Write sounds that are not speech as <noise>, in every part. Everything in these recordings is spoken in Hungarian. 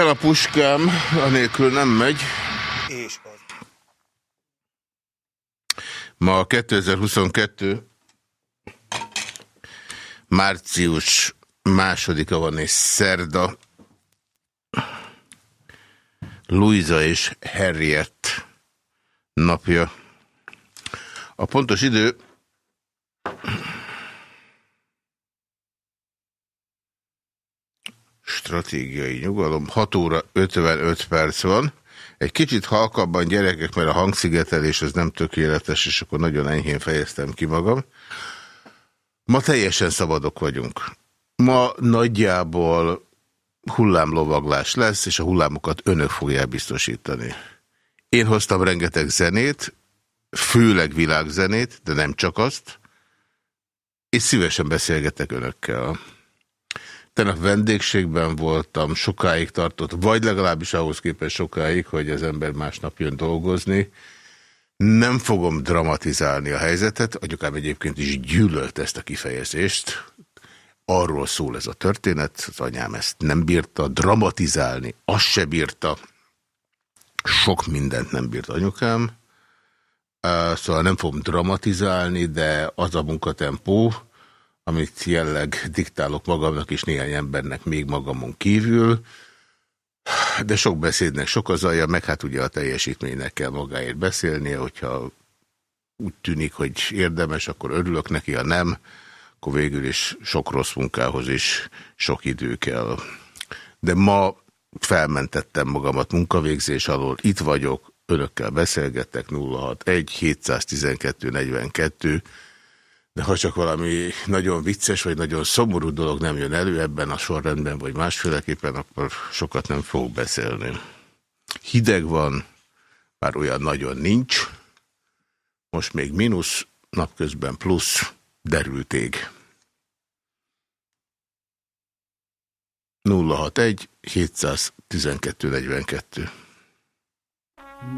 Kell a puskám, anélkül nem megy. És az. Ma 2022. március másodika van és szerda. Louisa és Harriet napja. A pontos idő stratégiai nyugalom, 6 óra 55 perc van. Egy kicsit halkabban gyerekek, mert a hangszigetelés az nem tökéletes, és akkor nagyon enyhén fejeztem ki magam. Ma teljesen szabadok vagyunk. Ma nagyjából hullámlovaglás lesz, és a hullámokat önök fogják biztosítani. Én hoztam rengeteg zenét, főleg világzenét, de nem csak azt, és szívesen beszélgetek önökkel. Tegnap vendégségben voltam, sokáig tartott, vagy legalábbis ahhoz képest sokáig, hogy az ember másnap jön dolgozni. Nem fogom dramatizálni a helyzetet, anyukám egyébként is gyűlölt ezt a kifejezést. Arról szól ez a történet, az anyám ezt nem bírta dramatizálni, azt se bírta. Sok mindent nem bírt anyukám, szóval nem fogom dramatizálni, de az a munkatempó, amit jelleg diktálok magamnak és néhány embernek még magamon kívül, de sok beszédnek sok az alja, meg hát ugye a teljesítménynek kell magáért beszélnie, hogyha úgy tűnik, hogy érdemes, akkor örülök neki, ha nem, akkor végül is sok rossz munkához is sok idő kell. De ma felmentettem magamat munkavégzés alól, itt vagyok, önökkel beszélgettek 061 712 42 de ha csak valami nagyon vicces, vagy nagyon szomorú dolog nem jön elő ebben a sorrendben, vagy másféleképpen, akkor sokat nem fog beszélni. Hideg van, bár olyan nagyon nincs. Most még mínusz, napközben plusz, derült ég. 061 712 42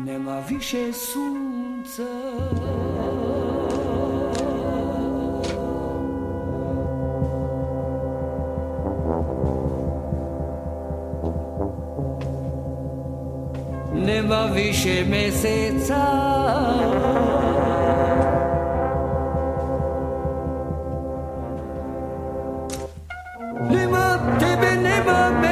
Nem a više sunca nema više meseca Nema tebe, nema mene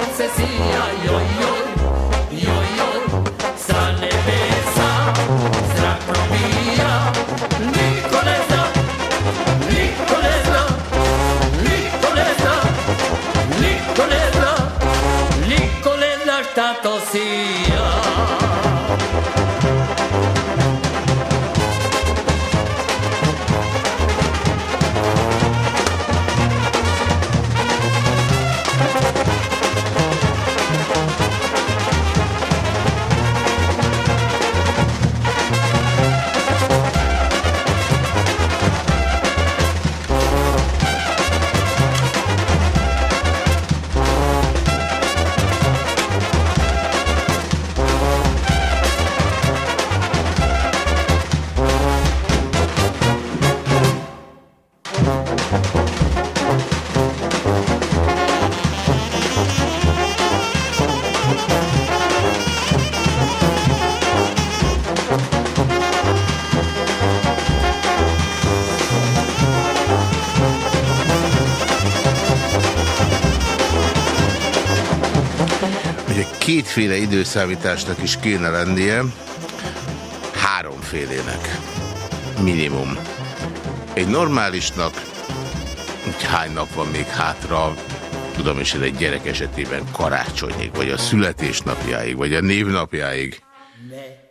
see. Kétféle időszámításnak is kéne lennie. háromfélének. Minimum. Egy normálisnak, hogy hány nap van még hátra, tudom is, egy gyerek esetében karácsonyig, vagy a születésnapjáig, vagy a névnapjáig.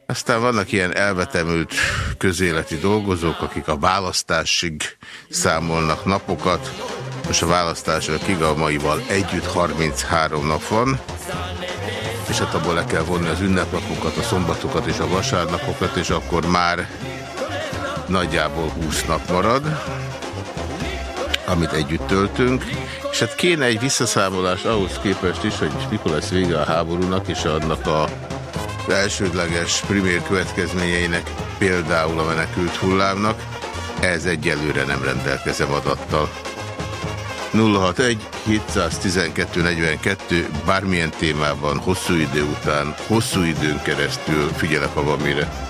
Aztán vannak ilyen elvetemült közéleti dolgozók, akik a választásig számolnak napokat. Most a választásra kigalmaival együtt 33 nap van, és hát abból le kell vonni az ünnepnapokat, a szombatokat és a vasárnapokat, és akkor már nagyjából 20 nap marad, amit együtt töltünk. És hát kéne egy visszaszámolás ahhoz képest is, hogy mikor lesz vége a háborúnak, és annak a elsődleges primér következményeinek, például a menekült hullámnak, ez egyelőre nem rendelkezem adattal. 061 712 42 bármilyen témában hosszú idő után, hosszú időn keresztül figyelek, van mire.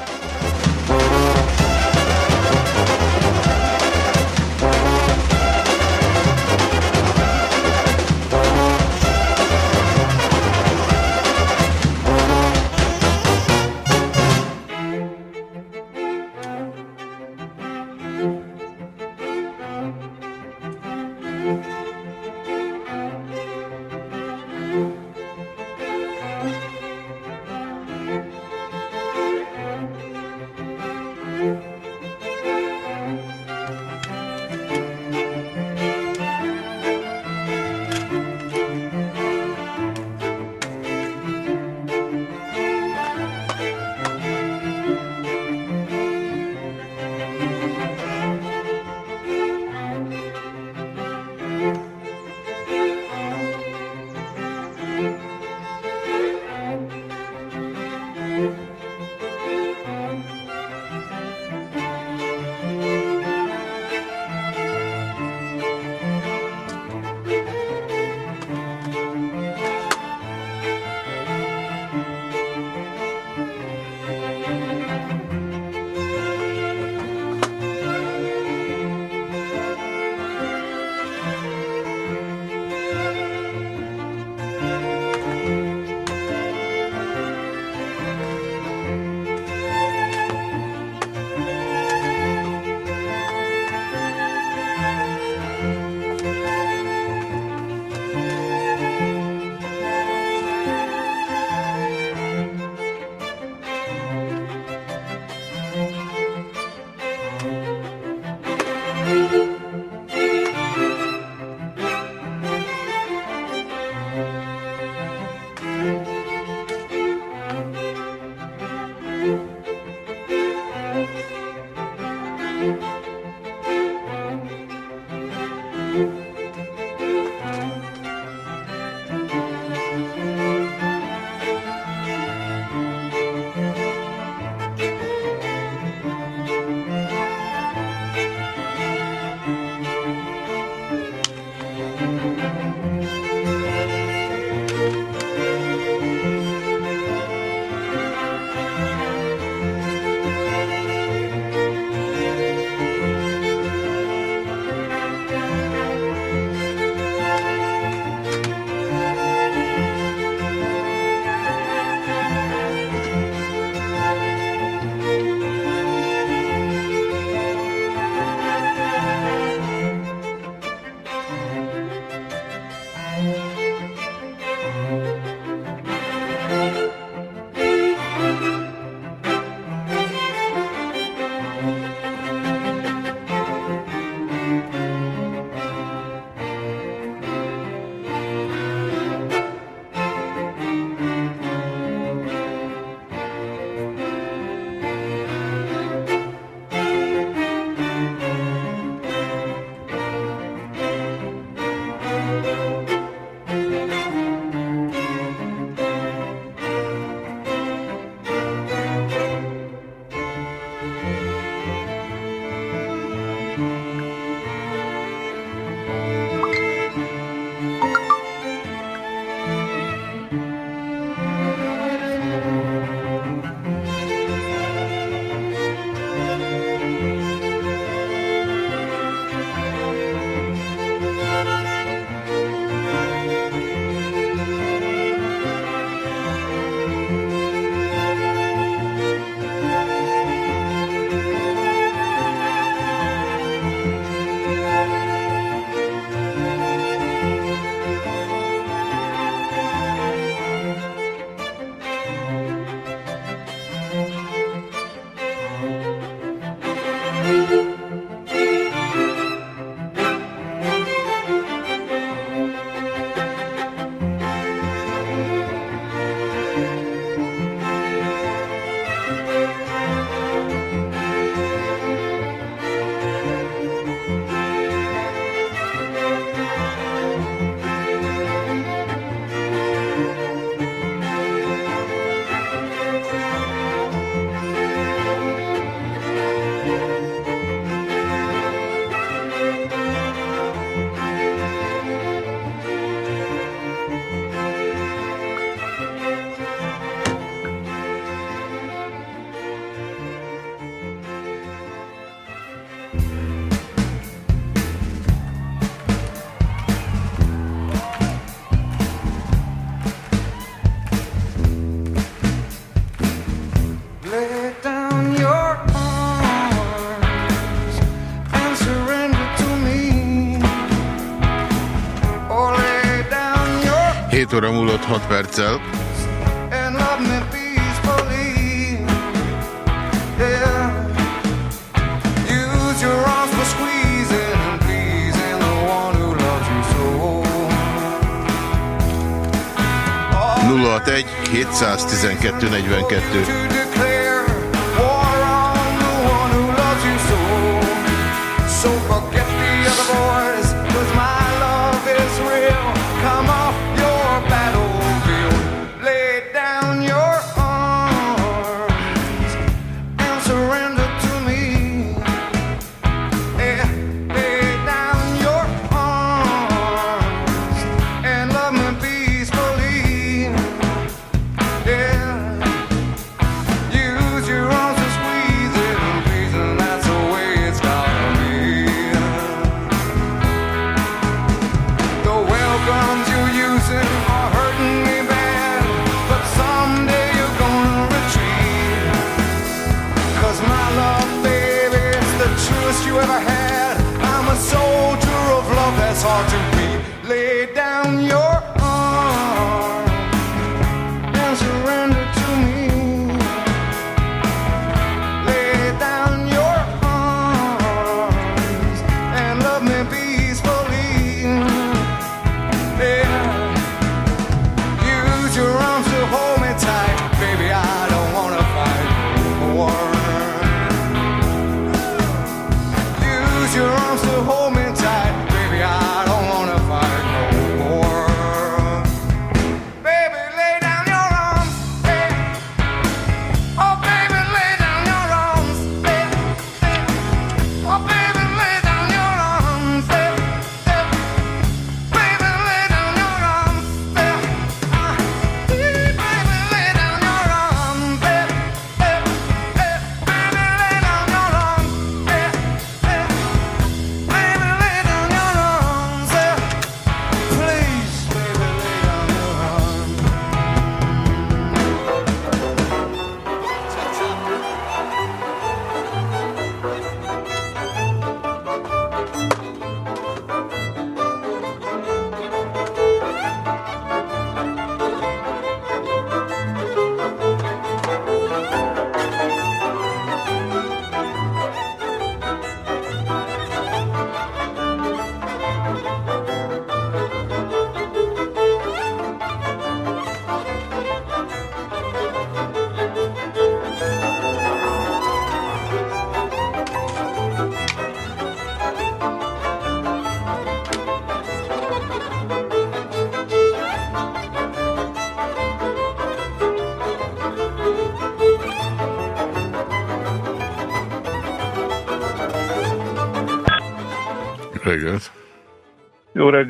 7 óra múlott 6 perccel. Nulla 712 42.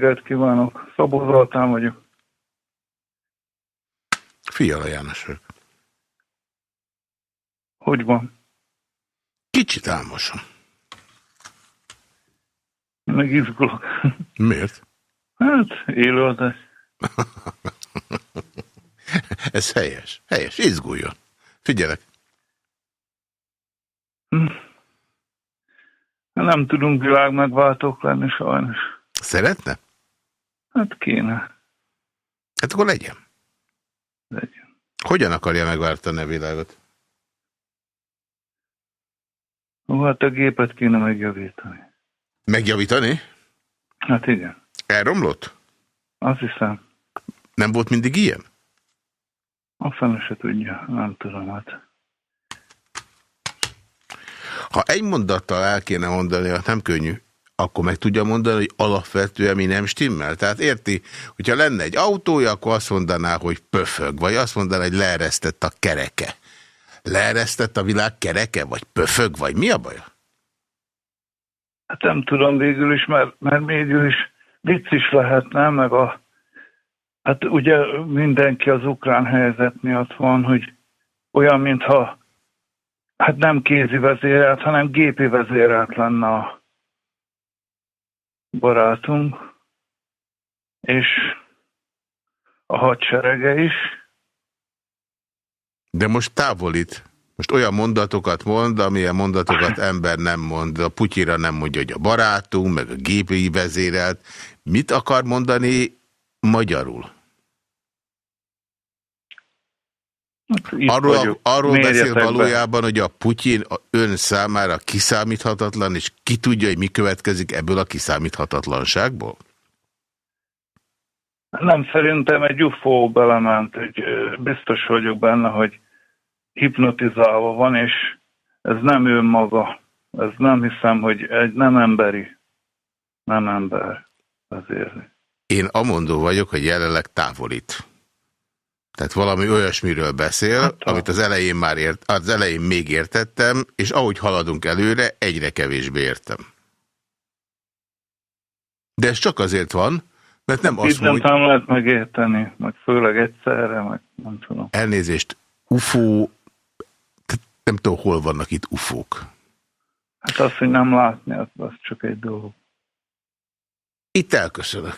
reggelt kívánok! Szabó Zoltán vagyok. Fiala János vagyok. Hogy van? Kicsit álmosom. Meg izgulok. Miért? Hát, élőadás. <laughs> Ez helyes. Helyes. Izguljon. Figyelek. Hm. Nem tudunk világ megváltók lenni sajnos. Szeretne? Hát kéne. Hát akkor legyen. Legyen. Hogyan akarja megváltani a világot? Hát a gépet kéne megjavítani. Megjavítani? Hát igen. Elromlott? Azt hiszem. Nem volt mindig ilyen? A fene se tudja, nem tudom, hát. Ha egy mondattal el kéne mondani, hát nem könnyű, akkor meg tudja mondani, hogy alapvetően mi nem stimmel. Tehát érti, hogyha lenne egy autója, akkor azt mondaná, hogy pöfög, vagy azt mondaná, hogy leeresztett a kereke. Leeresztett a világ kereke, vagy pöfög, vagy mi a baja? Hát nem tudom végül is, mert, mert végül is vicc is lehetne, meg a Hát ugye mindenki az ukrán helyzet miatt van, hogy olyan, mintha hát nem kézi vezérelt, hanem gépi vezérelt lenne a barátunk, és a hadserege is. De most távolít. Most olyan mondatokat mond, amilyen mondatokat ember nem mond. A Putyira nem mondja, hogy a barátunk, meg a gépi vezérelt. Mit akar mondani magyarul? Arról, arról beszél valójában, hogy a Putyin ön számára kiszámíthatatlan, és ki tudja, hogy mi következik ebből a kiszámíthatatlanságból? Nem, szerintem egy UFO belement, egy, biztos vagyok benne, hogy hipnotizálva van, és ez nem ő maga. Ez nem hiszem, hogy egy nem emberi. Nem ember. Azért. Én amondó vagyok, hogy jelenleg távolít. Tehát valami olyasmiről beszél, hát, amit az elején már ért, az elején még értettem, és ahogy haladunk előre, egyre kevésbé értem. De ez csak azért van, mert nem azt mondja... Nem lehet megérteni, meg főleg egyszerre, meg nem tudom. Elnézést, UFO, nem tudom, hol vannak itt UFO-k. Hát azt, hogy nem látni, az, az csak egy dolog. Itt elköszönök.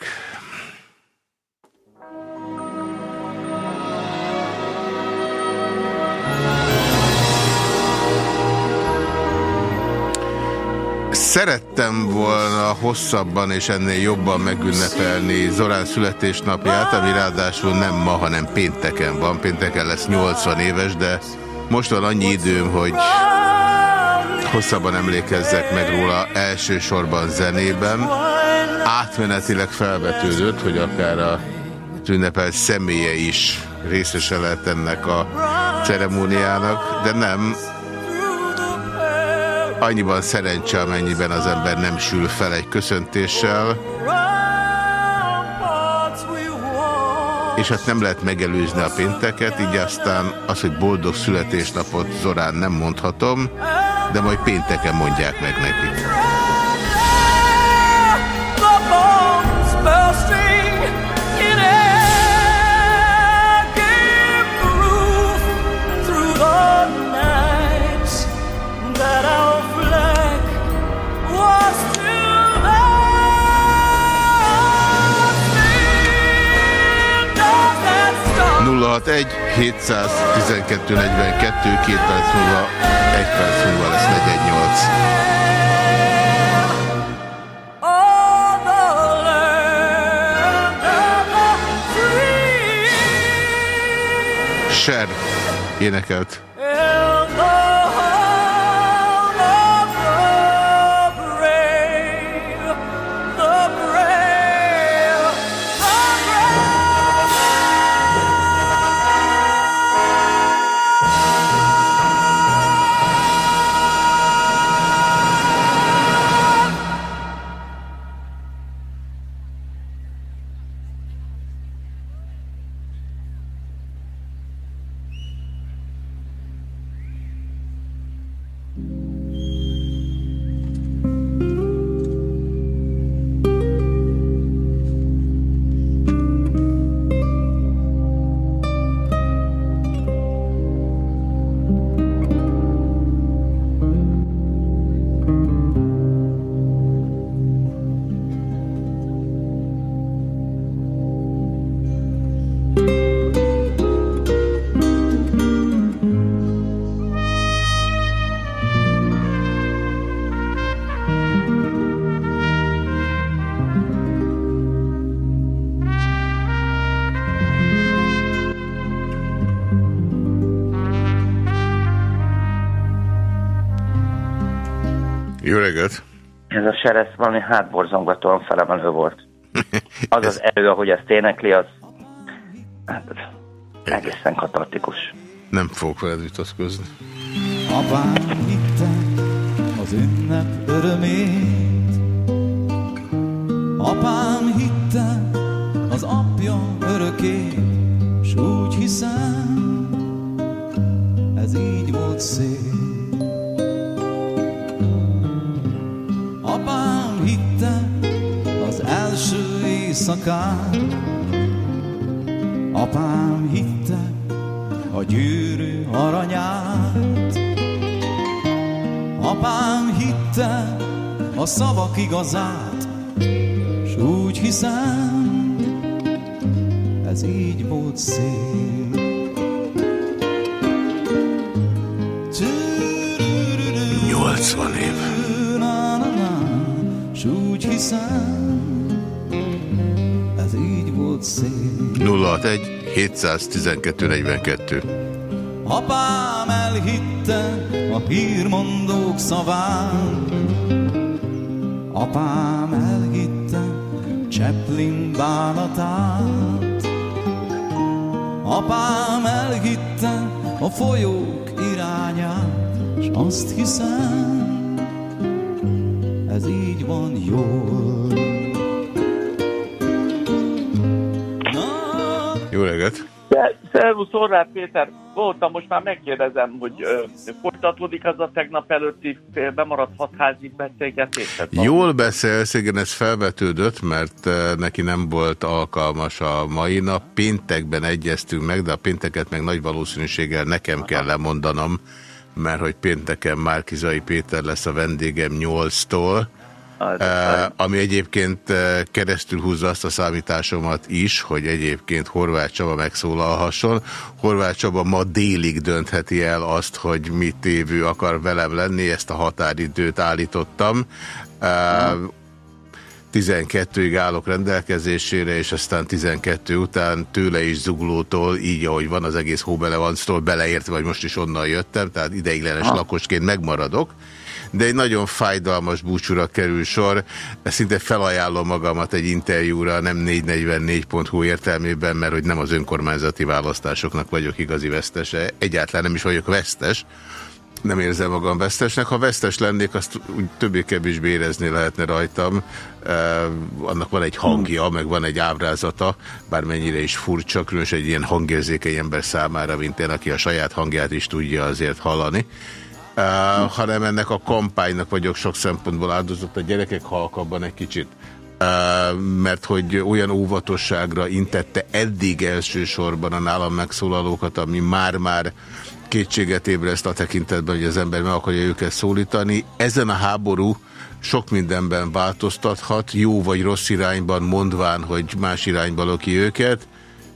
Szerettem volna hosszabban és ennél jobban megünnepelni Zorán születésnapját, ami ráadásul nem ma, hanem pénteken van. Pénteken lesz 80 éves, de most van annyi időm, hogy hosszabban emlékezzek meg róla elsősorban zenében. Átmenetileg felvetődött, hogy akár a ünnepel személye is részese lehet ennek a ceremóniának, de nem, annyiban szerencse, amennyiben az ember nem sül fel egy köszöntéssel. És hát nem lehet megelőzni a pénteket, így aztán az, hogy boldog születésnapot Zorán nem mondhatom, de majd pénteken mondják meg neki. Egy 712 42 két perc múlva, egy perc múlva lesz 418. Ser énekelt. Valami hátborzongatóan felemelő volt. Az az erő, ahogy ezt énekli, az hát, egészen katartikus. Nem fogok veled vitatkozni. Apám hitte az ünnep örömét, Apám hitte az apja örökét, s úgy hiszem, ez így volt szép. Éjszakán Apám hitte a gyűrű aranyát. Apám hitte a szavak igazát S úgy hiszem, ez így volt szép. 80 év. S úgy hiszem, 061 712 42 Apám elhitte a hírmondók szaván, Apám elhitte Chaplin bánatát, Apám elhitte a folyók irányát, és azt hiszem, Szervusz, Orrát Péter, voltam, most már megkérdezem, hogy ö, folytatódik az a tegnap előtti bemaradt hatházi beszélgetés? Jól beszélsz, igen, ez felvetődött, mert neki nem volt alkalmas a mai nap. Péntekben egyeztünk meg, de a pénteket meg nagy valószínűséggel nekem Aha. kell lemondanom, mert hogy pénteken Márkizai Péter lesz a vendégem 8-tól, Uh, ami egyébként keresztül húzza azt a számításomat is, hogy egyébként Horváth Csaba megszólalhasson. Horváth Csaba ma délig döntheti el azt, hogy mit tévő akar velem lenni, ezt a határidőt állítottam. Uh, 12-ig állok rendelkezésére, és aztán 12 után tőle is zuglótól, így ahogy van az egész Hóbelevanctól beleértve, vagy most is onnan jöttem, tehát ideiglenes ha. lakosként megmaradok de egy nagyon fájdalmas búcsúra kerül sor. Szinte felajánlom magamat egy interjúra, nem 444.hu értelmében, mert hogy nem az önkormányzati választásoknak vagyok igazi vesztese. Egyáltalán nem is vagyok vesztes, nem érzem magam vesztesnek. Ha vesztes lennék, azt úgy többé-kevésbé érezni lehetne rajtam. Uh, annak van egy hangja, meg van egy ábrázata, bármennyire is furcsa, különösen egy ilyen hangérzékeny ember számára, mint én, aki a saját hangját is tudja azért hallani uh, hanem ennek a kampánynak vagyok sok szempontból áldozott. A gyerekek halkabban egy kicsit. Uh, mert hogy olyan óvatosságra intette eddig elsősorban a nálam megszólalókat, ami már-már kétséget ébreszt a tekintetben, hogy az ember meg akarja őket szólítani. Ezen a háború sok mindenben változtathat, jó vagy rossz irányban mondván, hogy más irányba löki őket.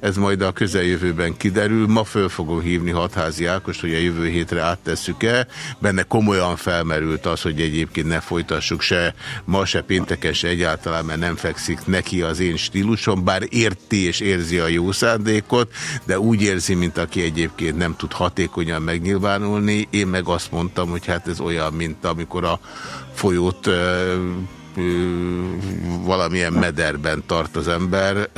Ez majd a közeljövőben kiderül. Ma föl fogom hívni Hatházi Ákost, hogy a jövő hétre áttesszük-e. Benne komolyan felmerült az, hogy egyébként ne folytassuk se ma, se pénteken, se egyáltalán, mert nem fekszik neki az én stílusom, bár érti és érzi a jó szándékot, de úgy érzi, mint aki egyébként nem tud hatékonyan megnyilvánulni. Én meg azt mondtam, hogy hát ez olyan, mint amikor a folyót valamilyen mederben tart az ember,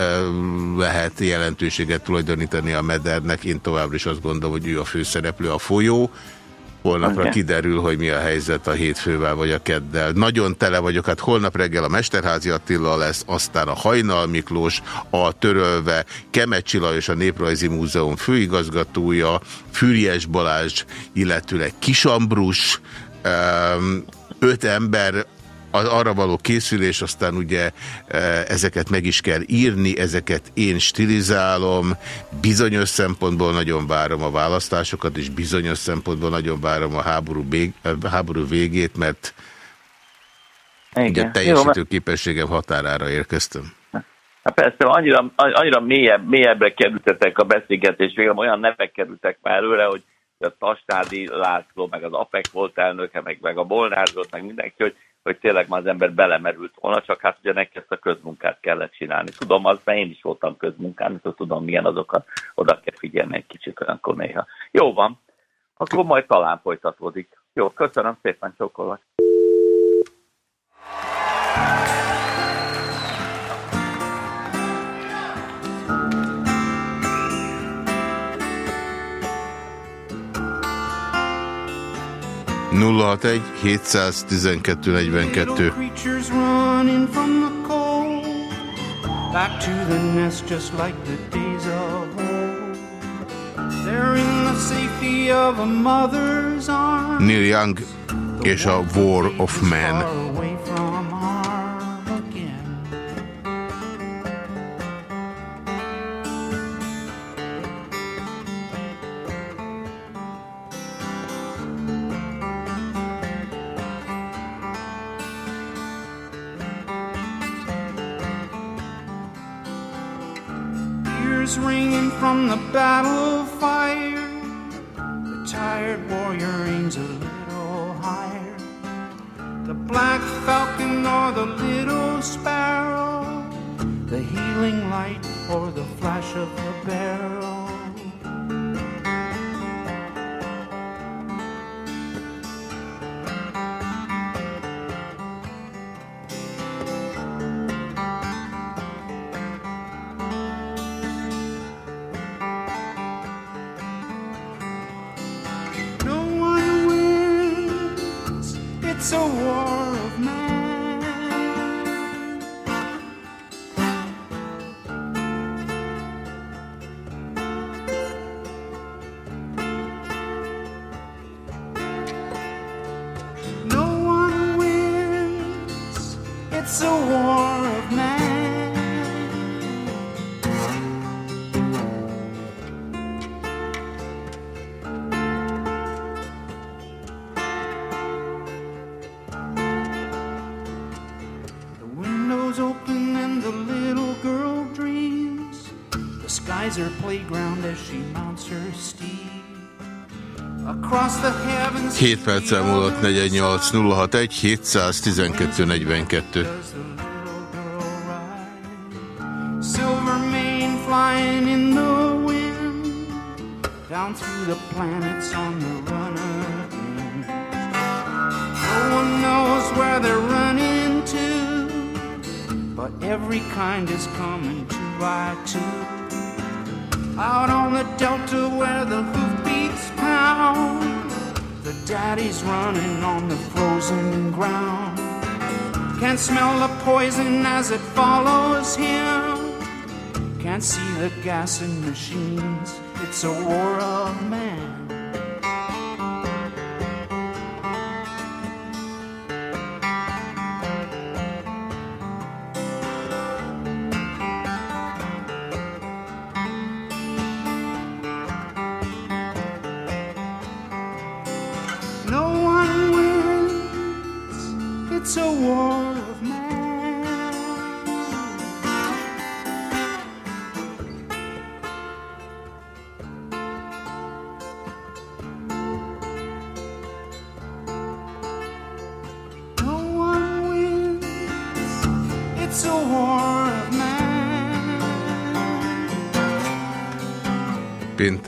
lehet jelentőséget tulajdonítani a medernek. Én továbbra is azt gondolom, hogy ő a főszereplő, a folyó. Holnapra okay. kiderül, hogy mi a helyzet a hétfővel vagy a keddel. Nagyon tele vagyok, hát holnap reggel a Mesterházi Attila lesz, aztán a Hajnal Miklós, a Törölve, Kemecsi Lajos, a Néprajzi Múzeum főigazgatója, Füriyes Balázs, illetőleg Kisambrus, öt ember az arra való készülés, aztán ugye e, ezeket meg is kell írni, ezeket én stilizálom, bizonyos szempontból nagyon várom a választásokat, és bizonyos szempontból nagyon várom a háború, bég, a e, háború végét, mert Igen. ugye teljesítő képességem határára érkeztem. Hát persze, annyira, annyira mélyebb, mélyebbre kerültetek a beszélgetés végül, olyan nevek kerültek már előre, hogy a Tastádi László, meg az APEC volt elnöke, meg, meg a Molnár meg mindenki, hogy hogy tényleg már az ember belemerült volna, csak hát ugye neki ezt a közmunkát kellett csinálni. Tudom, az, mert én is voltam közmunkán, hogy tudom, milyen azokat, oda kell figyelni egy kicsit olyankor néha. Jó van, akkor majd talán folytatódik. Jó, köszönöm szépen, csókolak. 061 712 42 Back to the nest just like the days of old. They're in the safety of a mother's arms. Neil Young és a War of Man from the battle fire. The tired warrior aims a little higher. The black falcon or the little sparrow. The healing light or the flash of the barrel. It's a 7 perccel múlott 48061 712 42. Does the little girl ride? Silver mane flying in the wind, down through the planets on the run. No one knows where they're running to, but every kind is coming two by two. Out on the delta where the hoofbeats pound, daddy's running on the frozen ground. Can't smell the poison as it follows him. Can't see the gas in machines. It's a war of man.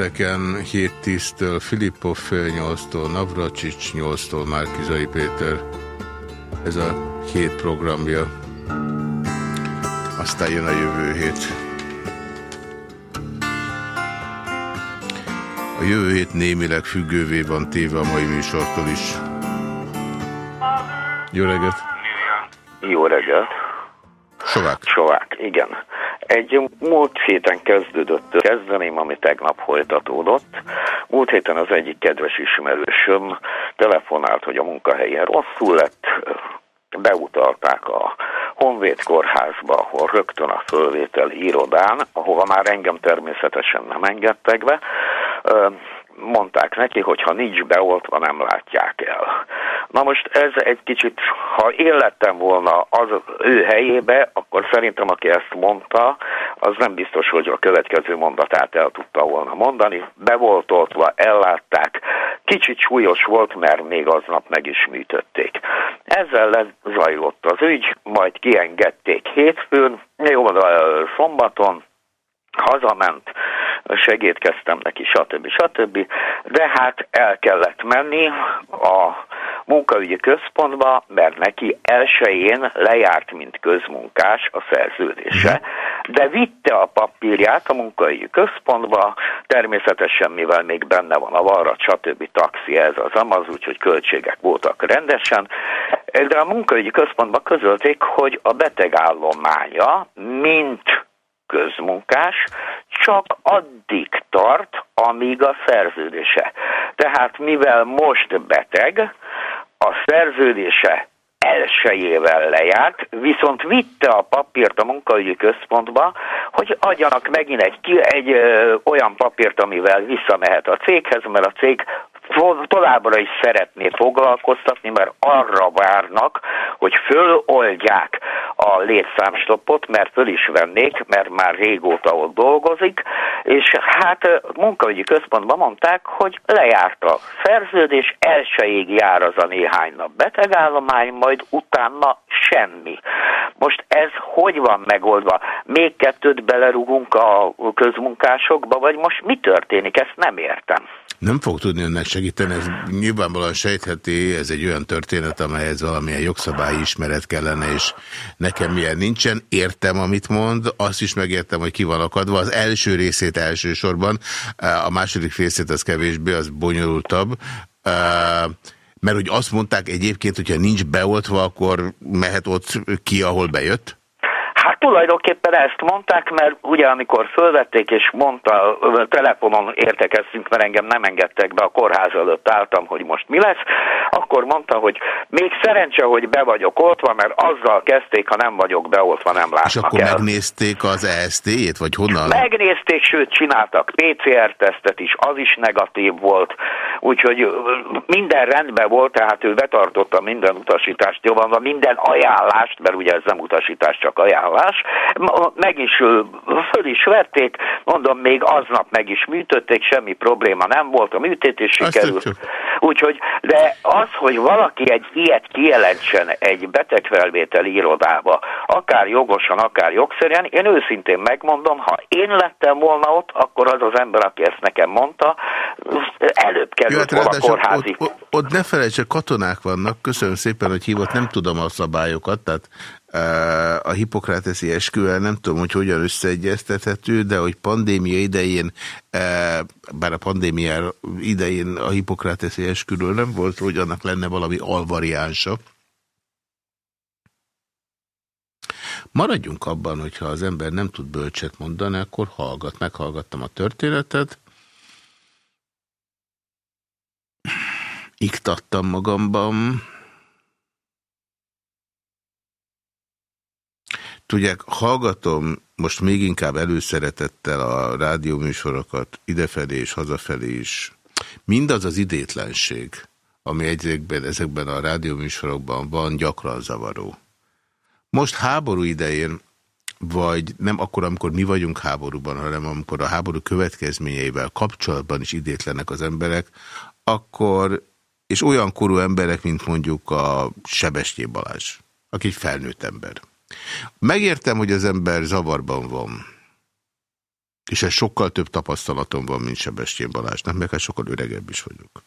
Pénteken 7-10-től Filippov fél 8-tól Navracsics 8-tól Márkizai Péter. Ez a hét programja. Aztán jön a jövő hét. A jövő hét némileg függővé van téve a mai műsortól is. Jó reggelt! Jó reggelt! Sovák! Sovák, igen. Egy múlt héten kezdődött, kezdeném, ami tegnap folytatódott. Múlt héten az egyik kedves ismerősöm telefonált, hogy a munkahelyén rosszul lett, beutalták a Honvéd kórházba, ahol rögtön a fölvételi irodán, ahova már engem természetesen nem engedtek be, mondták neki, hogy ha nincs beoltva, nem látják el. Na most ez egy kicsit, ha én lettem volna az ő helyébe, akkor szerintem, aki ezt mondta, az nem biztos, hogy a következő mondatát el tudta volna mondani. Be volt oltva, ellátták, kicsit súlyos volt, mert még aznap meg is műtötték. Ezzel lezajlott az ügy, majd kiengedték hétfőn, jó, szombaton, hazament, segítkeztem neki, stb. stb. De hát el kellett menni a munkaügyi központba, mert neki elsőjén lejárt, mint közmunkás a szerződése, de vitte a papírját a munkaügyi központba, természetesen, mivel még benne van a varrat, stb. taxi, ez az amaz, úgyhogy költségek voltak rendesen, de a munkaügyi központban közölték, hogy a betegállománya, mint közmunkás, csak addig tart, amíg a szerződése. Tehát mivel most beteg, a szerződése elsőjével lejárt, viszont vitte a papírt a munkaügyi központba, hogy adjanak megint egy, egy ö, olyan papírt, amivel visszamehet a céghez, mert a cég továbbra is szeretné foglalkoztatni, mert arra várnak, hogy föloldják a létszámstoppot, mert föl is vennék, mert már régóta ott dolgozik, és hát munkaügyi központban mondták, hogy lejárt a szerződés, elsőjég jár az a néhány nap betegállomány, majd utána semmi. Most ez hogy van megoldva? Még kettőt belerugunk a közmunkásokba, vagy most mi történik? Ezt nem értem. Nem fog tudni önnek segíteni, ez nyilvánvalóan sejtheti, ez egy olyan történet, amelyhez valamilyen jogszabályi ismeret kellene, és nekem milyen nincsen. Értem, amit mond, azt is megértem, hogy ki van akadva. Az első részét elsősorban, a második részét az kevésbé, az bonyolultabb. Mert hogy azt mondták egyébként, hogyha nincs beoltva, akkor mehet ott ki, ahol bejött? Hát tulajdonképpen ezt mondták, mert ugye amikor fölvették és mondta, telefonon értekeztünk, mert engem nem engedtek be, a kórház előtt álltam, hogy most mi lesz, akkor mondta, hogy még szerencse, hogy be vagyok oltva, mert azzal kezdték, ha nem vagyok beoltva, nem látnak És akkor el. megnézték az EST-jét, vagy honnan? Megnézték, sőt csináltak PCR-tesztet is, az is negatív volt, úgyhogy minden rendben volt, tehát ő betartotta minden utasítást, jó van, minden ajánlást, mert ugye ez nem utasítás, csak ajánlás, Ma- meg is föl is vették, mondom, még aznap meg is műtötték, semmi probléma nem volt, a műtét is sikerült. Úgyhogy, de az, hogy valaki egy ilyet kijelentsen egy betegfelvételi irodába, akár jogosan, akár jogszerűen, én őszintén megmondom, ha én lettem volna ott, akkor az az ember, aki ezt nekem mondta, előbb került hát volna a kórházi. ott, ott, ott ne felejts, katonák vannak, köszönöm szépen, hogy hívott, nem tudom a szabályokat, tehát a hipokráteszi esküvel nem tudom, hogy hogyan összeegyeztethető, de hogy pandémia idején, bár a pandémia idején a hipokráteszi esküről nem volt, hogy annak lenne valami alvariánsa. Maradjunk abban, hogyha az ember nem tud bölcset mondani, akkor hallgat. Meghallgattam a történetet, iktattam magamban. Tudják, hallgatom most még inkább előszeretettel a rádióműsorokat idefelé és hazafelé is. Mindaz az idétlenség, ami egyébként ezekben a rádióműsorokban van, gyakran zavaró. Most háború idején, vagy nem akkor, amikor mi vagyunk háborúban, hanem amikor a háború következményeivel kapcsolatban is idétlenek az emberek, akkor, és olyan korú emberek, mint mondjuk a Sebestyén Balázs, aki egy felnőtt ember. Megértem, hogy az ember zavarban van, és ez sokkal több tapasztalatom van, mint Sebestyén Balázsnak, meg hát sokkal öregebb is vagyok.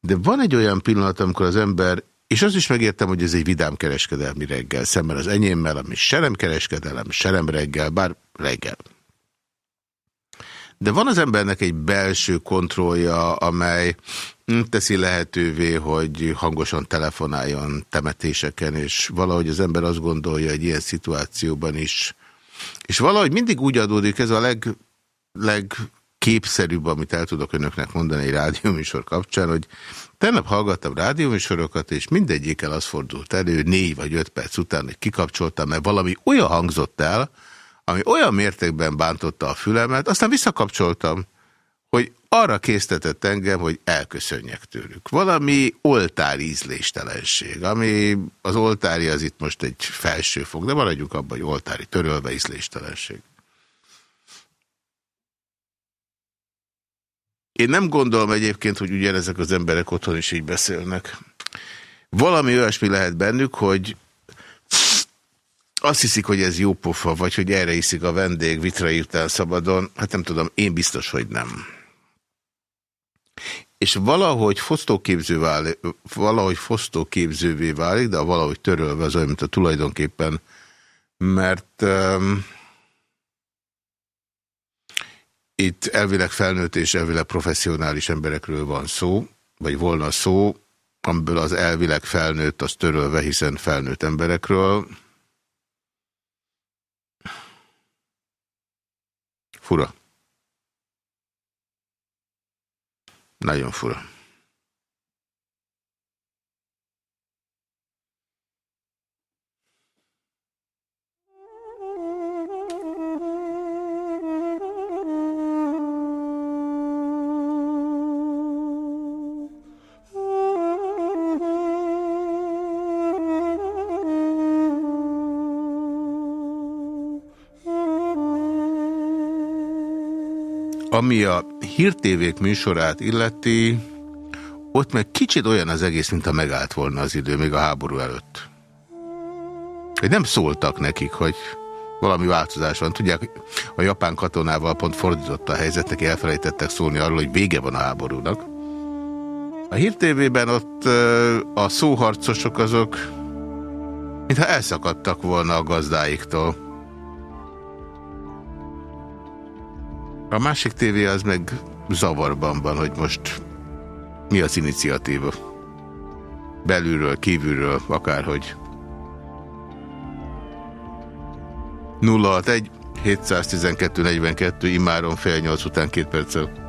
De van egy olyan pillanat, amikor az ember, és az is megértem, hogy ez egy vidám kereskedelmi reggel, szemben az enyémmel, ami se nem kereskedelem, se reggel, bár reggel. De van az embernek egy belső kontrollja, amely teszi lehetővé, hogy hangosan telefonáljon temetéseken, és valahogy az ember azt gondolja egy ilyen szituációban is. És valahogy mindig úgy adódik, ez a leg, legképszerűbb, amit el tudok önöknek mondani egy rádióműsor kapcsán, hogy tegnap hallgattam rádióműsorokat, és mindegyikkel az fordult elő négy vagy öt perc után, hogy kikapcsoltam, mert valami olyan hangzott el, ami olyan mértékben bántotta a fülemet, aztán visszakapcsoltam, hogy arra késztetett engem, hogy elköszönjek tőlük. Valami oltári ízléstelenség, ami az oltári az itt most egy felső fog, de maradjunk abban, hogy oltári törölve ízléstelenség. Én nem gondolom egyébként, hogy ugyanezek az emberek otthon is így beszélnek. Valami olyasmi lehet bennük, hogy azt hiszik, hogy ez jó pofa, vagy hogy erre hiszik a vendég vitrai után szabadon. Hát nem tudom, én biztos, hogy nem. És valahogy fosztóképző válik, valahogy fosztóképzővé válik, de valahogy törölve az olyan, mint a tulajdonképpen, mert um, itt elvileg felnőtt és elvileg professzionális emberekről van szó, vagy volna szó, amiből az elvileg felnőtt, az törölve, hiszen felnőtt emberekről. Fura. Nagyon fura. Ami a hírtévék műsorát illeti, ott meg kicsit olyan az egész, mint ha megállt volna az idő, még a háború előtt. Hogy nem szóltak nekik, hogy valami változás van. Tudják, a japán katonával pont fordított a helyzet, neki elfelejtettek szólni arról, hogy vége van a háborúnak. A hírtévében ott a szóharcosok azok, mintha elszakadtak volna a gazdáiktól. A másik tévé az meg zavarban van, hogy most Mi az iniciatíva? Belülről, kívülről, akárhogy. 061 712 42, imáron fél nyolc után két perccel.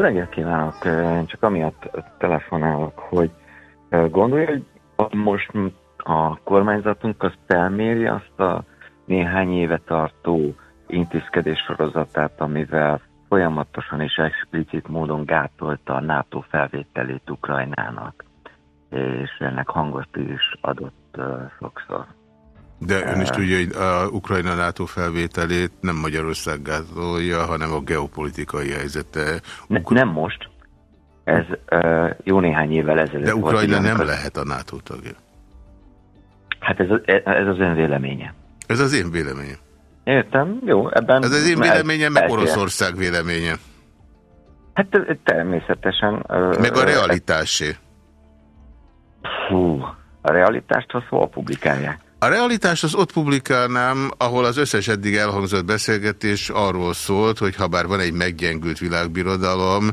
Jó reggelt kívánok! Én csak amiatt telefonálok, hogy gondolja, hogy most a kormányzatunk azt felméri azt a néhány éve tartó intézkedés sorozatát, amivel folyamatosan és explicit módon gátolta a NATO felvételét Ukrajnának, és ennek hangot is adott sokszor. De ön is tudja, hogy a Ukrajna NATO felvételét nem Magyarország gátolja, hanem a geopolitikai helyzete. Ne, nem most. Ez uh, jó néhány évvel ezelőtt De volt, Ukrajna nem amikor- lehet a NATO tagja. Hát ez, ez az ön véleménye. Ez az én véleményem. Értem, jó, ebben... Ez az én véleményem, meg. Oroszország véleménye. Hát természetesen... Meg a realitásé. Fú, a realitást az hol publikálják? A realitást az ott publikálnám, ahol az összes eddig elhangzott beszélgetés arról szólt, hogy ha bár van egy meggyengült világbirodalom,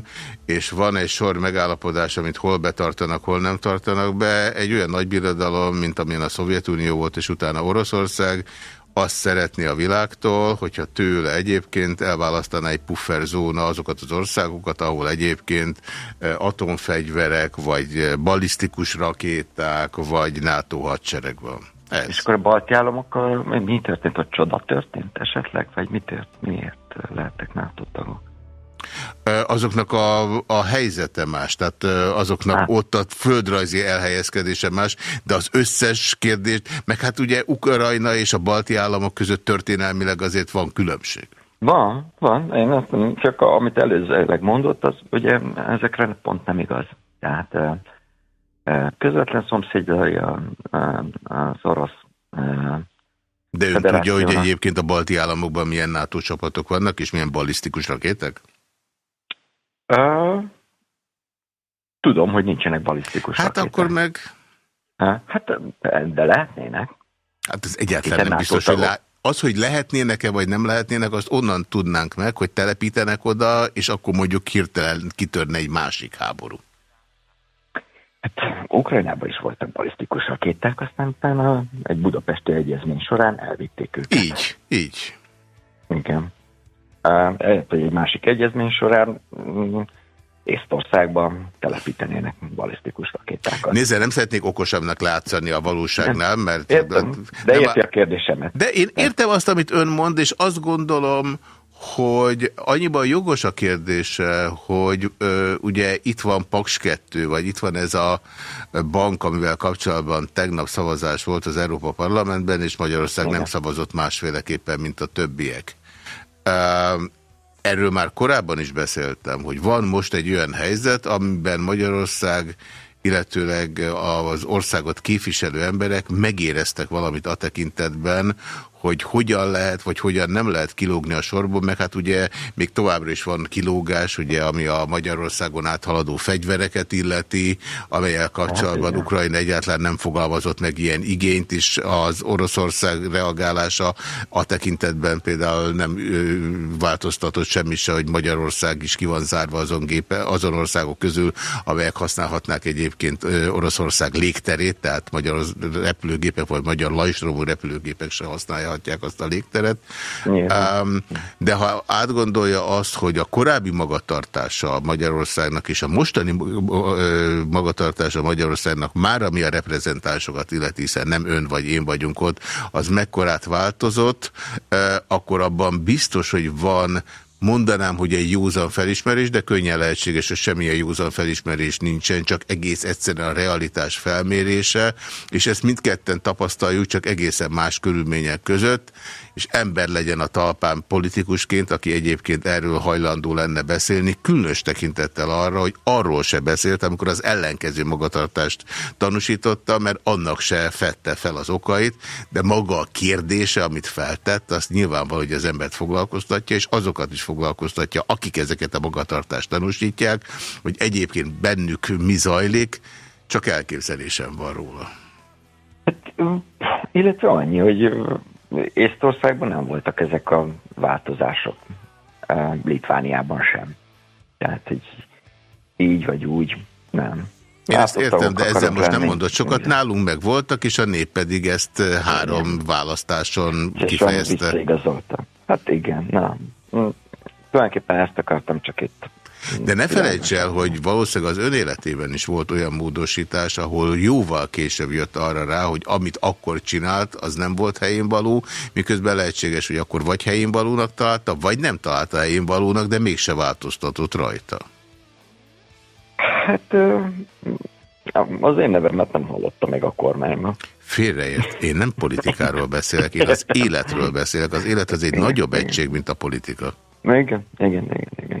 és van egy sor megállapodás, amit hol betartanak, hol nem tartanak be, egy olyan nagybirodalom, mint amilyen a Szovjetunió volt, és utána Oroszország, azt szeretné a világtól, hogyha tőle egyébként elválasztaná egy pufferzóna azokat az országokat, ahol egyébként eh, atomfegyverek, vagy eh, balisztikus rakéták, vagy NATO hadsereg van. Ez. És akkor a balti államokkal mi történt? Hogy csoda történt esetleg? Vagy mi tört, miért lehettek NATO tagok? Azoknak a, a helyzete más, tehát azoknak Hát. ott a földrajzi elhelyezkedése más, de az összes kérdést, meg hát ugye Ukrajna és a balti államok között történelmileg azért van különbség. Van, van. Én azt csak amit előzőleg mondott, az ugye ezekre pont nem igaz. Tehát közvetlen a- az orosz De ön tudja, hogy egyébként a balti államokban milyen NATO csapatok vannak, és milyen balisztikus rakétek? Tudom, hogy nincsenek balisztikus Hát rakéták. akkor meg, Hát, de lehetnének. hát ez egyáltalán Hiszen nem biztos, hogy lá... az, hogy lehetnének-e vagy nem lehetnének, azt onnan tudnánk meg, hogy telepítenek oda, és akkor mondjuk hirtelen kitörne egy másik háború. Hát, Ukrajnában is voltak balisztikus rakéták, aztán utána egy budapesti egyezmény során elvitték őket. Így, így. Igen. Egy másik egyezmény során mm, Észtországban telepítenének balisztikus rakétákat. Nézze, nem szeretnék okosabbnak látszani a valóságnál, mert... Értem, de nem- érti a kérdésemet. De én értem azt, amit ön mond, és azt gondolom, hogy annyiban jogos a kérdése, hogy ö, ugye itt van Paks 2, vagy itt van ez a bank, amivel kapcsolatban tegnap szavazás volt az Európa Parlamentben, és Magyarország Igen. nem szavazott másféleképpen, mint a többiek. Ö, Erről már korábban is beszéltem, hogy van most egy olyan helyzet, amiben Magyarország, illetőleg az országot képviselő emberek megéreztek valamit a tekintetben, hogy hogyan lehet, vagy hogyan nem lehet kilógni a sorból, meg hát ugye még továbbra is van kilógás, ugye, ami a Magyarországon áthaladó fegyvereket illeti, amelyel kapcsolatban hát, Ukrajna egyáltalán nem fogalmazott meg ilyen igényt, és az Oroszország reagálása a tekintetben például nem változtatott semmi se, hogy Magyarország is ki van zárva azon, gépe, azon országok közül, amelyek használhatnák egyébként Oroszország légterét, tehát magyar repülőgépek vagy magyar lajstromú repülőgépek se használják használhatják azt a légteret. Um, de ha átgondolja azt, hogy a korábbi magatartása Magyarországnak és a mostani magatartása Magyarországnak már ami a reprezentánsokat illeti, hiszen nem ön vagy én vagyunk ott, az mekkorát változott, akkor abban biztos, hogy van Mondanám, hogy egy józan felismerés, de könnyen lehetséges, hogy semmilyen józan felismerés nincsen, csak egész egyszerűen a realitás felmérése, és ezt mindketten tapasztaljuk, csak egészen más körülmények között, és ember legyen a talpán politikusként, aki egyébként erről hajlandó lenne beszélni, különös tekintettel arra, hogy arról se beszélt, amikor az ellenkező magatartást tanúsította, mert annak se fette fel az okait, de maga a kérdése, amit feltett, azt nyilvánvaló, hogy az embert foglalkoztatja, és azokat is foglalkoztatja, akik ezeket a magatartást tanúsítják, hogy egyébként bennük mi zajlik, csak elképzelésem van róla. Hát, illetve annyi, hogy Észtországban nem voltak ezek a változások, Litvániában sem. Tehát, hogy így vagy úgy, nem. Én ezt értem, de ezzel most nem mondott sokat. Igen. Nálunk meg voltak, és a nép pedig ezt három igen. választáson és kifejezte. Hát igen, nem. Hm. Tulajdonképpen ezt akartam csak itt de ne felejts el, hogy valószínűleg az ön életében is volt olyan módosítás, ahol jóval később jött arra rá, hogy amit akkor csinált, az nem volt helyén való, miközben lehetséges, hogy akkor vagy helyén valónak találta, vagy nem találta helyén valónak, de mégse változtatott rajta. Hát az én nevemet nem hallotta meg a kormányban. Félreért. Én nem politikáról beszélek, én az <laughs> életről beszélek. Az élet az egy igen, nagyobb igen. egység, mint a politika. Igen, igen, igen, igen,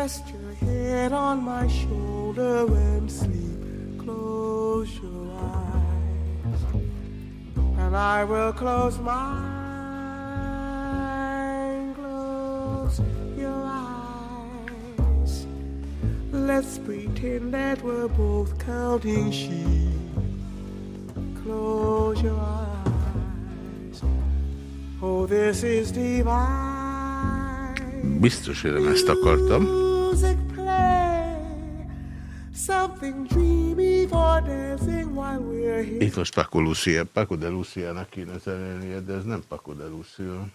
rest your head on my shoulder and sleep. Close your eyes, and I will close mine. Close your eyes. Let's pretend that we're both counting sheep. Close your eyes. Oh, this is divine. Biztos, hogy nem ezt akartam. Itt most Paco Lucia, Paco de Lucia-nak kéne zenélnie, de ez nem Paco de Lucia.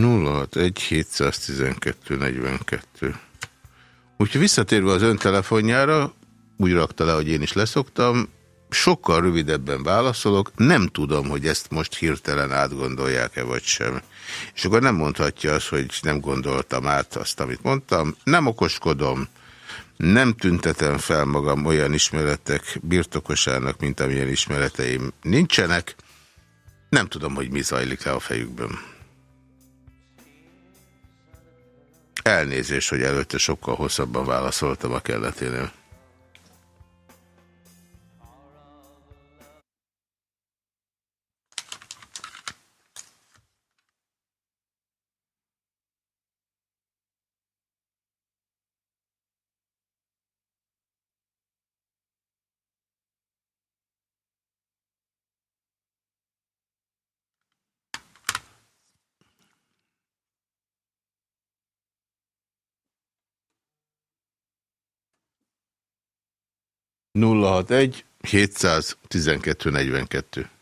061 712 42. Úgyhogy visszatérve az ön telefonjára, úgy rakta le, hogy én is leszoktam, sokkal rövidebben válaszolok, nem tudom, hogy ezt most hirtelen átgondolják-e vagy sem. És akkor nem mondhatja azt, hogy nem gondoltam át azt, amit mondtam, nem okoskodom, nem tüntetem fel magam olyan ismeretek birtokosának, mint amilyen ismereteim nincsenek, nem tudom, hogy mi zajlik le a fejükben. Elnézést, hogy előtte sokkal hosszabban válaszoltam a kelleténél. 061 712 42.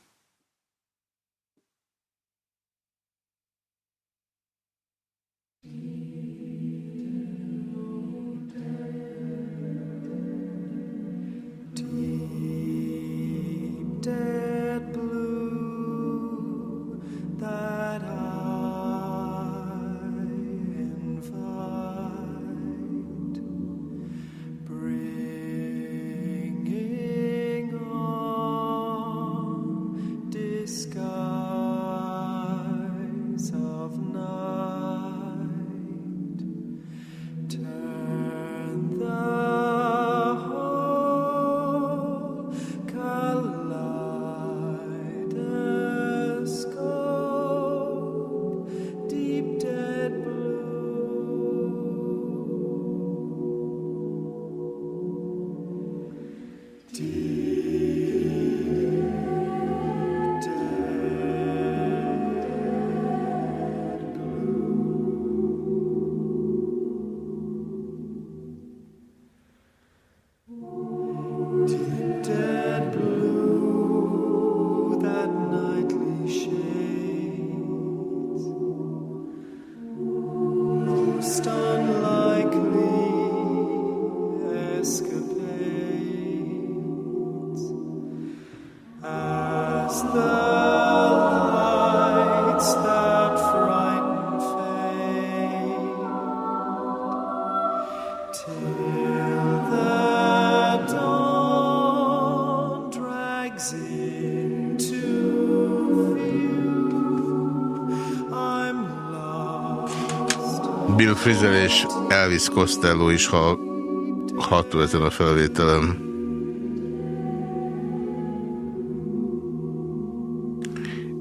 Frisell és Elvis Costello is hallható ezen a felvételen.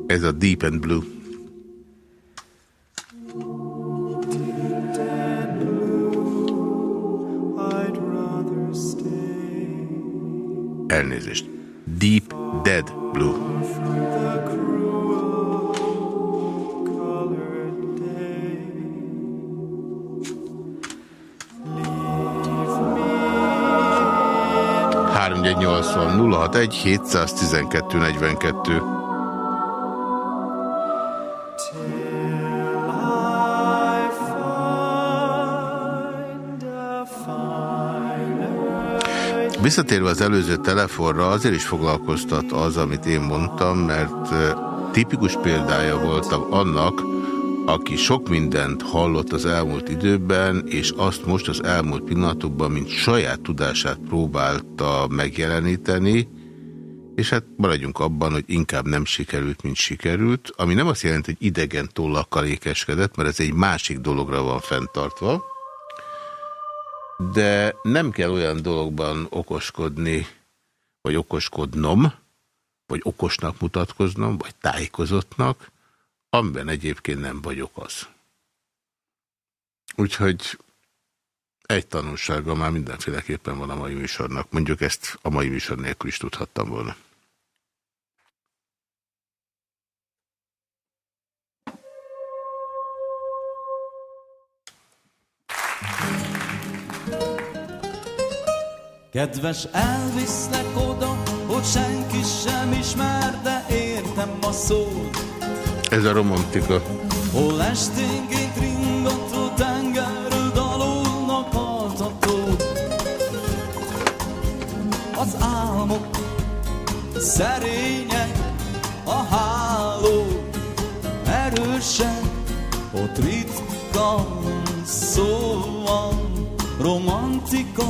Ez a Deep and Blue. 061 712 42. till I find a finer Visszatérve az előző telefonra, azért is foglalkoztat az, amit én mondtam, mert tipikus példája voltam annak, aki sok mindent hallott az elmúlt időben, és azt most az elmúlt pillanatokban, mint saját tudását próbálta megjeleníteni, és hát maradjunk abban, hogy inkább nem sikerült, mint sikerült, ami nem azt jelenti, hogy idegen tollakkal ékeskedett, mert ez egy másik dologra van fenntartva, de nem kell olyan dologban okoskodni, vagy okoskodnom, vagy okosnak mutatkoznom, vagy tájékozottnak, amiben egyébként nem vagyok az. Úgyhogy egy tanulsága már mindenféleképpen van a mai műsornak. Mondjuk ezt a mai műsor nélkül is tudhattam volna. Kedves, elvisznek oda, hogy senki sem ismer, de értem a szót. Ez a romantika. Hol esténként ringató tengerről dalolnak altatók. Az álmok szerények, a háló erősek, ott ritka szó van, romantika.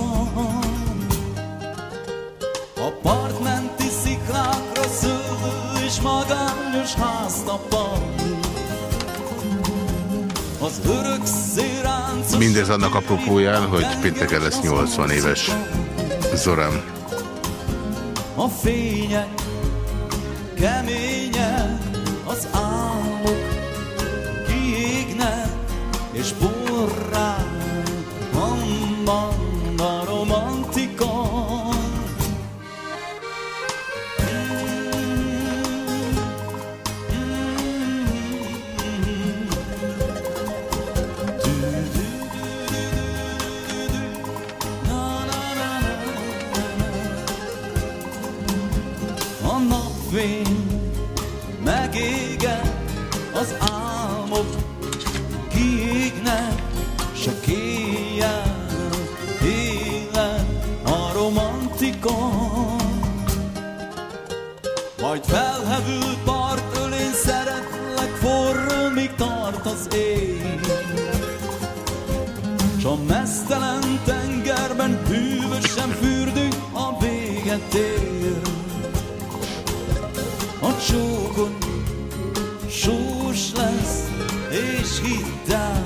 A partmenti sziklákra szövő és magányos háztapad. Az örök széráncos... Mindez annak apropóján, hogy pénteken lesz 80 éves Zorám. A fények kemények, az álmok kiégnek, és borrá A mesztelen tengerben bűvösen fürdő a véget ér. A csókon sós lesz, és hidd el,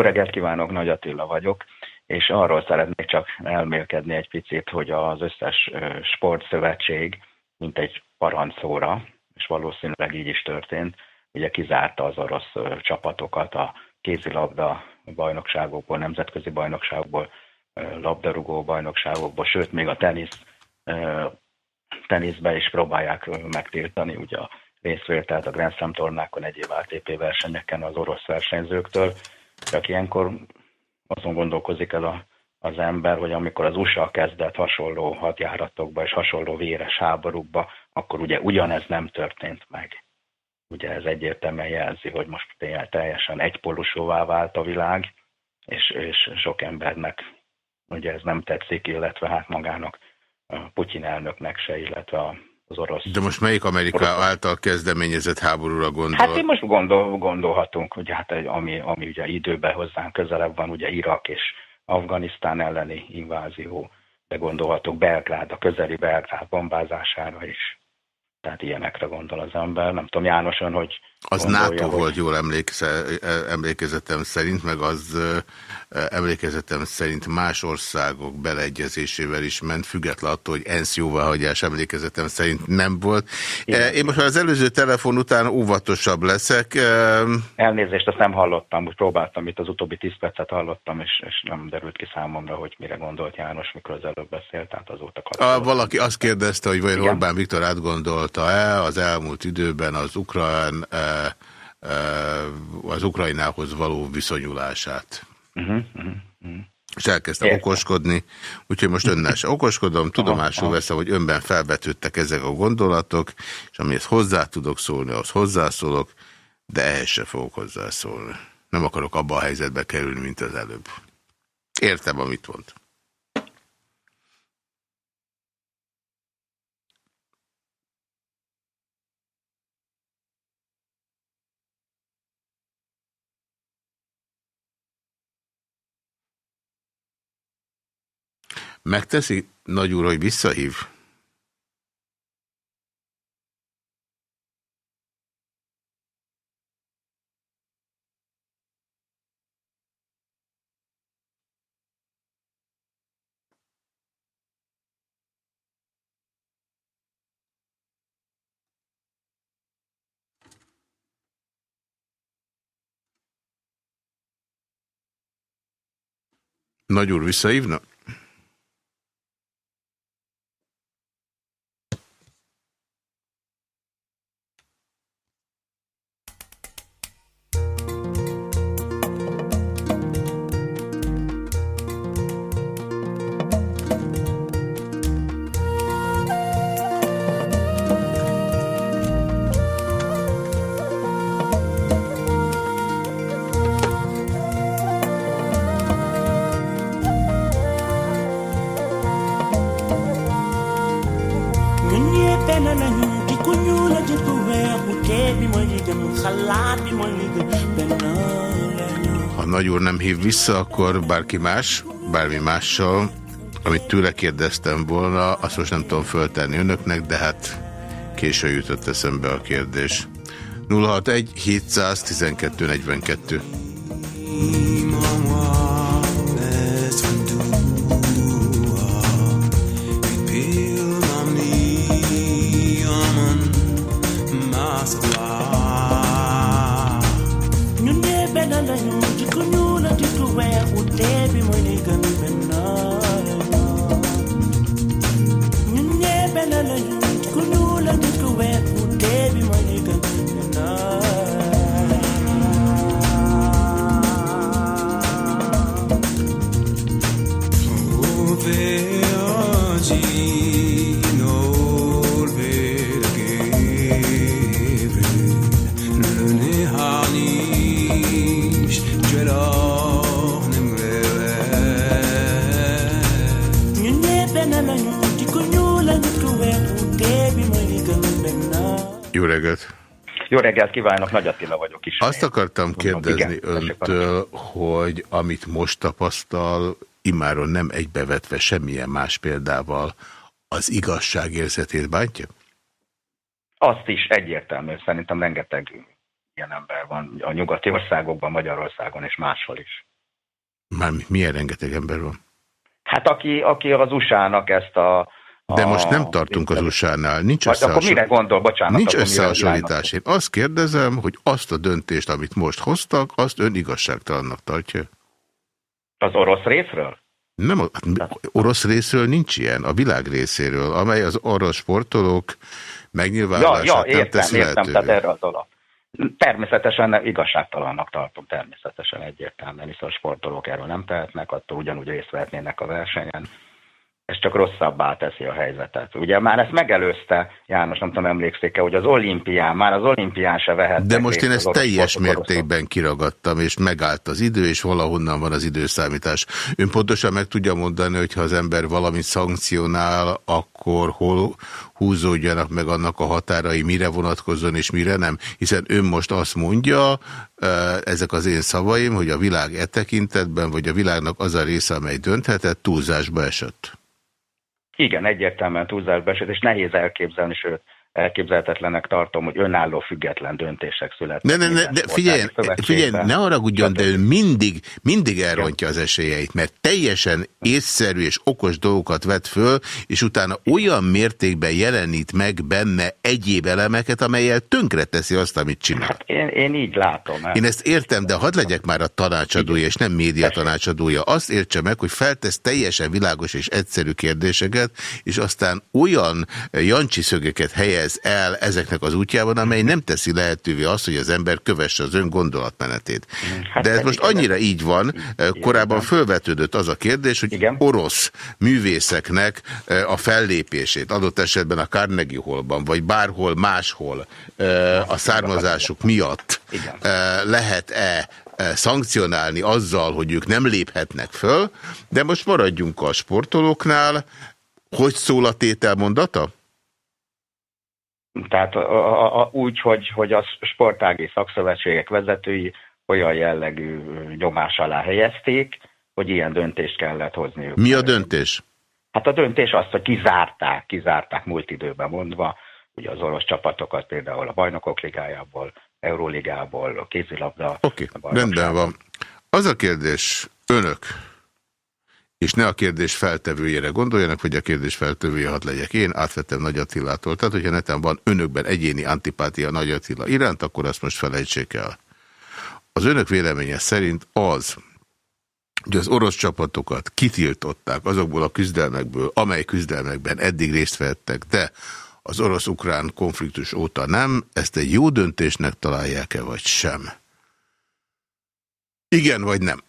Jó reggelt kívánok, Nagy Attila vagyok, és arról szeretnék csak elmélkedni egy picit, hogy az összes sportszövetség, mint egy parancóra, és valószínűleg így is történt, ugye kizárta az orosz csapatokat a kézilabda bajnokságokból, nemzetközi bajnokságokból, labdarúgó bajnokságokból, sőt még a tenisz, ö, teniszbe is próbálják megtiltani ugye a részvételt a Grand Slam tornákon, egyéb ATP versenyeken az orosz versenyzőktől. Csak ilyenkor azon gondolkozik el a, az ember, hogy amikor az USA kezdett hasonló hadjáratokba és hasonló véres háborúkba, akkor ugye ugyanez nem történt meg. Ugye ez egyértelműen jelzi, hogy most tényleg teljesen egypolusúvá vált a világ, és, és sok embernek ugye ez nem tetszik, illetve hát magának a Putyin elnöknek se, illetve a az orosz. De most melyik Amerika orosz... által kezdeményezett háborúra gondol? Hát én most gondol, gondolhatunk, hogy hát ami, ami ugye időben hozzánk közelebb van, ugye Irak és Afganisztán elleni invázió, de gondolhatunk Belgrád, a közeli Belgrád bombázására is. Tehát ilyenekre gondol az ember. Nem tudom, Jánoson, hogy Az NATO hogy... volt, jól emlékezetem szerint, meg az emlékezetem szerint más országok beleegyezésével is ment, független attól, hogy ENSZ jóváhagyás emlékezetem szerint nem volt. Igen. Én most az előző telefon után óvatosabb leszek. Elnézést, azt nem hallottam, úgy próbáltam, itt az utóbbi tíz percet hallottam, és, és nem derült ki számomra, hogy mire gondolt János, mikor az előbb beszélt, tehát azóta A, Valaki azt kérdezte, hogy vajon Orbán Viktor átgondolta-e az elmúlt időben az ukrán az Ukrajnához való viszonyulását. Uh -huh, uh -huh. és elkezdtem Értem. okoskodni, úgyhogy most önnel se okoskodom, tudomásul aha. veszem, hogy önben felvetődtek ezek a gondolatok, és amihez hozzá tudok szólni, az hozzászólok, de ehhez se fogok hozzászólni. Nem akarok abba a helyzetbe kerülni, mint az előbb. Értem, amit mond. Megteszi nagy úr, hogy visszahív? Nagy úr visszahívna? Vissza, akkor bárki más, bármi mással, amit tőle kérdeztem volna, azt most nem tudom föltenni önöknek, de hát késő jutott eszembe a kérdés. 061 712 42 kívánok, Nagy Attila vagyok is. Azt akartam kérdezni igen, öntől, hogy amit most tapasztal, immáron nem egybevetve semmilyen más példával, az igazságérzetét bántja? Azt is egyértelmű, szerintem rengeteg ilyen ember van a nyugati országokban, Magyarországon és máshol is. Már milyen rengeteg ember van? Hát aki, aki az USA-nak ezt a... De most nem tartunk az USA-nál, nincs Vagy akkor mire összehasonlítás. gondol, bocsánat? Nincs összehasonlítás. Én azt kérdezem, hogy azt a döntést, amit most hoztak, azt ön igazságtalannak tartja? Az orosz részről? Nem, a- orosz részről nincs ilyen, a világ részéről, amely az orosz sportolók Ja, megnyilvánulását ja, nem értem, teszi értem, tehát lehetővé. erre az alap. Természetesen igazságtalannak tartom, természetesen egyértelműen, hiszen a sportolók erről nem tehetnek, attól ugyanúgy részt vehetnének a versenyen. Ez csak rosszabbá teszi a helyzetet. Ugye már ezt megelőzte, János, nem tudom, emlékszik-e, hogy az olimpián, már az olimpián se vehettek De most én ezt teljes mértékben kiragadtam, és megállt az idő, és valahonnan van az időszámítás. Ön pontosan meg tudja mondani, hogy ha az ember valamit szankcionál, akkor hol húzódjanak meg annak a határai, mire vonatkozzon és mire nem? Hiszen ön most azt mondja, eh, ezek az én szavaim, hogy a világ e tekintetben, vagy a világnak az a része, amely dönthetett, túlzásba esett. Igen, egyértelműen túlzásba esett, és nehéz elképzelni, sőt, elképzelhetetlenek tartom, hogy önálló független döntések születnek. Ne, ne, ne, de figyelj, figyelj, ne haragudjon, de ő mindig, mindig elrontja az esélyeit, mert teljesen észszerű és okos dolgokat vet föl, és utána olyan mértékben jelenít meg benne egyéb elemeket, amelyel tönkreteszi azt, amit csinál. Hát én, én így látom. El. Én ezt értem, de hadd legyek már a tanácsadója, és nem média tanácsadója. Azt értse meg, hogy feltesz teljesen világos és egyszerű kérdéseket, és aztán olyan jancsi szögeket helyez helyez el ezeknek az útjában, amely nem teszi lehetővé azt, hogy az ember kövesse az ön gondolatmenetét. Hát De ez most annyira így van, korábban fölvetődött az a kérdés, hogy orosz művészeknek eh, a fellépését, adott esetben a Carnegie Hallban, vagy bárhol máshol eh, a származásuk miatt eh, lehet-e eh, szankcionálni azzal, hogy ők nem léphetnek föl, de most maradjunk a sportolóknál. Hogy szól a tételmondata? Tehát a, a, a, úgy, hogy, hogy a sportági szakszövetségek vezetői olyan jellegű nyomás alá helyezték, hogy ilyen döntést kellett hozniuk. Mi a döntés? Hát a döntés az, hogy kizárták, kizárták múlt időben mondva, ugye az orosz csapatokat például a bajnokok ligájából, Euróligából, a kézilabda. Oké, rendben van. Az a kérdés, önök, és ne a kérdés feltevőjére gondoljanak, hogy a kérdés feltevője hadd legyek én, átvettem Nagy Attilától. Tehát, hogyha neten van önökben egyéni antipátia Nagy Attila iránt, akkor azt most felejtsék el. Az önök véleménye szerint az, hogy az orosz csapatokat kitiltották azokból a küzdelmekből, amely küzdelmekben eddig részt vettek, de az orosz-ukrán konfliktus óta nem, ezt egy jó döntésnek találják-e, vagy sem? Igen vagy nem?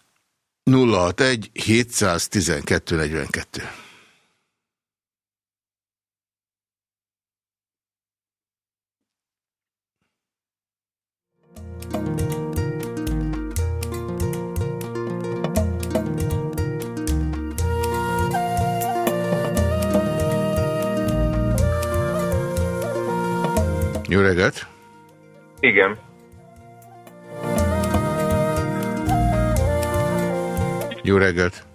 061 712 42. Jó reggelt! Igen. Jó reggelt!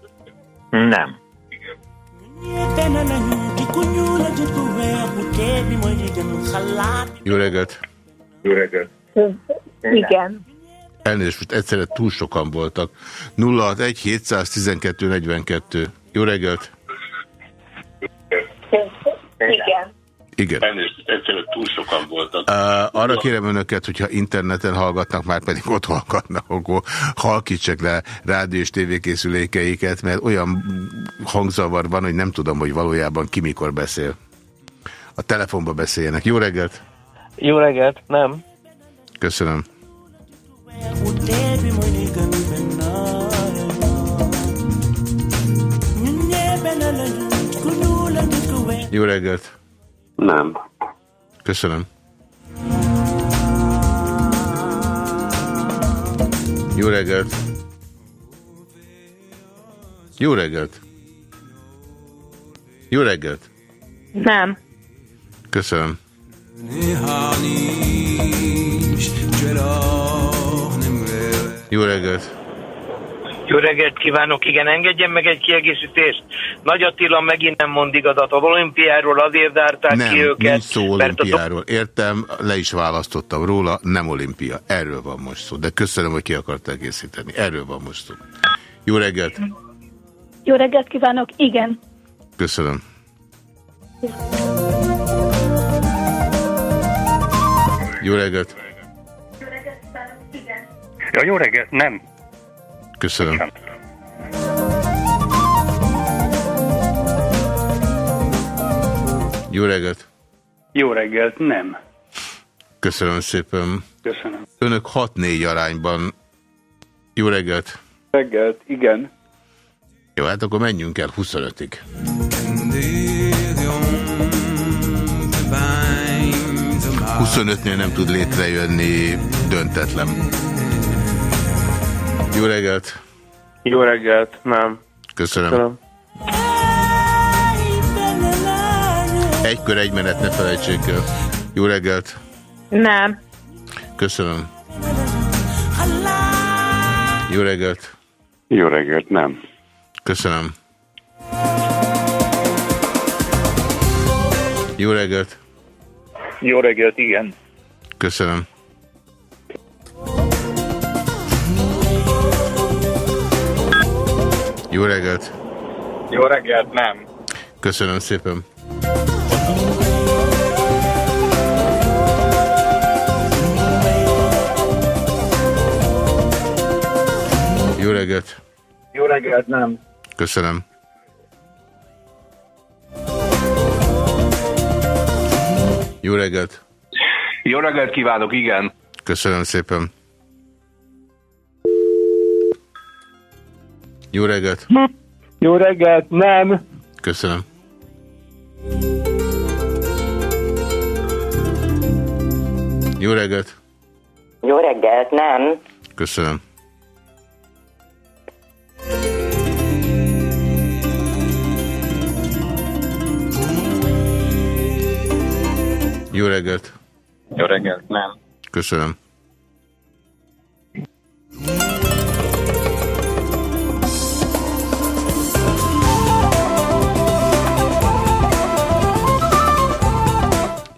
Nem. Jó reggelt! Jó reggelt. Igen. Elnézést, most egyszerre túl sokan voltak. 061 712 42. Jó reggelt! Igen. Igen. Elnézést, egyszerűen túl sokan voltak. Uh, arra kérem önöket, hogyha interneten hallgatnak, már pedig ott hallgatnak, akkor halkítsák le rádió és tévékészülékeiket, mert olyan hangzavar van, hogy nem tudom, hogy valójában ki mikor beszél. A telefonba beszéljenek. Jó reggelt! Jó reggelt, nem. Köszönöm. Jó reggelt! Nem. Köszönöm. Jó reggelt! Jó reggelt! Jó reggelt! Nem. Köszönöm. Jó reggelt! Jó reggelt kívánok, igen, engedjen meg egy kiegészítést. Nagy Attila megint nem mond igazat. Az olimpiáról azért zárták Nem, ki őket. nincs szó mert a olimpiáról. Értem, le is választottam róla, nem olimpia. Erről van most szó. De köszönöm, hogy ki akart egészíteni. Erről van most szó. Jó reggelt! Jó reggelt kívánok, igen. Köszönöm. Jó reggelt! Ja, jó reggelt, nem. Köszönöm. Jó reggelt! Jó reggelt, nem. Köszönöm szépen. Köszönöm. Önök 6-4 arányban. Jó reggelt! Reggelt, igen. Jó, hát akkor menjünk el 25-ig. Divine 25-nél nem tud létrejönni döntetlen. Jó reggelt! Jó reggelt, nem. Köszönöm. Köszönöm. Egy kör, egy menet, ne felejtsék el. Jó reggelt! Nem. Köszönöm. Jó reggelt! Jó reggelt, nem. Köszönöm. Jó reggelt! Jó reggelt, igen. Köszönöm. Jó reggelt! Jó reggelt, nem. Köszönöm szépen. Jó reggelt! Jó reggelt, nem. Köszönöm. Jó reggelt! Jó reggelt kívánok, igen. Köszönöm szépen. Jó reggelt! Jó reggelt, nem. Köszönöm. Jó reggelt! Jó reggelt, nem. Köszönöm. Jó reggelt! Jó reggelt, nem. Köszönöm.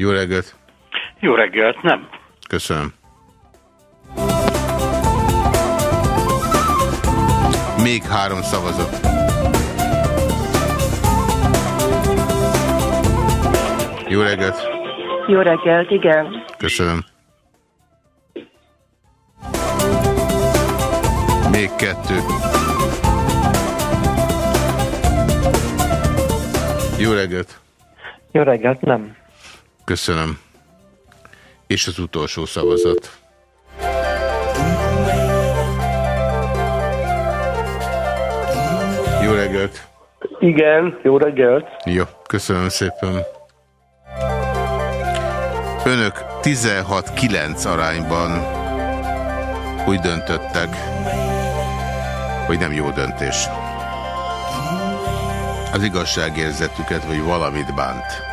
Jó reggelt! Jó reggelt, nem. Köszönöm. Még három szavazat. Jó reggelt! Jó reggelt, igen. Köszönöm. Még kettő. Jó reggelt! Jó reggelt, nem. Köszönöm. És az utolsó szavazat. Jó reggelt! Igen, jó reggelt. Jó, köszönöm szépen. Önök 16-9 arányban úgy döntöttek, hogy nem jó döntés. Az igazságérzetüket, vagy valamit bánt.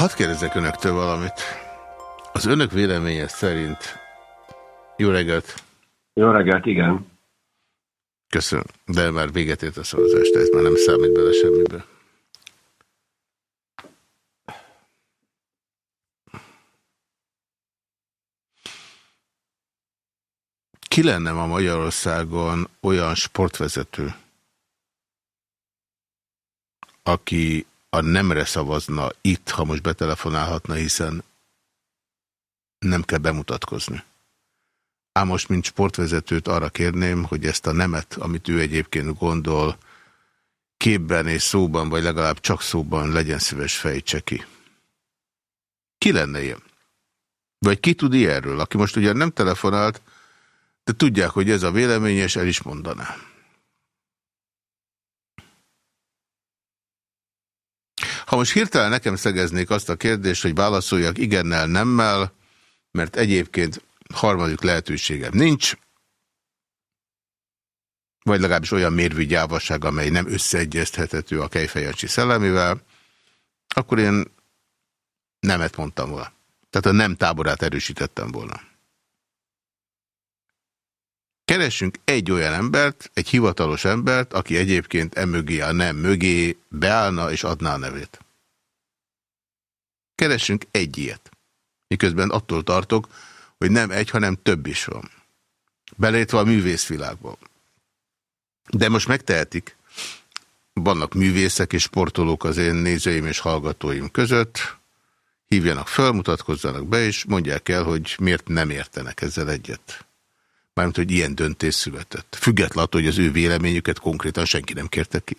Hadd kérdezzek önöktől valamit. Az önök véleménye szerint... Jó reggelt! Jó reggelt, igen. Köszönöm. De már véget ért a szavazás, tehát már nem számít bele semmibe. Ki lenne ma Magyarországon olyan sportvezető, aki a nemre szavazna itt, ha most betelefonálhatna, hiszen nem kell bemutatkozni. Ám most, mint sportvezetőt arra kérném, hogy ezt a nemet, amit ő egyébként gondol, képben és szóban, vagy legalább csak szóban legyen szíves fejtse ki. Ki lenne ilyen? Vagy ki tud ilyenről, aki most ugyan nem telefonált, de tudják, hogy ez a vélemény, és el is mondaná. Ha most hirtelen nekem szegeznék azt a kérdést, hogy válaszoljak igennel, nemmel, mert egyébként harmadik lehetőségem nincs, vagy legalábbis olyan mérvű gyávaság, amely nem összeegyeztethető a kejfejancsi szellemével, akkor én nemet mondtam volna. Tehát a nem táborát erősítettem volna. Keressünk egy olyan embert, egy hivatalos embert, aki egyébként emögé a nem mögé beállna és adná a nevét. Keressünk egy ilyet. Miközben attól tartok, hogy nem egy, hanem több is van. Belétve a művészvilágban. De most megtehetik. Vannak művészek és sportolók az én nézőim és hallgatóim között. Hívjanak föl, mutatkozzanak be, és mondják el, hogy miért nem értenek ezzel egyet. Mármint, hogy ilyen döntés született. Függetlenül, hogy az ő véleményüket konkrétan senki nem kérte ki.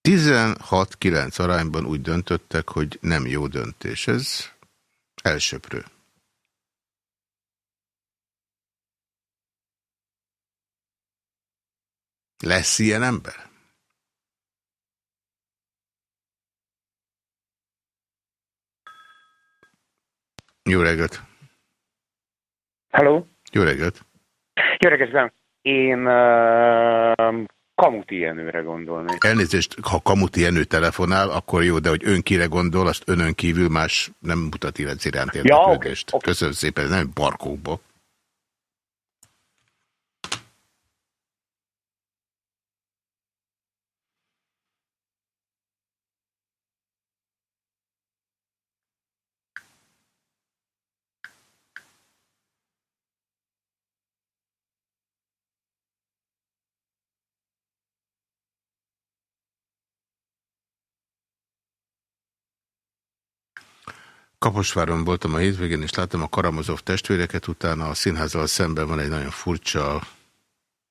Tizenhat kilenc arányban úgy döntöttek, hogy nem jó döntés. Ez elsőprő. Lesz ilyen ember? Jó reggelt! Hello? Jó reggelt! Jó reggelt. Én uh, Kamuti Jenőre gondolnék. Elnézést, ha Kamuti Jenő telefonál, akkor jó, de hogy ön kire gondol, azt önön kívül más nem mutat illetsz iránt érdeklődést. Ja, okay, okay. Köszönöm szépen, nem barkókba. Kaposváron voltam a hétvégén, és láttam a Karamazov testvéreket, utána a színházzal szemben van egy nagyon furcsa,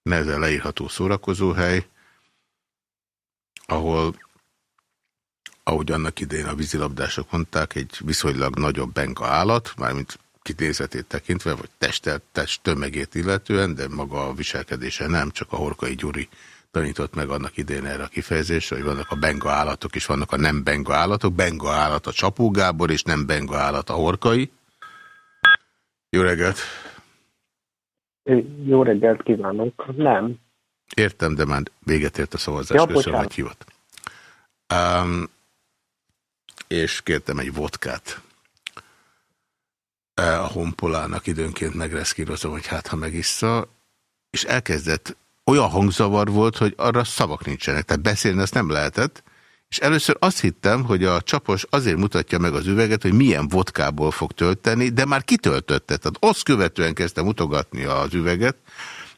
nehezen leírható szórakozóhely, ahol, ahogy annak idején a vízilabdások mondták, egy viszonylag nagyobb benga állat, mármint kinézetét tekintve, vagy testet, test tömegét illetően, de maga a viselkedése nem, csak a Horkai Gyuri tanított meg annak idén erre a kifejezésre, hogy vannak a benga állatok, és vannak a nem benga állatok. Benga állat a Csapó Gábor, és nem benga állat a Horkai. Jó reggelt! Jó reggelt kívánok! Nem. Értem, de már véget ért a szavazás. Ja, Köszönöm, hogy hívott. Um, és kértem egy vodkát. A honpolának időnként megreszkírozom, hogy hát ha megissza, és elkezdett olyan hangzavar volt, hogy arra szavak nincsenek. Tehát beszélni azt nem lehetett. És először azt hittem, hogy a csapos azért mutatja meg az üveget, hogy milyen vodkából fog tölteni, de már kitöltötte. Tehát azt követően kezdte mutogatni az üveget,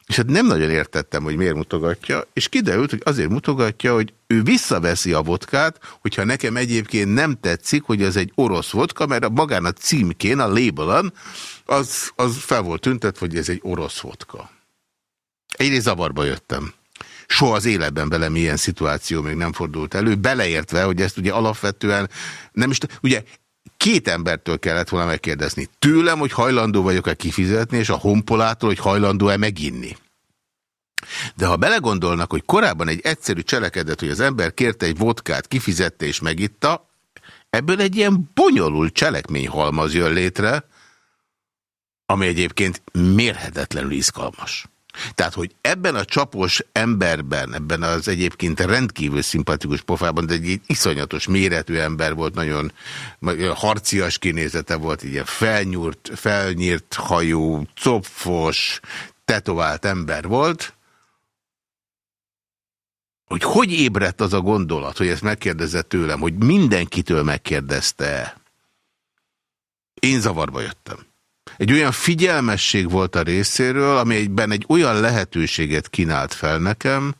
és hát nem nagyon értettem, hogy miért mutogatja, és kiderült, hogy azért mutogatja, hogy ő visszaveszi a vodkát, hogyha nekem egyébként nem tetszik, hogy ez egy orosz vodka, mert a magán a címkén, a labelon, az, az fel volt tüntet, hogy ez egy orosz vodka. Egyrészt zavarba jöttem. Soha az életben bele milyen szituáció még nem fordult elő, beleértve, hogy ezt ugye alapvetően nem is, ugye két embertől kellett volna megkérdezni. Tőlem, hogy hajlandó vagyok-e kifizetni, és a honpolától, hogy hajlandó-e meginni. De ha belegondolnak, hogy korábban egy egyszerű cselekedet, hogy az ember kérte egy vodkát, kifizette és megitta, ebből egy ilyen bonyolult cselekményhalmaz jön létre, ami egyébként mérhetetlenül izgalmas. Tehát, hogy ebben a csapos emberben, ebben az egyébként rendkívül szimpatikus pofában, de egy iszonyatos méretű ember volt, nagyon harcias kinézete volt, ilyen felnyúrt, felnyírt hajú, copfos, tetovált ember volt, hogy hogy ébredt az a gondolat, hogy ezt megkérdezett tőlem, hogy mindenkitől megkérdezte Én zavarba jöttem. Egy olyan figyelmesség volt a részéről, ami egyben egy olyan lehetőséget kínált fel nekem,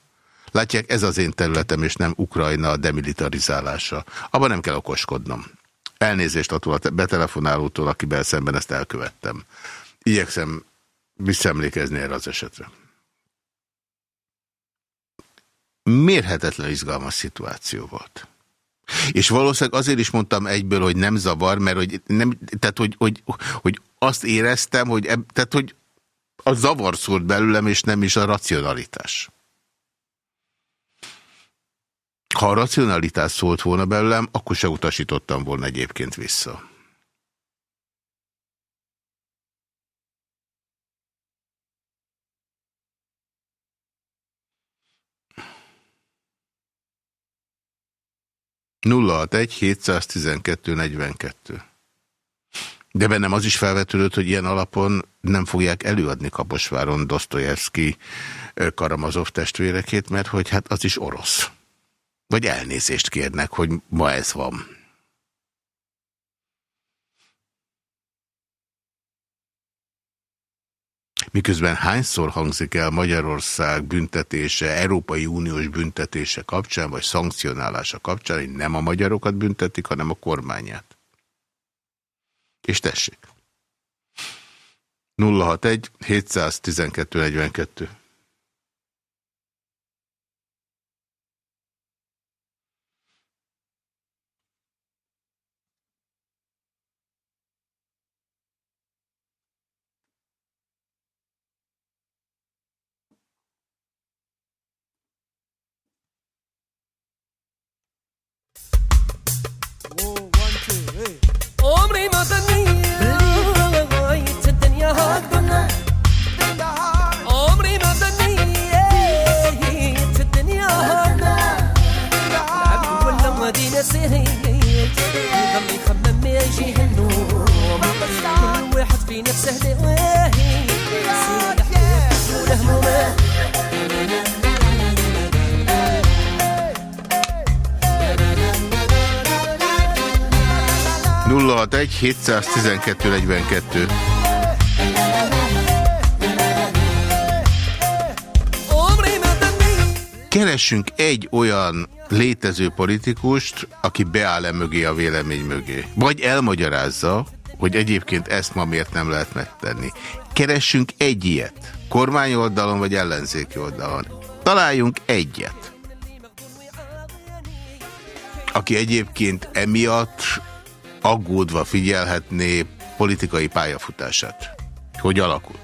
látják, ez az én területem, és nem Ukrajna demilitarizálása. Abban nem kell okoskodnom. Elnézést attól a betelefonálótól, akiben szemben ezt elkövettem. Igyekszem visszaemlékezni erre az esetre. Mérhetetlen izgalmas szituáció volt. És valószínűleg azért is mondtam egyből, hogy nem zavar, mert hogy, nem, tehát, hogy, hogy, hogy azt éreztem, hogy, eb, tehát, hogy a zavar szólt belőlem, és nem is a racionalitás. Ha a racionalitás szólt volna belőlem, akkor se utasítottam volna egyébként vissza. 061 712 42. De bennem az is felvetődött, hogy ilyen alapon nem fogják előadni Kaposváron Dostoyevsky Karamazov testvérekét, mert hogy hát az is orosz. Vagy elnézést kérnek, hogy ma ez van. Miközben hányszor hangzik el Magyarország büntetése, Európai Uniós büntetése kapcsán, vagy szankcionálása kapcsán, hogy nem a magyarokat büntetik, hanem a kormányát. És tessék. 061 712 42 كل واحد في نفسه لواهي سيح وله همومه 061 712 42. عمري ما دني Keressünk egy olyan létező politikust, aki beáll-e mögé a vélemény mögé. Vagy elmagyarázza, hogy egyébként ezt ma miért nem lehet megtenni. Keressünk egy ilyet. Kormányoldalon vagy ellenzéki oldalon. Találjunk egyet. Aki egyébként emiatt aggódva figyelhetné politikai pályafutását. Hogy alakul?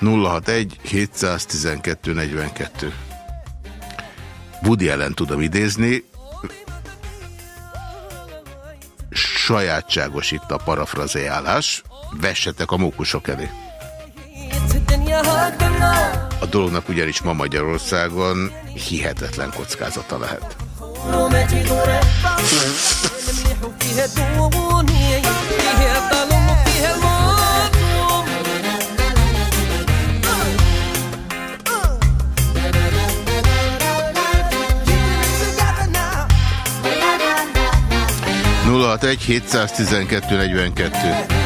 061 712 42. Woody ellen tudom idézni. Sajátságos itt a parafrazéálás. Vessetek a mókusok elé. A dolognak ugyanis ma Magyarországon hihetetlen kockázata lehet. 061 712 42.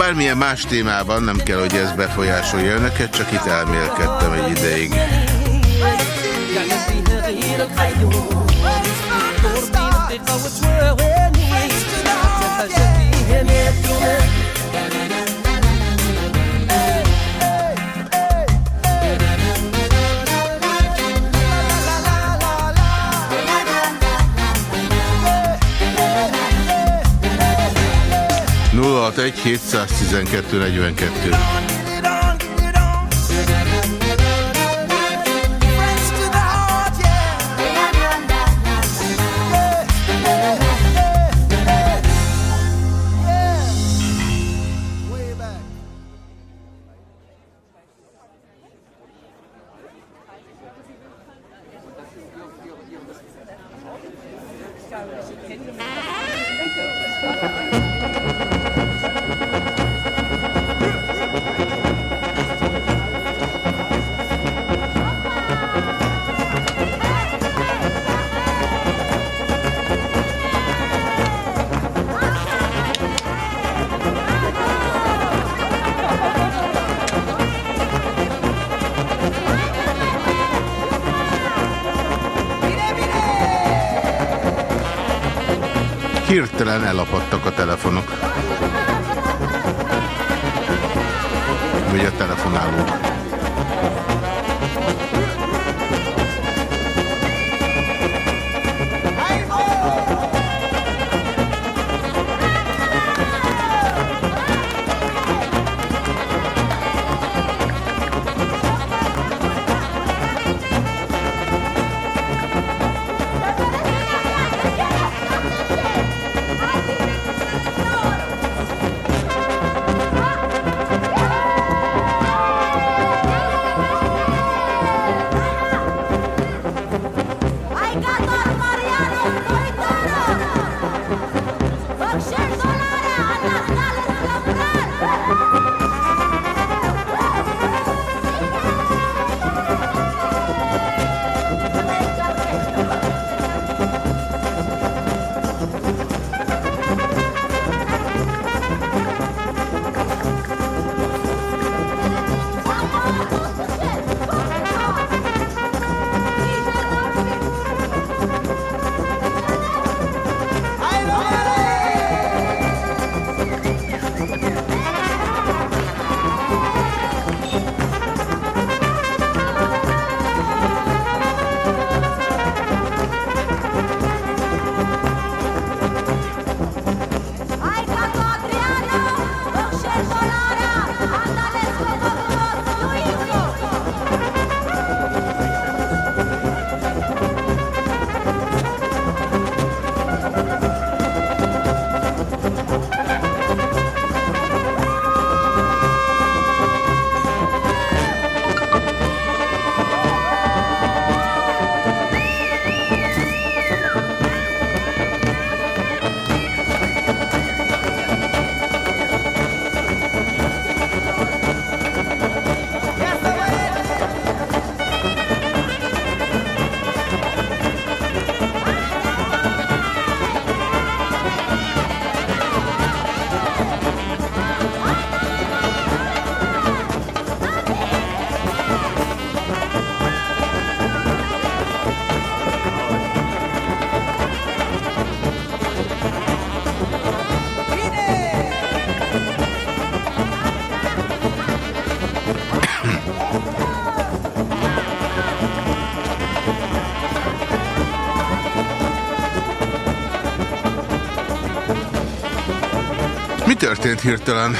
bármilyen más témában nem kell, hogy ez befolyásolja önöket, csak itt elmélkedtem egy ideig. 712 42. Hirtelen elapadtak a telefonok. Történt hirtelen?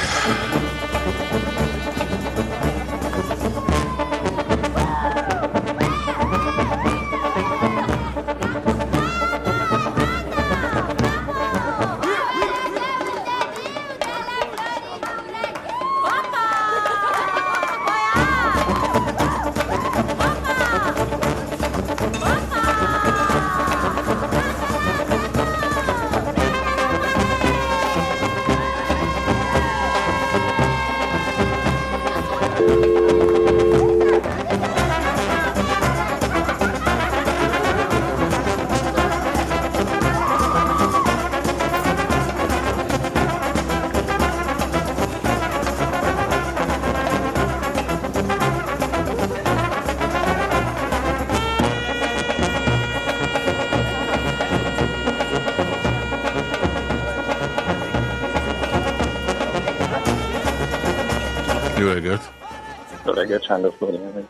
Reggelt, Sándor Florian. vagyok.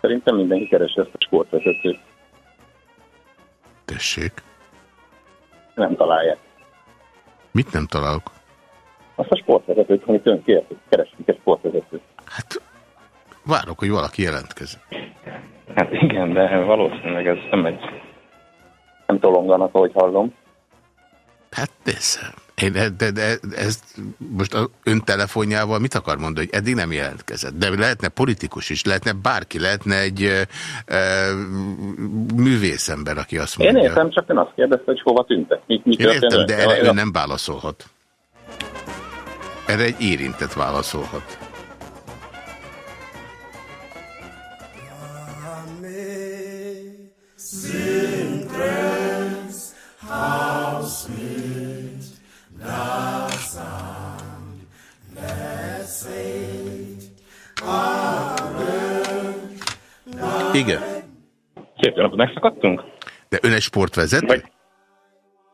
Szerintem mindenki keresi ezt a sportvezetőt. Tessék. Nem találják. Mit nem találok? Azt a sportvezetőt, amit ön kért, hogy keresünk egy sportvezetőt. Várok, hogy valaki jelentkezik. Hát igen, de valószínűleg ez nem egy... Nem tolonganak, ahogy hallom. Hát nézze. Én, de, de, de ez most telefonjával mit akar mondani, hogy eddig nem jelentkezett? De lehetne politikus is, lehetne bárki, lehetne egy ö, művészember, aki azt Én mondja. értem, csak ön azt kérdezte, hogy hova tűntek. Mi, mi Én értem, történt? de erre ön nem válaszolhat. Erre egy érintett válaszolhat. Sintrens Hauslied, das Sand, letztlich, Igen. Szép napot, megszakadtunk? De ön egy sportvezető? Vagy...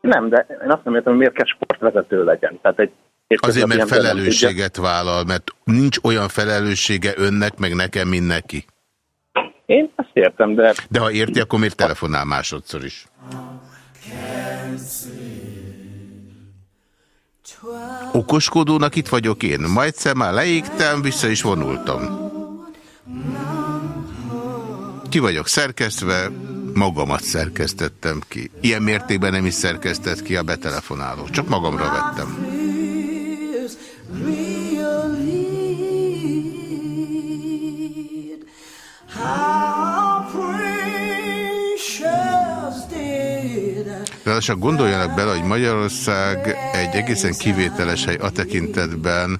Nem, de én azt nem értem, hogy miért kell sportvezető legyen. Tehát egy Azért, mert nem tudja. felelősséget vállal, mert nincs olyan felelőssége önnek, meg nekem, mint neki. Én ezt értem, de... De ha érti, akkor miért telefonál másodszor is? Okoskodónak itt vagyok én. Ma egyszer már leégtem, vissza is vonultam. Ki vagyok szerkesztve, magamat szerkesztettem ki. Ilyen mértékben nem is szerkesztett ki a betelefonáló. Csak magamra vettem. Ráadásul gondoljanak bele, hogy Magyarország egy egészen kivételes hely a tekintetben,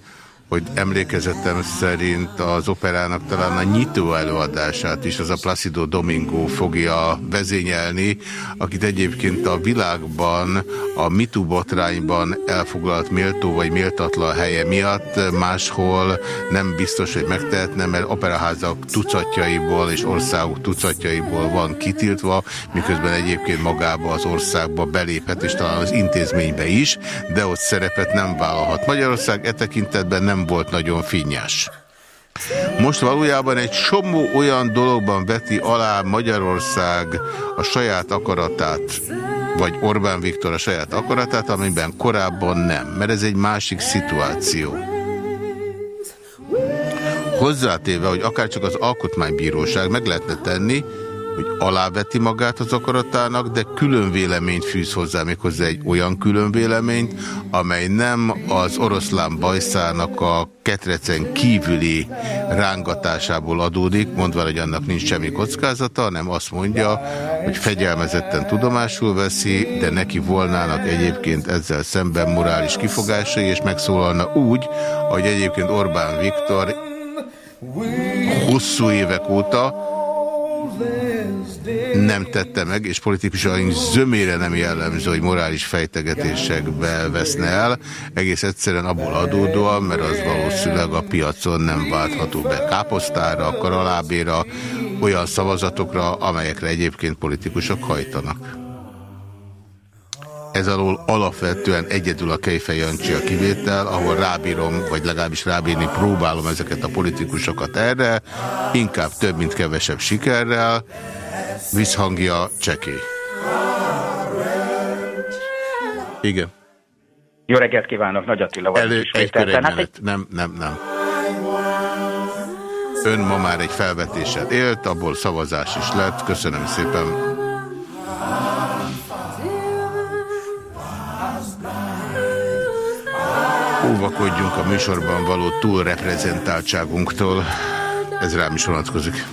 hogy emlékezetem szerint az operának talán a nyitó előadását is az a Placido Domingo fogja vezényelni, akit egyébként a világban a MeToo botrányban elfoglalt méltó vagy méltatlan helye miatt máshol nem biztos, hogy megtehetne, mert operaházak tucatjaiból és országok tucatjaiból van kitiltva, miközben egyébként magába az országba beléphet, és talán az intézménybe is, de ott szerepet nem vállalhat. Magyarország e tekintetben nem volt nagyon finnyás. Most valójában egy csomó olyan dologban veti alá Magyarország a saját akaratát, vagy Orbán Viktor a saját akaratát, amiben korábban nem, mert ez egy másik szituáció. Hozzátéve, hogy akárcsak az alkotmánybíróság meg lehetne tenni, hogy aláveti magát az akaratának, de külön véleményt fűz hozzá, méghozzá egy olyan külön véleményt, amely nem az oroszlán bajszának a ketrecen kívüli rángatásából adódik, mondva, hogy annak nincs semmi kockázata, hanem azt mondja, hogy fegyelmezetten tudomásul veszi, de neki volnának egyébként ezzel szemben morális kifogásai, és megszólalna úgy, hogy egyébként Orbán Viktor hosszú évek óta nem tette meg, és politikusaink zömére nem jellemző, hogy morális fejtegetésekbe veszne el, egész egyszerűen abból adódóan, mert az valószínűleg a piacon nem váltható be káposztára, karalábéra, olyan szavazatokra, amelyekre egyébként politikusok hajtanak. Ez alól alapvetően egyedül a Kejfej Jancsi a kivétel, ahol rábírom, vagy legalábbis rábírni próbálom ezeket a politikusokat erre, inkább több, mint kevesebb sikerrel, visszhangja csekély. Igen. Jó reggelt kívánok, Nagy Attila vagyok Elő, egy ismételten. kör Hát egy egy, Nem, nem, nem. Ön ma már egy felvetéssel élt, abból szavazás is lett. Köszönöm szépen. Óvakodjunk a műsorban való túlreprezentáltságunktól. Ez rám is vonatkozik.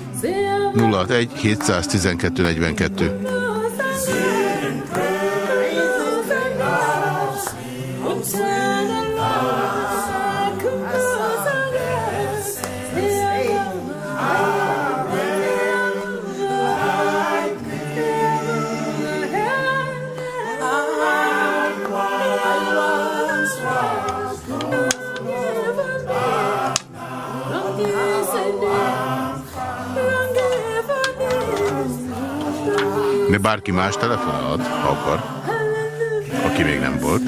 061 712 42 bárki más telefonálhat, ha akar. Aki még nem volt.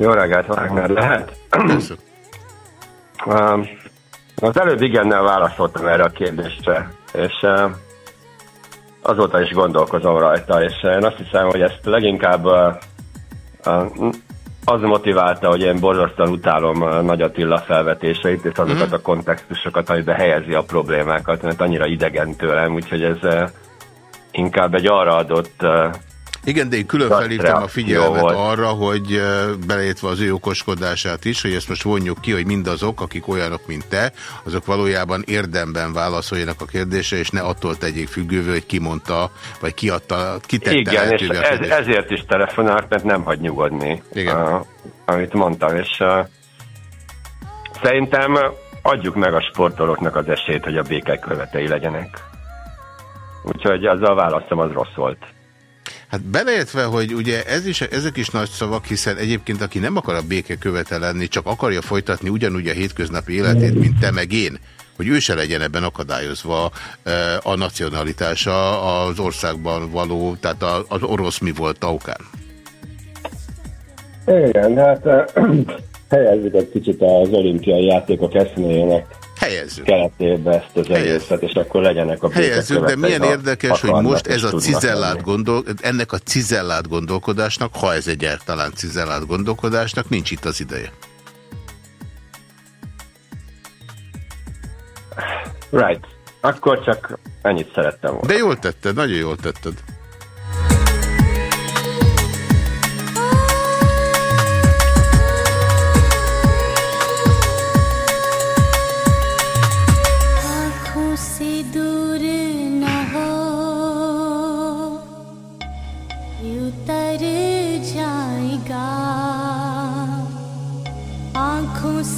Jó reggelt, Wagner, lehet? <clears throat> Um, az előbb igennel válaszoltam erre a kérdésre, és uh, azóta is gondolkozom rajta, és uh, én azt hiszem, hogy ezt leginkább uh, uh, az motiválta, hogy én borzasztóan utálom uh, Nagy Attila felvetéseit, és azokat a kontextusokat, amiben helyezi a problémákat, mert annyira idegen tőlem, úgyhogy ez uh, inkább egy arra adott Igen, de én külön felhívtam a figyelmet volt. arra, hogy beleértve az ő okoskodását is, hogy ezt most vonjuk ki, hogy mindazok, akik olyanok, mint te, azok valójában érdemben válaszoljanak a kérdésre, és ne attól tegyék függővé, hogy ki mondta, vagy ki adta, ki tette Igen, és ez, ezért is telefonált, mert nem hagy nyugodni, Igen. Uh, amit mondtam, és uh, szerintem adjuk meg a sportolóknak az esélyt, hogy a békek követei legyenek. Úgyhogy azzal a válaszom az rossz volt. Hát beleértve, hogy ugye ez is, ezek is nagy szavak, hiszen egyébként aki nem akar a béke követe lenni, csak akarja folytatni ugyanúgy a hétköznapi életét, mint te meg én, hogy ő se legyen ebben akadályozva eh, a nacionalitása az országban való, tehát az orosz mi volt Taukán. Igen, hát <clears throat> helyezzük egy kicsit az olimpiai játékok eszméjének Helyezzük. keretébe ezt az egészet, és akkor legyenek a Helyezzük, de milyen érdekes, hogy most ez a lenni. gondol, ennek a cizellált gondolkodásnak, ha ez egyáltalán cizellált gondolkodásnak, nincs itt az ideje. Right. Akkor csak ennyit szerettem volna. De jól tetted, nagyon jól tetted.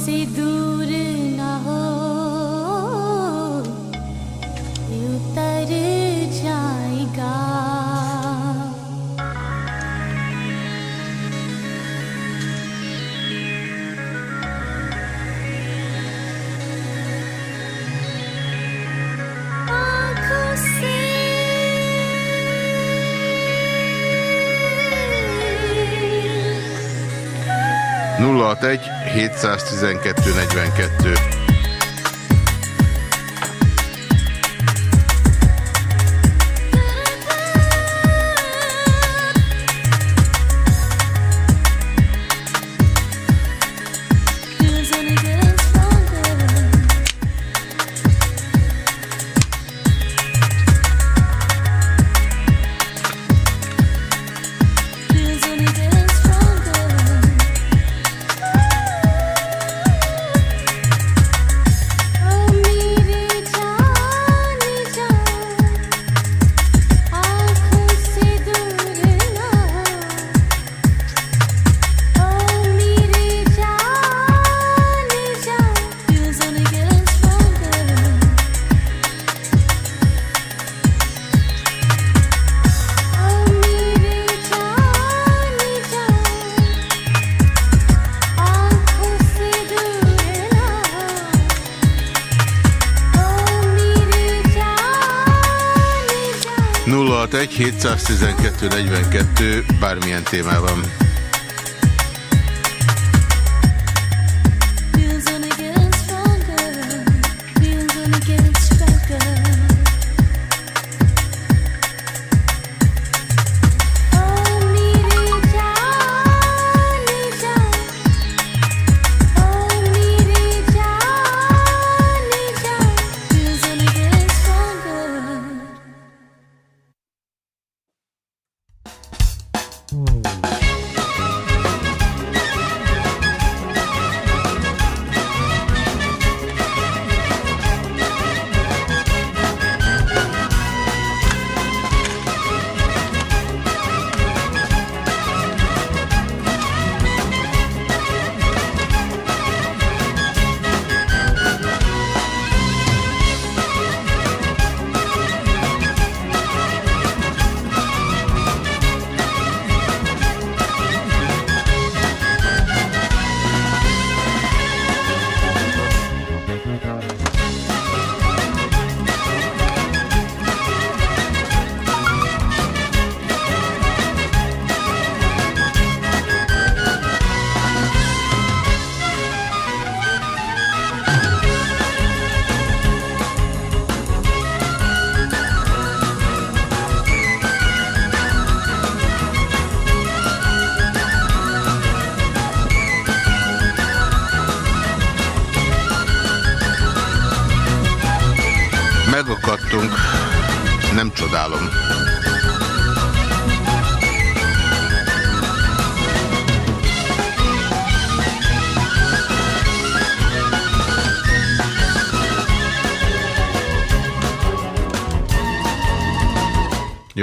आँखों से दूर न हो यूं तर जाएगा आँखों से 061 712 42. 061 712 42, bármilyen témában.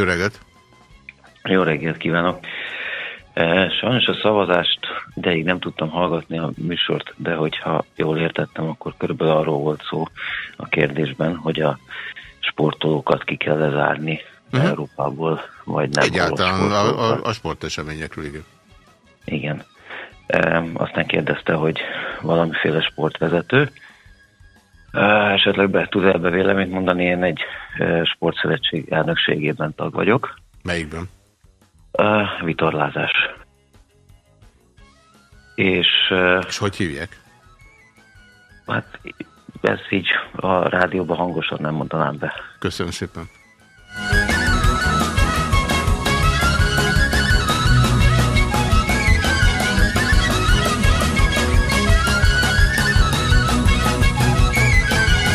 Reggelt! Jó reggelt kívánok! Eh, Sajnos a szavazást ideig nem tudtam hallgatni a műsort, de hogyha jól értettem, akkor körülbelül arról volt szó a kérdésben, hogy a sportolókat ki kell lezárni uh-huh. Európából, vagy nem. Egyáltalán a, a, a sporteseményekről, igen. Igen. E, aztán kérdezte, hogy valamiféle sportvezető. Esetleg be tud ebbe véleményt mondani, én egy sportszövetség elnökségében tag vagyok. Melyikben? Vitorlázás. És, És hogy hívják? hát ezt így a rádióban hangosan nem mondanám be. Köszönöm szépen.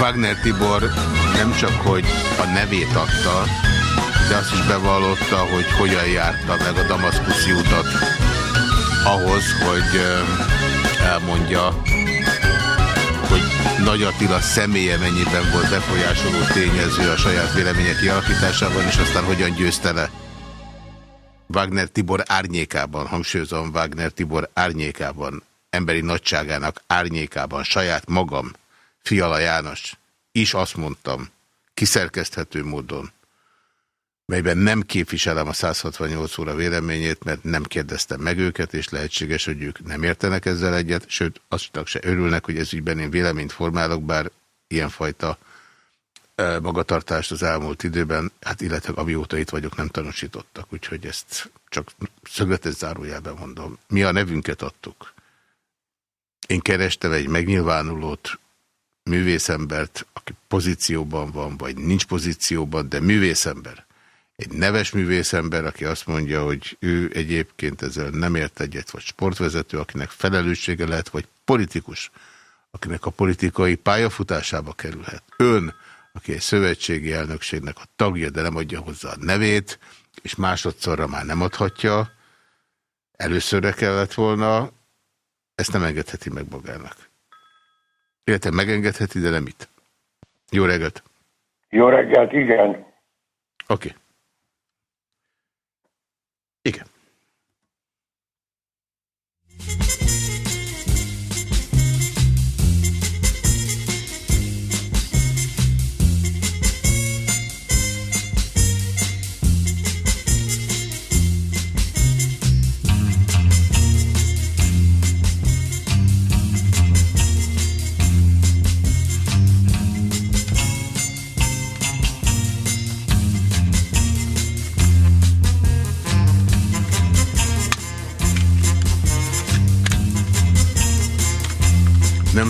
Wagner Tibor nem csak, hogy a nevét adta, de azt is bevallotta, hogy hogyan járta meg a Damaszkuszi utat ahhoz, hogy elmondja, hogy Nagy Attila személye mennyiben volt befolyásoló tényező a saját vélemények kialakításában, és aztán hogyan győzte le. Wagner Tibor árnyékában, hangsúlyozom Wagner Tibor árnyékában, emberi nagyságának árnyékában, saját magam, Fiala János, is azt mondtam, kiszerkeszthető módon, melyben nem képviselem a 168 óra véleményét, mert nem kérdeztem meg őket, és lehetséges, hogy ők nem értenek ezzel egyet, sőt, azt se örülnek, hogy ez ügyben én véleményt formálok, bár ilyenfajta magatartást az elmúlt időben, hát illetve amióta itt vagyok, nem tanúsítottak, úgyhogy ezt csak szögletes zárójelben mondom. Mi a nevünket adtuk. Én kerestem egy megnyilvánulót, művészembert, aki pozícióban van, vagy nincs pozícióban, de művészember. Egy neves művészember, aki azt mondja, hogy ő egyébként ezzel nem ért egyet, vagy sportvezető, akinek felelőssége lehet, vagy politikus, akinek a politikai pályafutásába kerülhet. Ön, aki egy szövetségi elnökségnek a tagja, de nem adja hozzá a nevét, és másodszorra már nem adhatja, előszörre kellett volna, ezt nem engedheti meg magának. Illetve megengedheti, de nem itt. Jó reggelt! Jó reggelt, igen. Oké. Okay. Igen.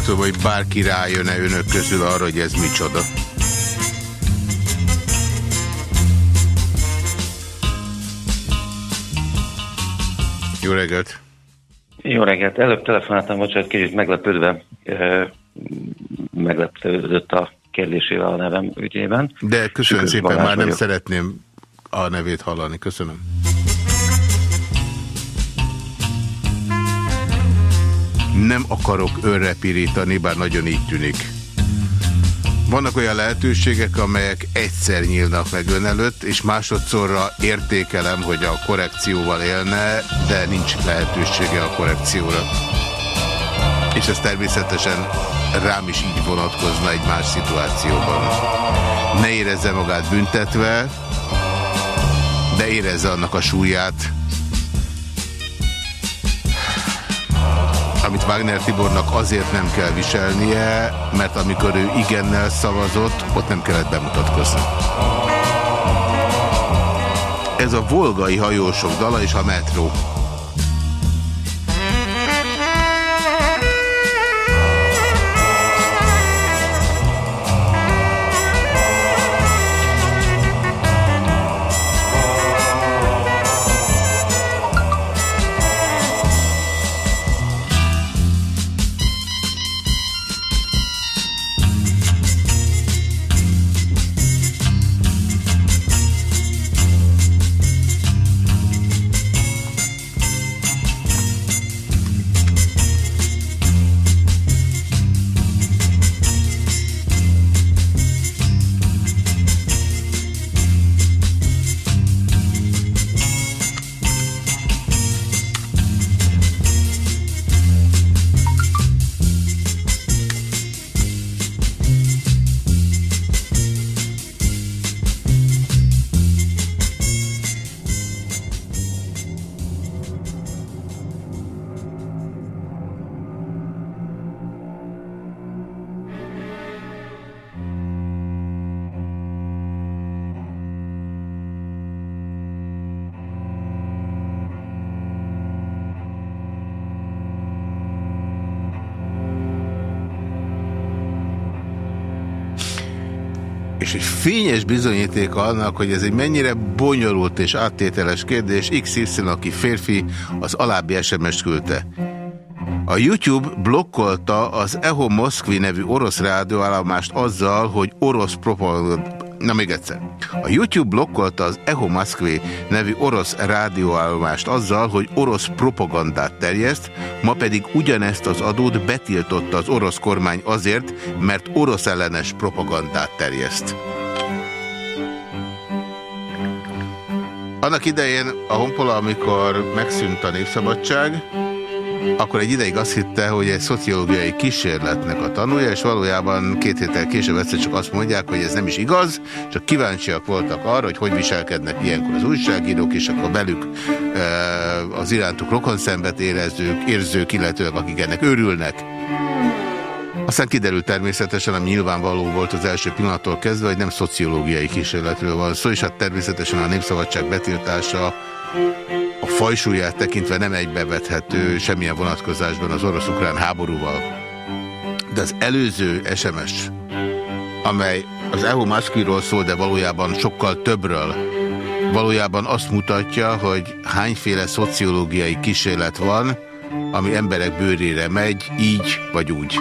Tudom, hogy bárki rájön-e önök közül arra, hogy ez micsoda. Jó reggelt! Jó reggelt! Előbb telefonáltam, bocsánat, kicsit meglepődve, meglepődött a kérdésével a nevem ügyében. De köszönöm szépen, már nem vagyok. szeretném a nevét hallani. Köszönöm. Nem akarok önre pirítani, bár nagyon így tűnik. Vannak olyan lehetőségek, amelyek egyszer nyílnak meg ön előtt, és másodszorra értékelem, hogy a korrekcióval élne, de nincs lehetősége a korrekcióra. És ez természetesen rám is így vonatkozna egy más szituációban. Ne érezze magát büntetve, de érezze annak a súlyát, amit Wagner Tibornak azért nem kell viselnie, mert amikor ő igennel szavazott, ott nem kellett bemutatkozni. Ez a volgai hajósok dala és a metró. Fényes bizonyíték annak, hogy ez egy mennyire bonyolult és áttételes kérdés, XY, aki férfi, az alábbi SMS-t küldte. A YouTube blokkolta az Eho Moszkvi nevű orosz rádióállomást azzal, hogy orosz propaganda... Na még egyszer. A YouTube blokkolta az Eho Moszkvi nevű orosz rádióállomást azzal, hogy orosz propagandát terjeszt, ma pedig ugyanezt az adót betiltotta az orosz kormány azért, mert orosz ellenes propagandát terjeszt. Annak idején a Honpola, amikor megszűnt a népszabadság, akkor egy ideig azt hitte, hogy egy szociológiai kísérletnek a tanulja, és valójában két héttel később egyszer csak azt mondják, hogy ez nem is igaz, csak kíváncsiak voltak arra, hogy hogy viselkednek ilyenkor az újságírók, és akkor velük e, az irántuk rokonszenvet érezők, érzők, illetőek, akik ennek örülnek. Aztán kiderült természetesen, ami nyilvánvaló volt az első pillanattól kezdve, hogy nem szociológiai kísérletről van szó, és hát természetesen a népszabadság betiltása a fajsúlyát tekintve nem egybevethető semmilyen vonatkozásban az orosz-ukrán háborúval. De az előző SMS, amely az EU Maszkiról szól, de valójában sokkal többről, valójában azt mutatja, hogy hányféle szociológiai kísérlet van, ami emberek bőrére megy, így vagy úgy.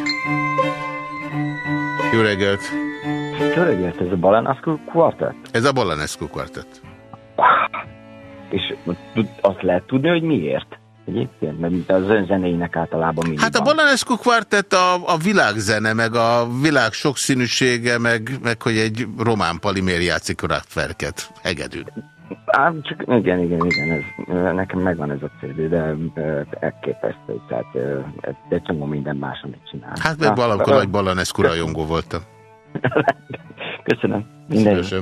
Jó reggelt! Jó reggelt, ez a Balanescu Quartet? Ez a Balanescu Quartet. És azt lehet tudni, hogy miért? Egyébként, mert az ön zenéinek általában mindig Hát a Balanescu Quartet a, a világzene, meg a világ sokszínűsége, meg, meg hogy egy román palimér játszik Kraftwerket, hegedű. Á, csak igen, igen, igen, ez, nekem megvan ez a CD, de elképesztő, tehát ö, de csomó minden más, amit csinál. Hát meg valamikor nagy Balanescu rajongó voltam. <laughs> Köszönöm. Minden jó.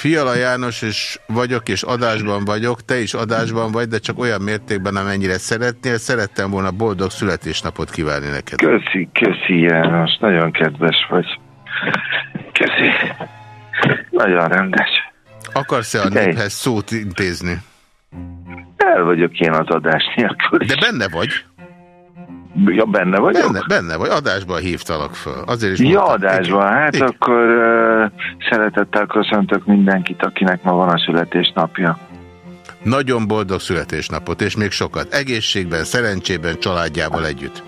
Fiala János és vagyok, és adásban vagyok, te is adásban vagy, de csak olyan mértékben, amennyire szeretnél. Szerettem volna boldog születésnapot kívánni neked. Köszi, köszi János, nagyon kedves vagy. Köszi. Nagyon rendes. Akarsz-e a néphez szót intézni? El vagyok én az adás nélkül. De benne vagy? Ja, benne vagyok? Benne, benne vagy, adásban hívtalak föl. Azért is Ja, mondtam. adásban. Igen. Hát Igen. akkor uh, szeretettel köszöntök mindenkit, akinek ma van a születésnapja. Nagyon boldog születésnapot, és még sokat. Egészségben, szerencsében, családjával együtt.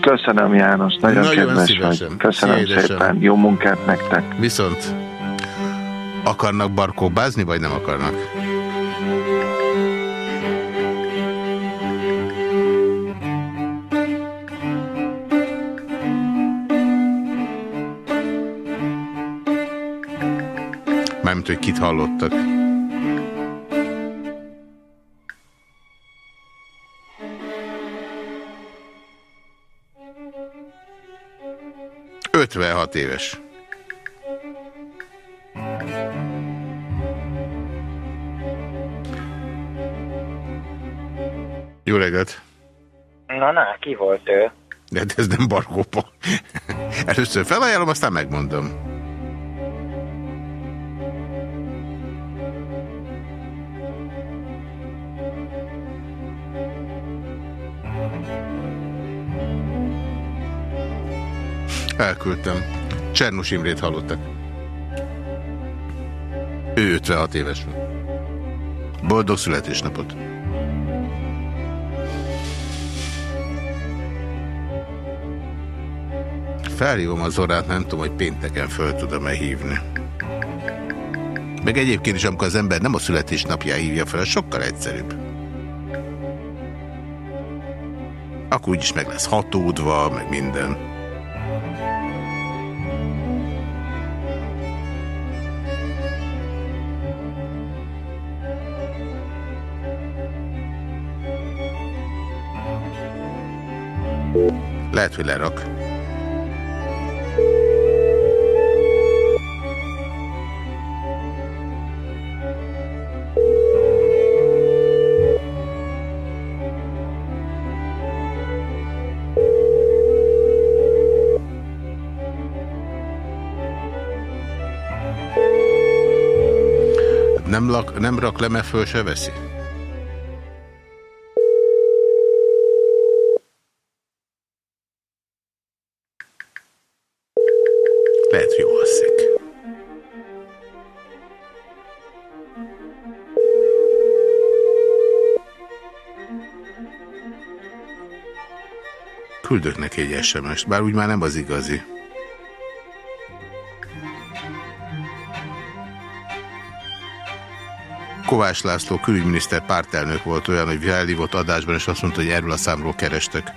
Köszönöm János, nagyon, Nagyon kedves szívesen. vagy. Köszönöm Szia, édesem. szépen, jó munkát nektek. Viszont akarnak barkóbázni, vagy nem akarnak? Hogy kit hallottak. Ötvenhat éves. Jó reggelt! Na, na, ki volt ő? De hát ez nem barkópa. <laughs> Először felajánlom, aztán megmondom. Elküldtem. Csernus Imrét hallottak. Ő 56 éves van. Boldog születésnapot! Felhívom az orrát, nem tudom, hogy pénteken föl tudom-e hívni. Meg egyébként is, amikor az ember nem a születésnapján hívja fel, sokkal egyszerűbb. Akkor úgyis meg lesz hatódva, meg minden. Lehet, hogy lerak. Nem, lak, nem rak le, mert föl se veszi. Küldök neki egy SMS-t, bár úgy már nem az igazi. Kovács László külügyminiszter pártelnök volt olyan, hogy felhívott adásban, és azt mondta, hogy erről a számról kerestek.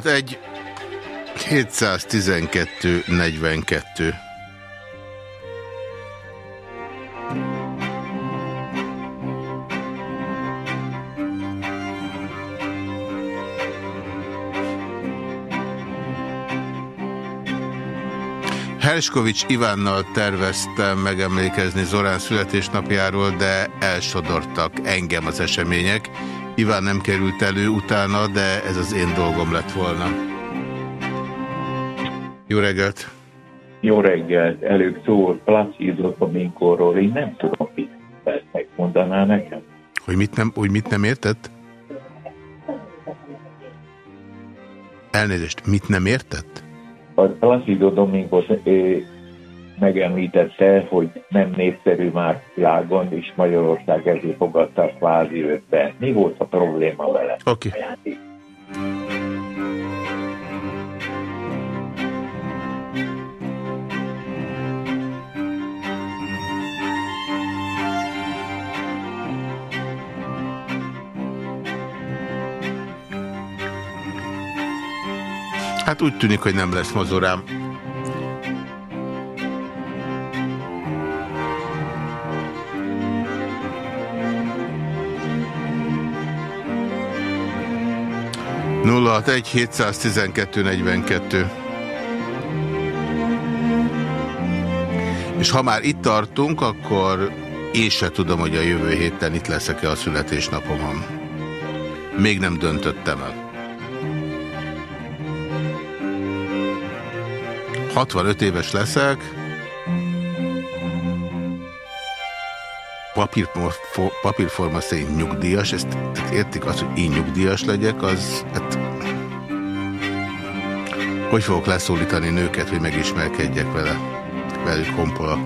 061 712 42 Herskovics Ivánnal terveztem megemlékezni Zorán születésnapjáról, de elsodortak engem az események. Iván nem került elő utána, de ez az én dolgom lett volna. Jó reggelt! Jó reggelt, előbb szól Placido Domingóról, én nem tudom, mit megmondaná nekem. Hogy mit nem, hogy mit nem értett? Elnézést, mit nem értett? A Placido Domingos ö, megemlítette, hogy nem népszerű már világon, és Magyarország ezért fogadta kvázi őt be. Mi volt a probléma vele? Oké. Okay. Hát úgy tűnik, hogy nem lesz mozorám. Nulla egy 712 42. És ha már itt tartunk, akkor én se tudom, hogy a jövő héten itt leszek-e a születésnapomon. Még nem döntöttem el. 65 éves leszek. Papír, papírforma szerint nyugdíjas, ezt tehát értik azt, hogy én nyugdíjas legyek, az hát, hogy fogok leszólítani nőket, hogy megismerkedjek vele, velük honpola.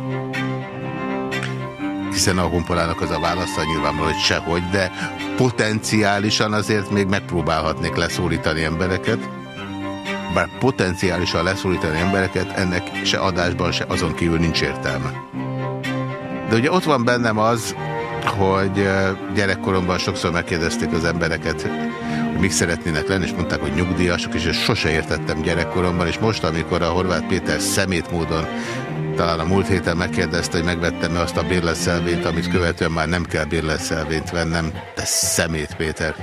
Hiszen a honpolának az a válasza nyilvánvaló, hogy sehogy, de potenciálisan azért még megpróbálhatnék leszólítani embereket bár potenciálisan leszólítani embereket, ennek se adásban, se azon kívül nincs értelme. De ugye ott van bennem az, hogy gyerekkoromban sokszor megkérdezték az embereket, mik szeretnének lenni, és mondták, hogy nyugdíjasok, és ezt sose értettem gyerekkoromban, és most, amikor a Horváth Péter szemét módon talán a múlt héten megkérdezte, hogy megvettem-e azt a bérletszelvényt, amit követően már nem kell bérletszelvényt vennem, de szemét Péter,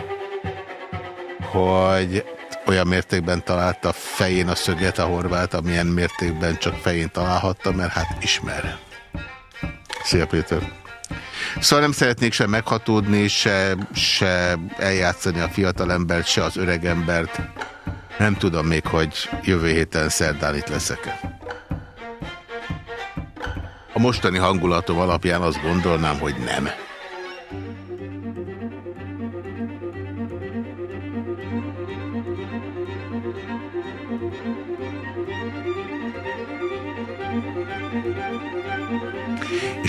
hogy olyan mértékben találta fején a szöget a horvát, amilyen mértékben csak fején találhatta, mert hát ismer. Szia Péter! Szóval nem szeretnék se meghatódni, se, se eljátszani a fiatalembert, se az öregembert. Nem tudom még, hogy jövő héten szerdán itt leszek -e. A mostani hangulatom alapján azt gondolnám, hogy nem.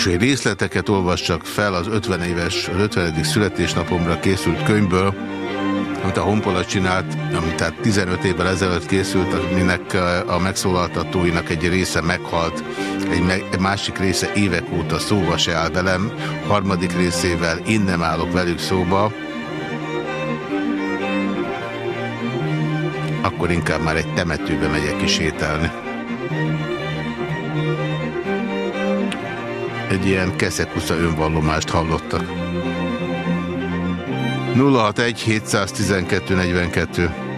És hogy részleteket olvassak fel az 50 éves, az 50. születésnapomra készült könyvből, amit a Honpola csinált, amit tehát 15 évvel ezelőtt készült, aminek a megszólaltatóinak egy része meghalt, egy, másik része évek óta szóba se áll velem, harmadik részével én nem állok velük szóba, akkor inkább már egy temetőbe megyek ki Egy ilyen keszekusza önvallomást hallottak. 061 712 42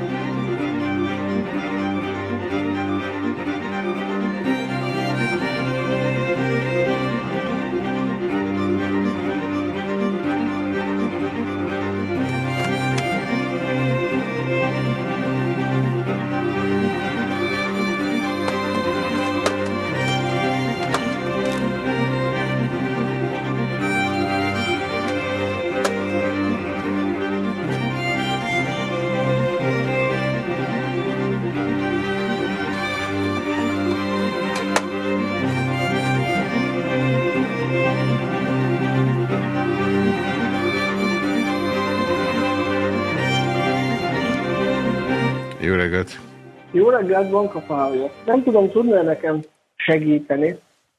Jó reggelt, Banka Pálja. Nem tudom, tudna nekem segíteni,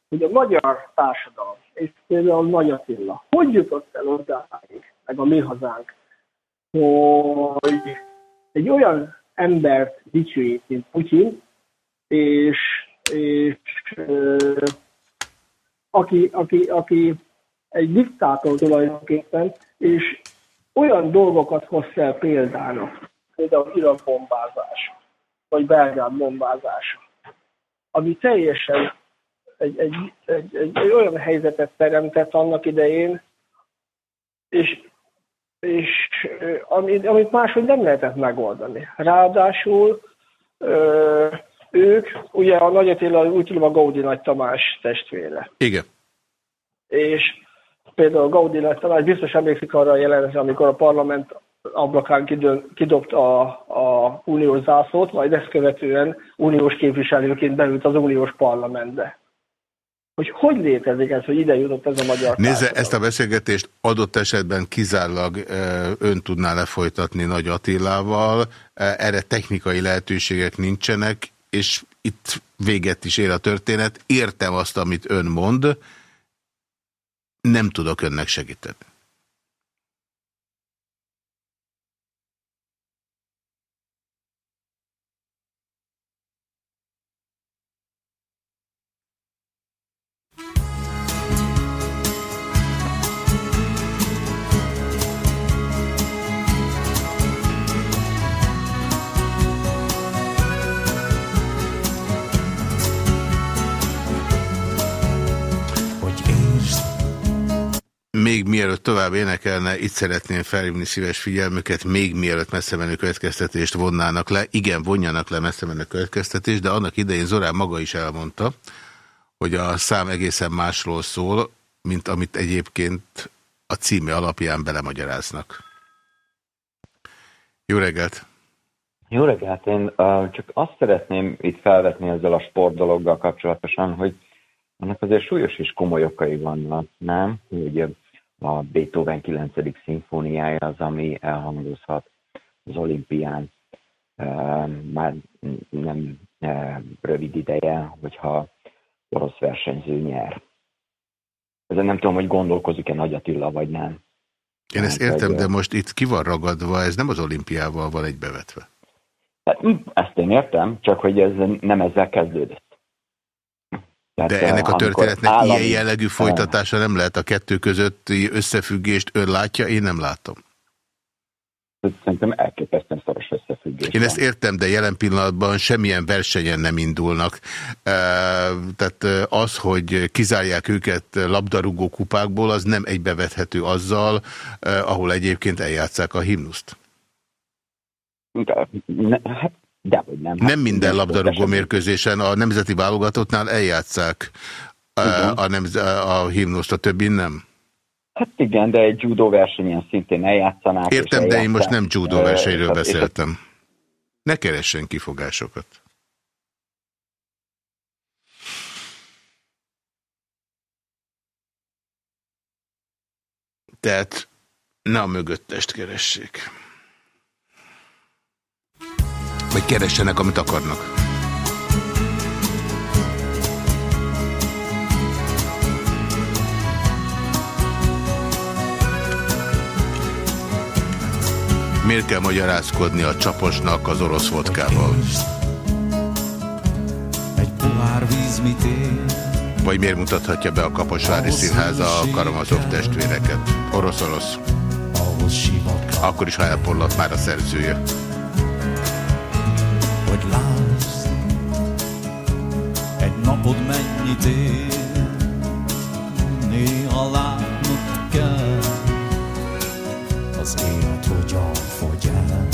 hogy a magyar társadalom, és például Nagy Attila, hogy jutott el odáig, meg a mi hazánk, hogy egy olyan embert dicsőít, mint Putyin, és, és aki, aki, aki egy diktátor tulajdonképpen, és olyan dolgokat hoz fel példának, például Irak bombázása, vagy Belgrád bombázása, ami teljesen egy, egy, egy, egy, egy olyan helyzetet teremtett annak idején, és, és amit, amit máshogy nem lehetett megoldani. Ráadásul ö, ők, ugye a Nagy Attila úgy tudom a Gaudi Nagy Tamás testvére. Igen. És például Gaudi Nagy Tamás biztos emlékszik arra a jelenetre, amikor a parlament ablakán kidobt a, a uniós zászlót, majd ezt követően uniós képviselőként beült az uniós parlamentbe. Hogy hogy létezik ez, hogy ide jutott ez a magyar Nézze, ezt a beszélgetést adott esetben kizárólag ön tudná lefolytatni Nagy Attilával, erre technikai lehetőségek nincsenek, és itt véget is ér a történet. Értem azt, amit ön mond, nem tudok önnek segíteni. Még mielőtt tovább énekelne, itt szeretném felhívni szíves figyelmüket, még mielőtt messze menő következtetést vonnának le. Igen, vonjanak le messze menő következtetést, de annak idején Zorán maga is elmondta, hogy a szám egészen másról szól, mint amit egyébként a címe alapján belemagyaráznak. Jó reggelt! Jó reggelt! Én uh, csak azt szeretném itt felvetni ezzel a sport dologgal kapcsolatosan, hogy annak azért súlyos és komoly okai vannak, nem? Hogy a Beethoven 9. szimfóniája az, ami elhangozhat az olimpián már nem rövid ideje, hogyha orosz versenyző nyer. Ezen nem tudom, hogy gondolkozik-e Nagy Attila, vagy nem. Én ezt értem, de most itt ki van ragadva, ez nem az olimpiával van egybevetve. Hát, ezt én értem, csak hogy ez nem ezzel kezdődött. Tehát, De ennek a történetnek állami- ilyen jellegű folytatása nem lehet a kettő közötti összefüggést, ön látja, én nem látom. Szerintem elképesztően szoros összefüggés. Én ezt értem, de jelen pillanatban semmilyen versenyen nem indulnak. Tehát az, hogy kizárják őket labdarúgó kupákból, az nem egybevethető azzal, ahol egyébként eljátszák a himnuszt. De, ne, hát, dehogy nem. Nem minden labdarúgó mérkőzésen a nemzeti válogatottnál eljátszák e, a, nemz- a himnuszt, a többi nem. Hát igen, de egy judó versenyen szintén eljátszanák. és Értem, de én most nem judó versenyről Ö, és- és- beszéltem. Ne keressen kifogásokat. Tehát ne a mögöttest keressék. Vagy keressenek, amit akarnak. Miért kell magyarázkodni a csaposnak az orosz vodkával? Egy pohár víz mit ér, Vagy miért mutathatja be a Kaposvári Színháza a Karamazov testvéreket? Orosz-orosz. Akkor is, ha elporlott már a szerzője. Hogy lásd, egy napod mennyit ér, néha látnod kell, az élet hogyan fogy el.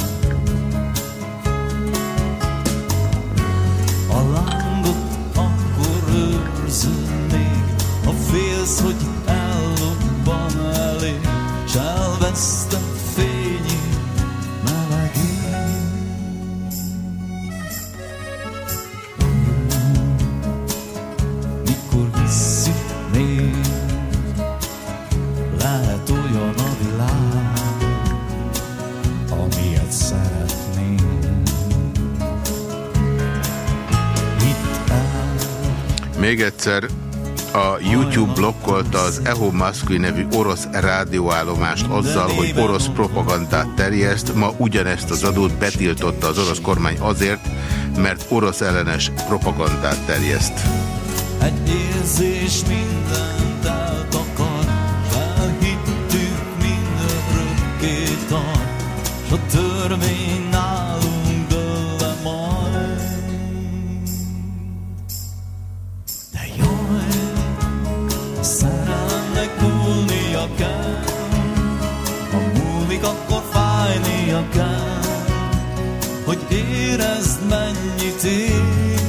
A lángot akkor őrzöd még, ha félsz, hogy Még egyszer, a YouTube blokkolta az Eho Moszkvi nevű orosz rádióállomást azzal, hogy orosz propagandát terjeszt. Ma ugyanezt az adót betiltotta az orosz kormány azért, mert orosz ellenes propagandát terjeszt. egy érzés mindent eltakar, elhittük minden tart, a törvény kell, ha múlik, akkor fájnia kell, hogy érezd mennyit ér,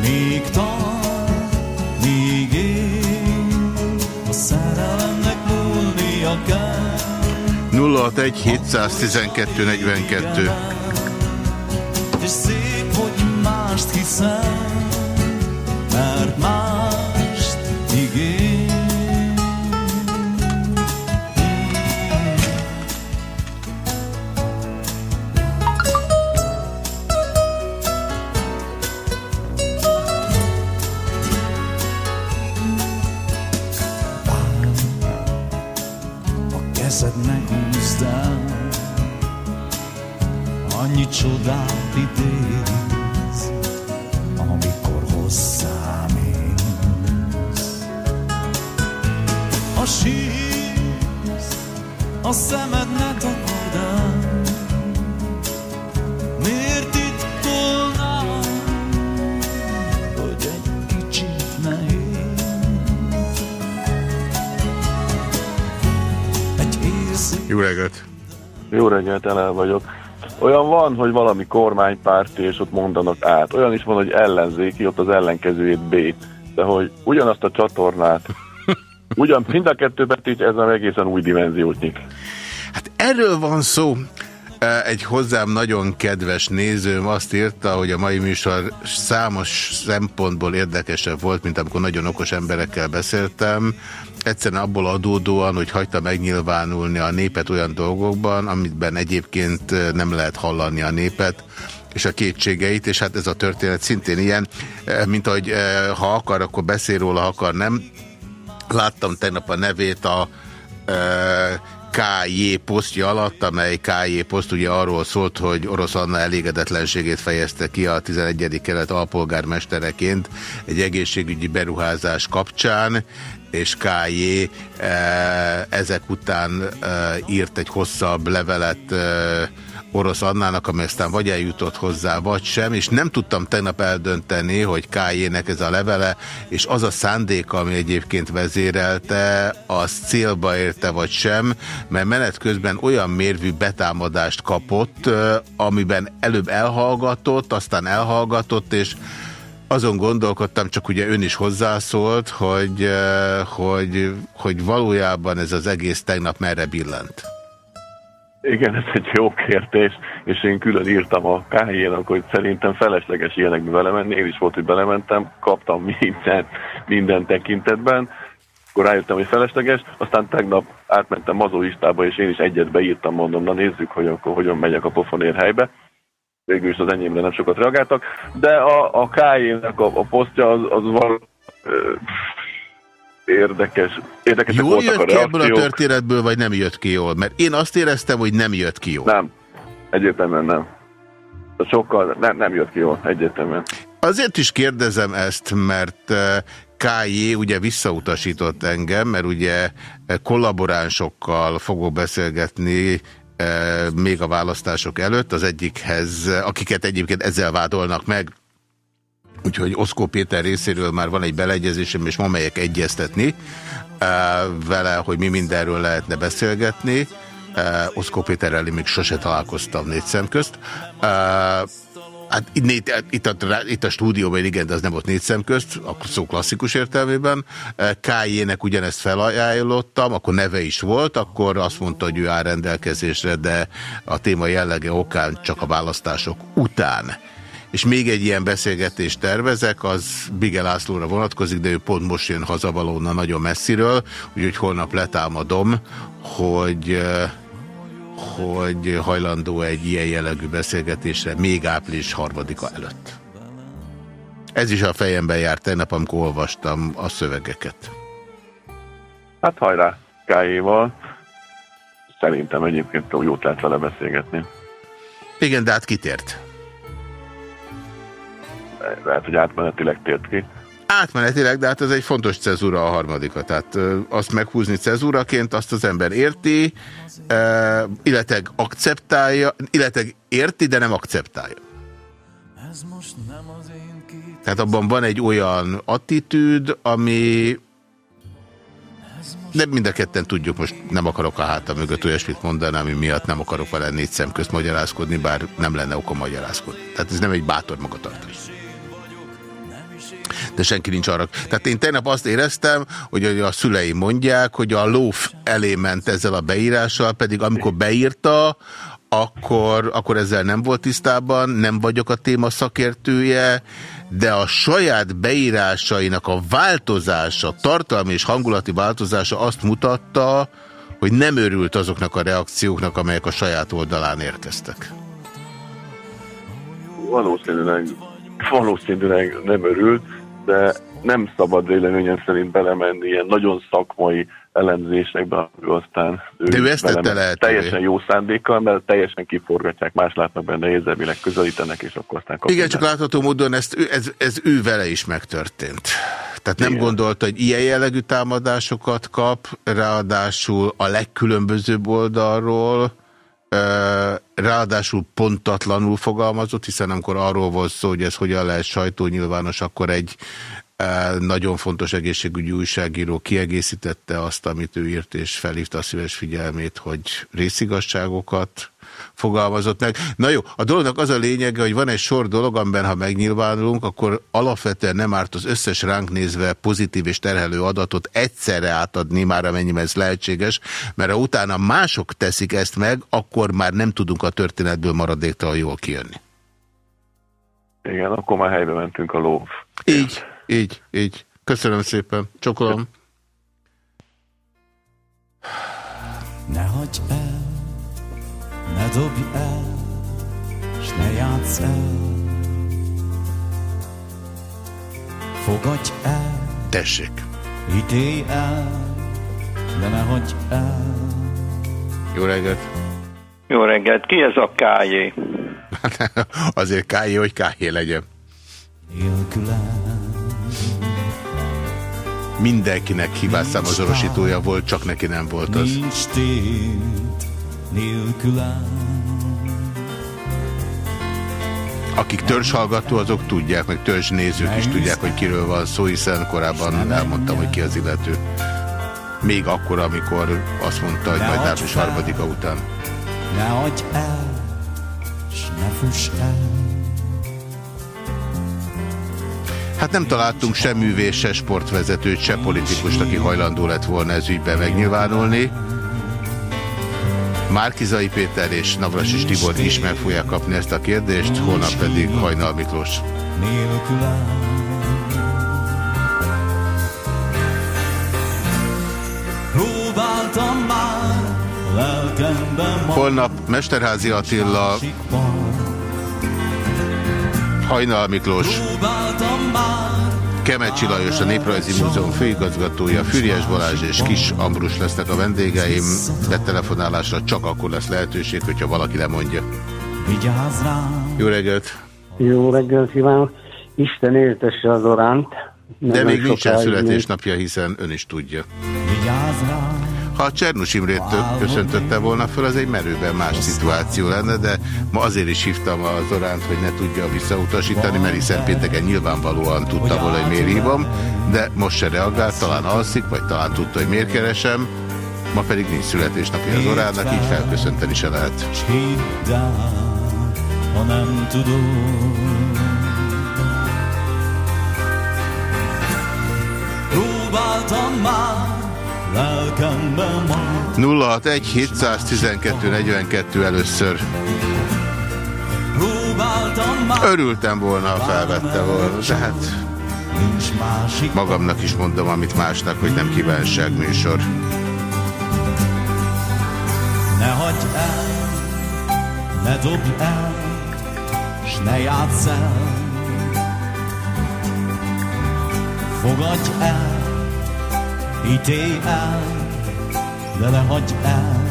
míg tart, míg él, a szerelemnek múlnia kell. 061 712 42 És szép, hogy mást hiszem, van, hogy valami kormánypárti, és ott mondanak át. Olyan is van, hogy ellenzéki, ott az ellenkezőjét B. De hogy ugyanazt a csatornát, <laughs> ugyan mind a kettő betít, ez nem egészen új dimenziót nyik. Erről van szó. Egy hozzám nagyon kedves nézőm azt írta, hogy a mai műsor számos szempontból érdekesebb volt, mint amikor nagyon okos emberekkel beszéltem. Egyszerűen abból adódóan, hogy hagyta megnyilvánulni a népet olyan dolgokban, amitben egyébként nem lehet hallani a népet és a kétségeit, és hát ez a történet szintén ilyen, mint ahogy ha akar, akkor beszél róla, ha akar nem. Láttam tegnap a nevét a KJ posztja alatt, amely KJ poszt ugye arról szólt, hogy Orosz Anna elégedetlenségét fejezte ki a 11. kelet alpolgármestereként egy egészségügyi beruházás kapcsán, és KJ ezek után írt egy hosszabb levelet Orosz Annának, ami aztán vagy eljutott hozzá, vagy sem, és nem tudtam tegnap eldönteni, hogy KJ-nek ez a levele, és az a szándéka, ami egyébként vezérelte, az célba érte, vagy sem, mert menet közben olyan mérvű betámadást kapott, amiben előbb elhallgatott, aztán elhallgatott, és azon gondolkodtam, csak ugye ön is hozzászólt, hogy, hogy, hogy valójában ez az egész tegnap merre billent. Igen, ez egy jó kérdés, és én külön írtam a KJ-nak, hogy szerintem felesleges ilyenekbe belemenni, én is volt, hogy belementem, kaptam minden, minden tekintetben. akkor rájöttem, hogy felesleges, aztán tegnap átmentem mazóistába, és én is egyet beírtam, mondom, na nézzük, hogy akkor hogyan megyek a pofonér helybe. Végül is az enyémre nem sokat reagáltak, de a, a KJ-nek a, a posztja az, az valami érdekes, érdekesek Jól voltak jött a ki ebből a reakciók. történetből, vagy nem jött ki jól? Mert én azt éreztem, hogy nem jött ki jól. Nem, egyértelműen nem. Sokkal nem, nem jött ki jól, egyértelműen. Azért is kérdezem ezt, mert KJ ugye visszautasított engem, mert ugye kollaboránsokkal fogok beszélgetni még a választások előtt, az egyikhez, akiket egyébként ezzel vádolnak meg, Úgyhogy Oszkó Péter részéről már van egy beleegyezésem, és ma megyek egyeztetni vele, hogy mi mindenről lehetne beszélgetni. Oszkó Péterrel még sose találkoztam négy szem közt. Eh, Hát itt, itt, a, itt a stúdióban igen, de az nem volt négy szem közt, a szó klasszikus értelmében. KJ-nek ugyanezt felajánlottam, akkor neve is volt, akkor azt mondta, hogy ő áll rendelkezésre, de a téma jellege okán csak a választások után. És még egy ilyen beszélgetést tervezek, az Bige Lászlóra vonatkozik, de ő pont most jön hazavalóna nagyon messziről, úgyhogy holnap letámadom, hogy eh, hogy hajlandó egy ilyen jellegű beszélgetésre még április harmadika előtt. Ez is a fejemben járt tegnap, amikor olvastam a szövegeket. Hát hajrá, KJ-val. Szerintem egyébként jót lehet vele beszélgetni. Igen, de hát kitért. Lehet, hogy átmenetileg tért ki. Átmenetileg, de hát ez egy fontos cezúra a harmadika. Tehát azt meghúzni cezúraként, azt az ember érti, illetve akceptálja, illetve érti, de nem akceptálja. Tehát abban van egy olyan attitűd, ami de mind a ketten tudjuk, most nem akarok a háta mögött olyasmit mondani, ami miatt nem akarok vele négy szem közt magyarázkodni, bár nem lenne okom magyarázkodni. Tehát ez nem egy bátor magatartás. De senki nincs arra. Tehát én tegnap azt éreztem, hogy a szüleim mondják, hogy a lóf elé ment ezzel a beírással, pedig amikor beírta, akkor, akkor ezzel nem volt tisztában, nem vagyok a téma szakértője, de a saját beírásainak a változása, tartalmi és hangulati változása azt mutatta, hogy nem örült azoknak a reakcióknak, amelyek a saját oldalán érkeztek. Valószínűleg, valószínűleg nem örült, de nem szabad véleményem szerint belemenni ilyen nagyon szakmai elemzésekbe, amiről aztán De ő ezt tette lehetővé. Teljesen jó szándékkal, mert teljesen kiforgatják, más látnak benne érzelmileg közelítenek, és akkor aztán kapják. Igen, csak látható módon ezt, ő- ez, ez ő vele is megtörtént. Tehát nem Igen. gondolta, hogy ilyen jellegű támadásokat kap, ráadásul a legkülönbözőbb oldalról, ráadásul pontatlanul fogalmazott, hiszen amikor arról volt szó, hogy ez hogyan lehet sajtónyilvános, akkor egy nagyon fontos egészségügyi újságíró kiegészítette azt, amit ő írt, és felhívta a szíves figyelmét, hogy részigasságokat fogalmazott meg. Na jó, a dolognak az a lényege, hogy van egy sor dolog, amiben ha megnyilvánulunk, akkor alapvetően nem árt az összes ránk nézve pozitív és terhelő adatot egyszerre átadni, már amennyiben ez lehetséges, mert ha utána mások teszik ezt meg, akkor már nem tudunk a történetből maradéktalan jól kijönni. Igen, akkor már helybe mentünk a lóv. Így, így, így. Köszönöm szépen. Csokolom. Ne hagyj el, ne dobj el, s ne játsz el. Fogadj el, Tessék. ítélj el, de ne hagyj el. Jó reggelt. Jó reggelt, ki ez a KJ? <laughs> Azért kájé, hogy kájé legyen. Mindenkinek hibászámazonosítója volt, csak neki nem volt az. Nincs tét nélkülem. Akik törzshallgató, azok tudják, meg törzsnézők is tudják, hogy kiről van szó, hiszen korábban elmondtam, hogy ki az illető. Még akkor, amikor azt mondta, hogy majd április harmadika után. Ne hagyj el, s ne fuss el. Hát nem találtunk sem művés, se sportvezetőt, se politikust, aki hajlandó lett volna ez ügyben megnyilvánulni. Márkizai Péter és Navracsis Tibor is meg fogják kapni ezt a kérdést, holnap pedig Hajnal Miklós. Holnap Mesterházi Attila Hajnal Miklós Próbáltam már Kemecsi Lajos, a Néprajzi Múzeum főigazgatója, Füriás Balázs és Kis Ambrus lesznek a vendégeim. Betelefonálásra csak akkor lesz lehetőség, hogyha valaki lemondja. Jó reggelt! Jó reggelt kívánok! Isten éltesse az oránt. De Nem még nincsen születésnapja, hiszen ön is tudja. vigyázz rám, Ha a Csernus Imrét köszöntötte volna föl, az egy merőben más szituáció lenne, de ma azért is hívtam a Zoránt, hogy ne tudja visszautasítani, mert hiszen pénteken nyilvánvalóan tudta volna, hogy miért hívom, de most se reagált, talán alszik, vagy talán tudta, hogy miért keresem, ma pedig nincs születésnapja az Zorának, így felköszönteni se lehet. hidd ha nem tudod. Próbáltam már lelkemben majd, 061 712 42 először. Örültem volna, ha felvette volna, de hát magamnak is mondom, amit másnak, hogy nem kívánságműsor. Ne hagyd el, ne dobj el, s ne játsz el. Fogadj el, ítélj el, de ne hagyd el.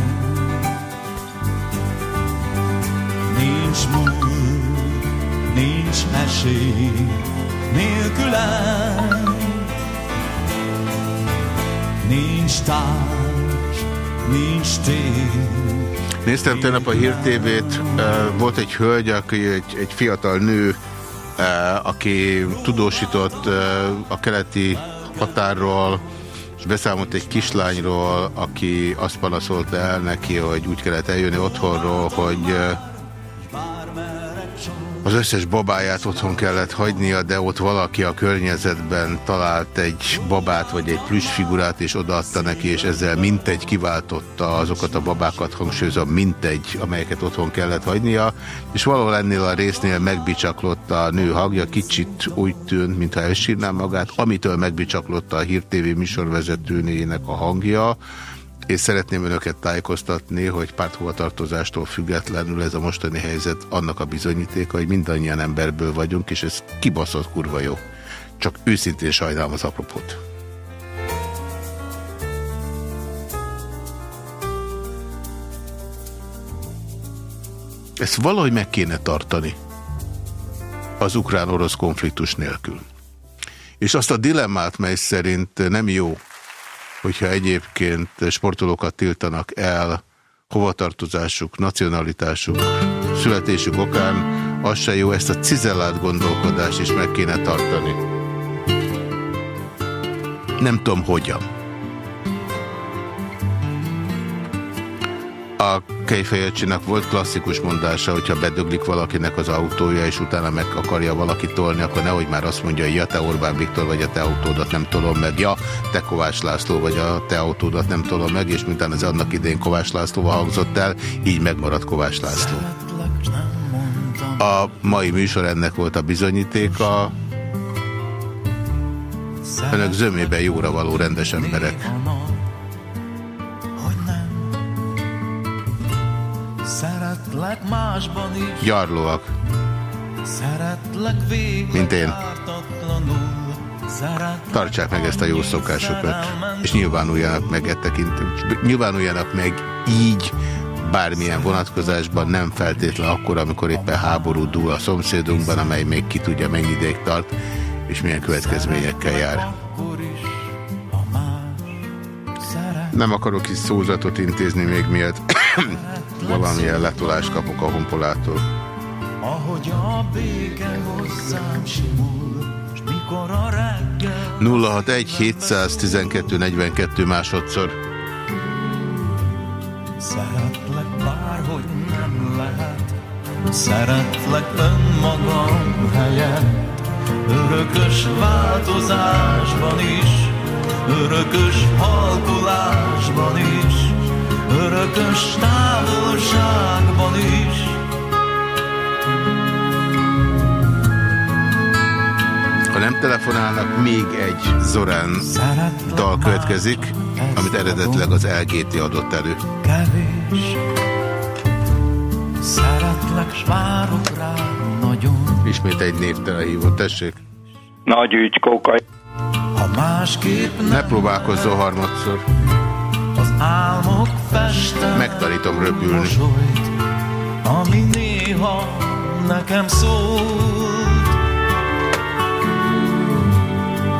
Nincs múlt, nincs esély, nélkülem. Nincs társ, nincs tér, Néztem tegnap a Hír TV-t, volt egy hölgy, aki egy, egy fiatal nő, aki tudósított a keleti határról, és beszámolt egy kislányról, aki azt panaszolta el neki, hogy úgy kellett eljönni otthonról, hogy az összes babáját otthon kellett hagynia, de ott valaki a környezetben talált egy babát vagy egy plüssfigurát, és odaadta neki, és ezzel mintegy kiváltotta azokat a babákat, hangsúlyozom, mintegy, amelyeket otthon kellett hagynia, és valahol ennél a résznél megbicsaklott a nő hangja, kicsit úgy tűnt, mintha elsírná magát, amitől megbicsaklott a Hír TV műsorvezetőnéjének a hangja, és szeretném önöket tájékoztatni, hogy párthovatartozástól függetlenül ez a mostani helyzet annak a bizonyítéka, hogy mindannyian emberből vagyunk, és ez kibaszott kurva jó. Csak őszintén sajnálom az apropót. Ezt valahogy meg kéne tartani az ukrán-orosz konfliktus nélkül. És azt a dilemmát, mely szerint nem jó, hogyha egyébként sportolókat tiltanak el hovatartozásuk, nacionalitásuk, születésük okán, az se jó, ezt a cizellált gondolkodást is meg kéne tartani. Nem tudom hogyan. A Kejfejecsinak volt klasszikus mondása, hogyha bedöglik valakinek az autója, és utána meg akarja valaki tolni, akkor nehogy már azt mondja, hogy ja, te Orbán Viktor vagy a te autódat nem tolom meg, ja, te Kovács László vagy a te autódat nem tolom meg, és miután ez annak idén Kovács Lászlóval hangzott el, így megmaradt Kovács László. A mai műsor ennek volt a bizonyítéka. Önök zömében jóra való rendes emberek. Szeretlek másban is, Gyarlóak, szeretlek végleg mint én. Tartsák meg ezt a jó szokásokat, és nyilvánuljanak meg, e tekint, nyilvánuljanak meg így, bármilyen vonatkozásban, nem feltétlen akkor, amikor éppen háború dúl a szomszédunkban, amely még ki tudja mennyi ideig tart, és milyen következményekkel jár. Nem akarok is szózatot intézni még miatt <coughs> valamilyen letolást kapok a honpolától. Ahogy a béke hozzám simul, s mikor a reggel 061 712 42 másodszor. Szeretlek bárhogy nem lehet, szeretlek önmagam helyett, örökös változásban is, örökös halkulásban is, örökös távolságban is. Ha nem telefonálnak, még egy Zorán dal következik, amit eredetileg az LGT adott elő. Kevés, Szeretlek, s várok rá nagyon. Ismét egy névtelen hívó, tessék. Nagy ügy, kokai. Ha másképp Ne próbálkozzon harmadszor. Álmok festenek Megtanítom röpülni. mosolyt, ami néha nekem szólt.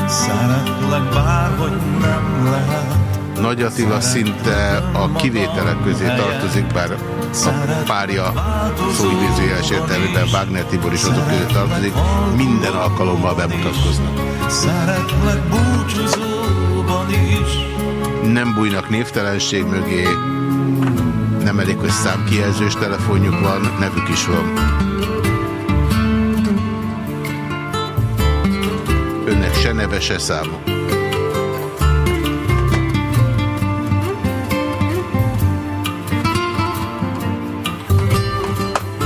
Szeretlek bárhogy nem lehet, Nagy Attila szinte a kivételek közé tartozik, bár a párja szóidézőjeles értelmében Wagner Tibor is azok közé tartozik, minden alkalommal bemutatkoznak. szeretlek búcsúzóban is. Nem bújnak névtelenség mögé, nem elég, hogy számkijelzős telefonjuk van, nevük is van. Önnek se neve, se száma.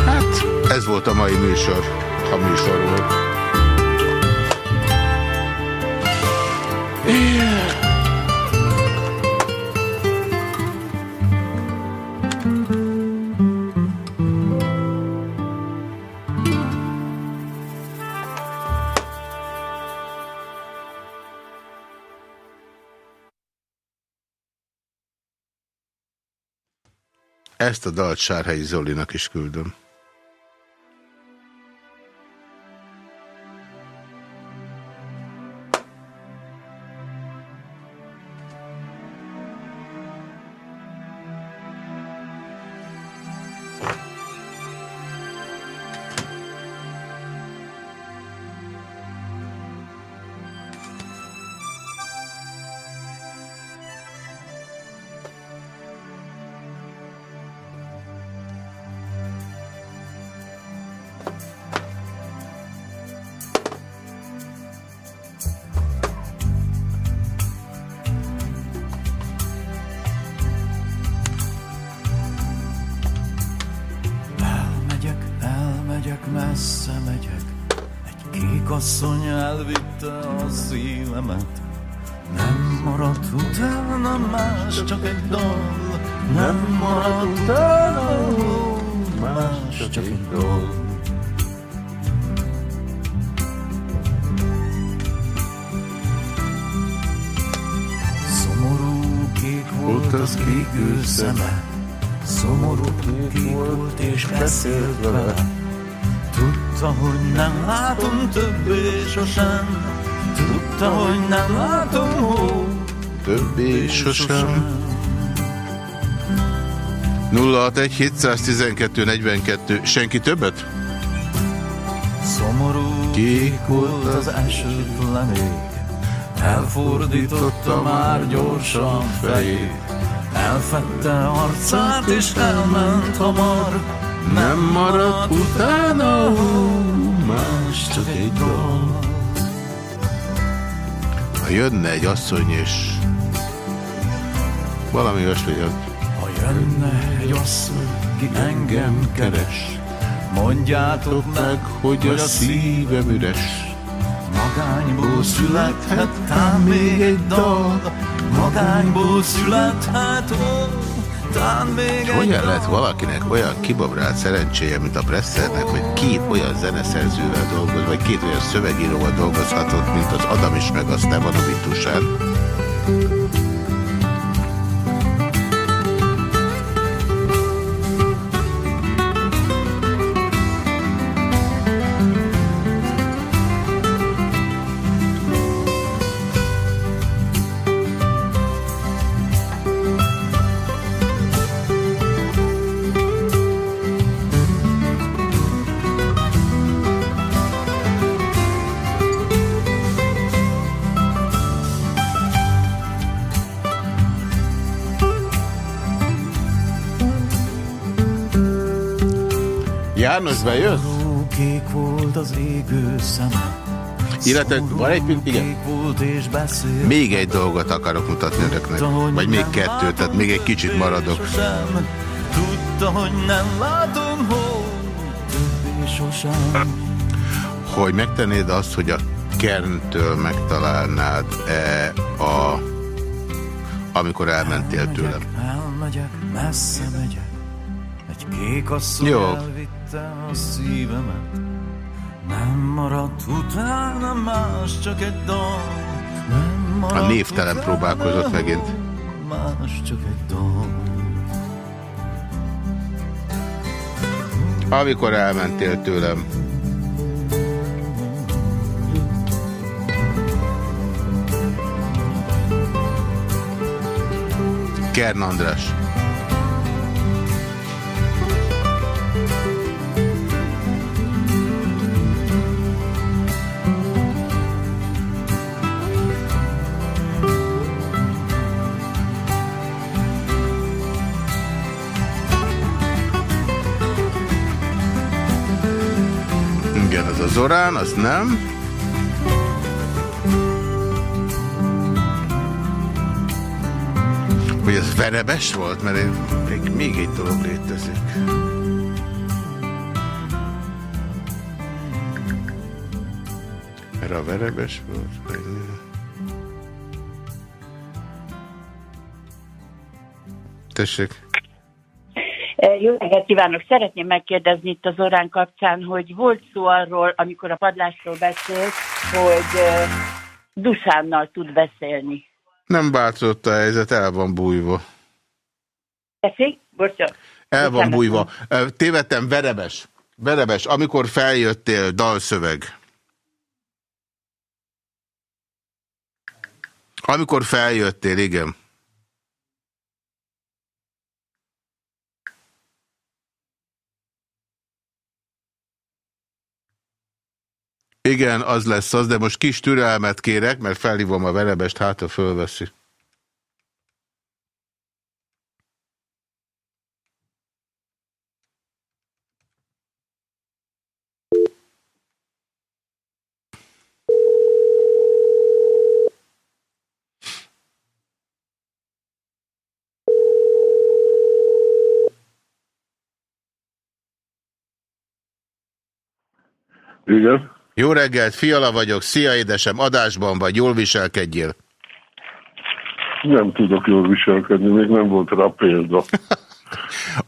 Hát, ez volt a mai műsor, ha műsor volt. Ezt a dalt Sárhelyi Zolinak is küldöm. Elvitte a szívemet. Nem maradt utána más, csak egy dal, nem maradt utána más, csak egy dal. Kék volt az égő szeme, Szomorú kék volt és beszélt vele Hogy nem látom többé sosem. Tudta, hogy nem látom hó Többé sosem. 061 712 42. Senki többet? Szomorú kék volt az esőt lemég Elfordította már gyorsan fejét. Elfette arcát és elment hamar. Nem maradt utána más, csak egy dal Ha jönne egy asszony és valami olyasmi, Ha jönne egy asszony, ki engem keres Mondjátok meg, hogy a szívem üres. Magányból születhet tán még egy dal Magányból születhet, ó, Hogyan lehet valakinek olyan kibabrált szerencséje, mint a Pressernek, hogy két olyan zeneszerzővel dolgoz, vagy két olyan szövegíróval dolgozhatott, mint az Adam is meg a Stevanovi János bejött? Kék volt az égő szeme Illetve van egy pillanat, igen. Még egy dolgot akarok mutatni önöknek. Vagy még kettőt, tehát még egy kicsit maradok. Tudta, hogy nem látom, hogy megtennéd azt, hogy a kerntől megtalálnád-e a... amikor elmentél tőlem. Elmegyek, messze megyek Egy Kék Jó. A szívemet, nem maradt utána más, csak egy dal. Nem A névtelen próbálkozott megint. más, csak egy dal. Amikor elmentél tőlem. Kern András. Igen, az a Zorán, az nem. Hogy ez verebes volt? Mert én, még, még egy dolog létezik. Erre a verebes volt? Vagy? Tessék. Jó reggelt kívánok! Szeretném megkérdezni itt az orán kapcsán, hogy volt szó arról, amikor a padlásról beszélt, hogy eh, Dusánnal tud beszélni. Nem változott a helyzet, el van bújva. Tessék? Bocsánat. El van Bocsánat. bújva. Tévedtem, verebes. Verebes, amikor feljöttél, dalszöveg. Amikor feljöttél, igen. Igen, az lesz az, de most kis türelmet kérek, mert felhívom a verebest, hát a fölveszi. Igen. Jó reggelt, Fiala vagyok, szia édesem, adásban vagy, jól viselkedjél. Nem tudok jól viselkedni, még nem volt rá példa. <laughs>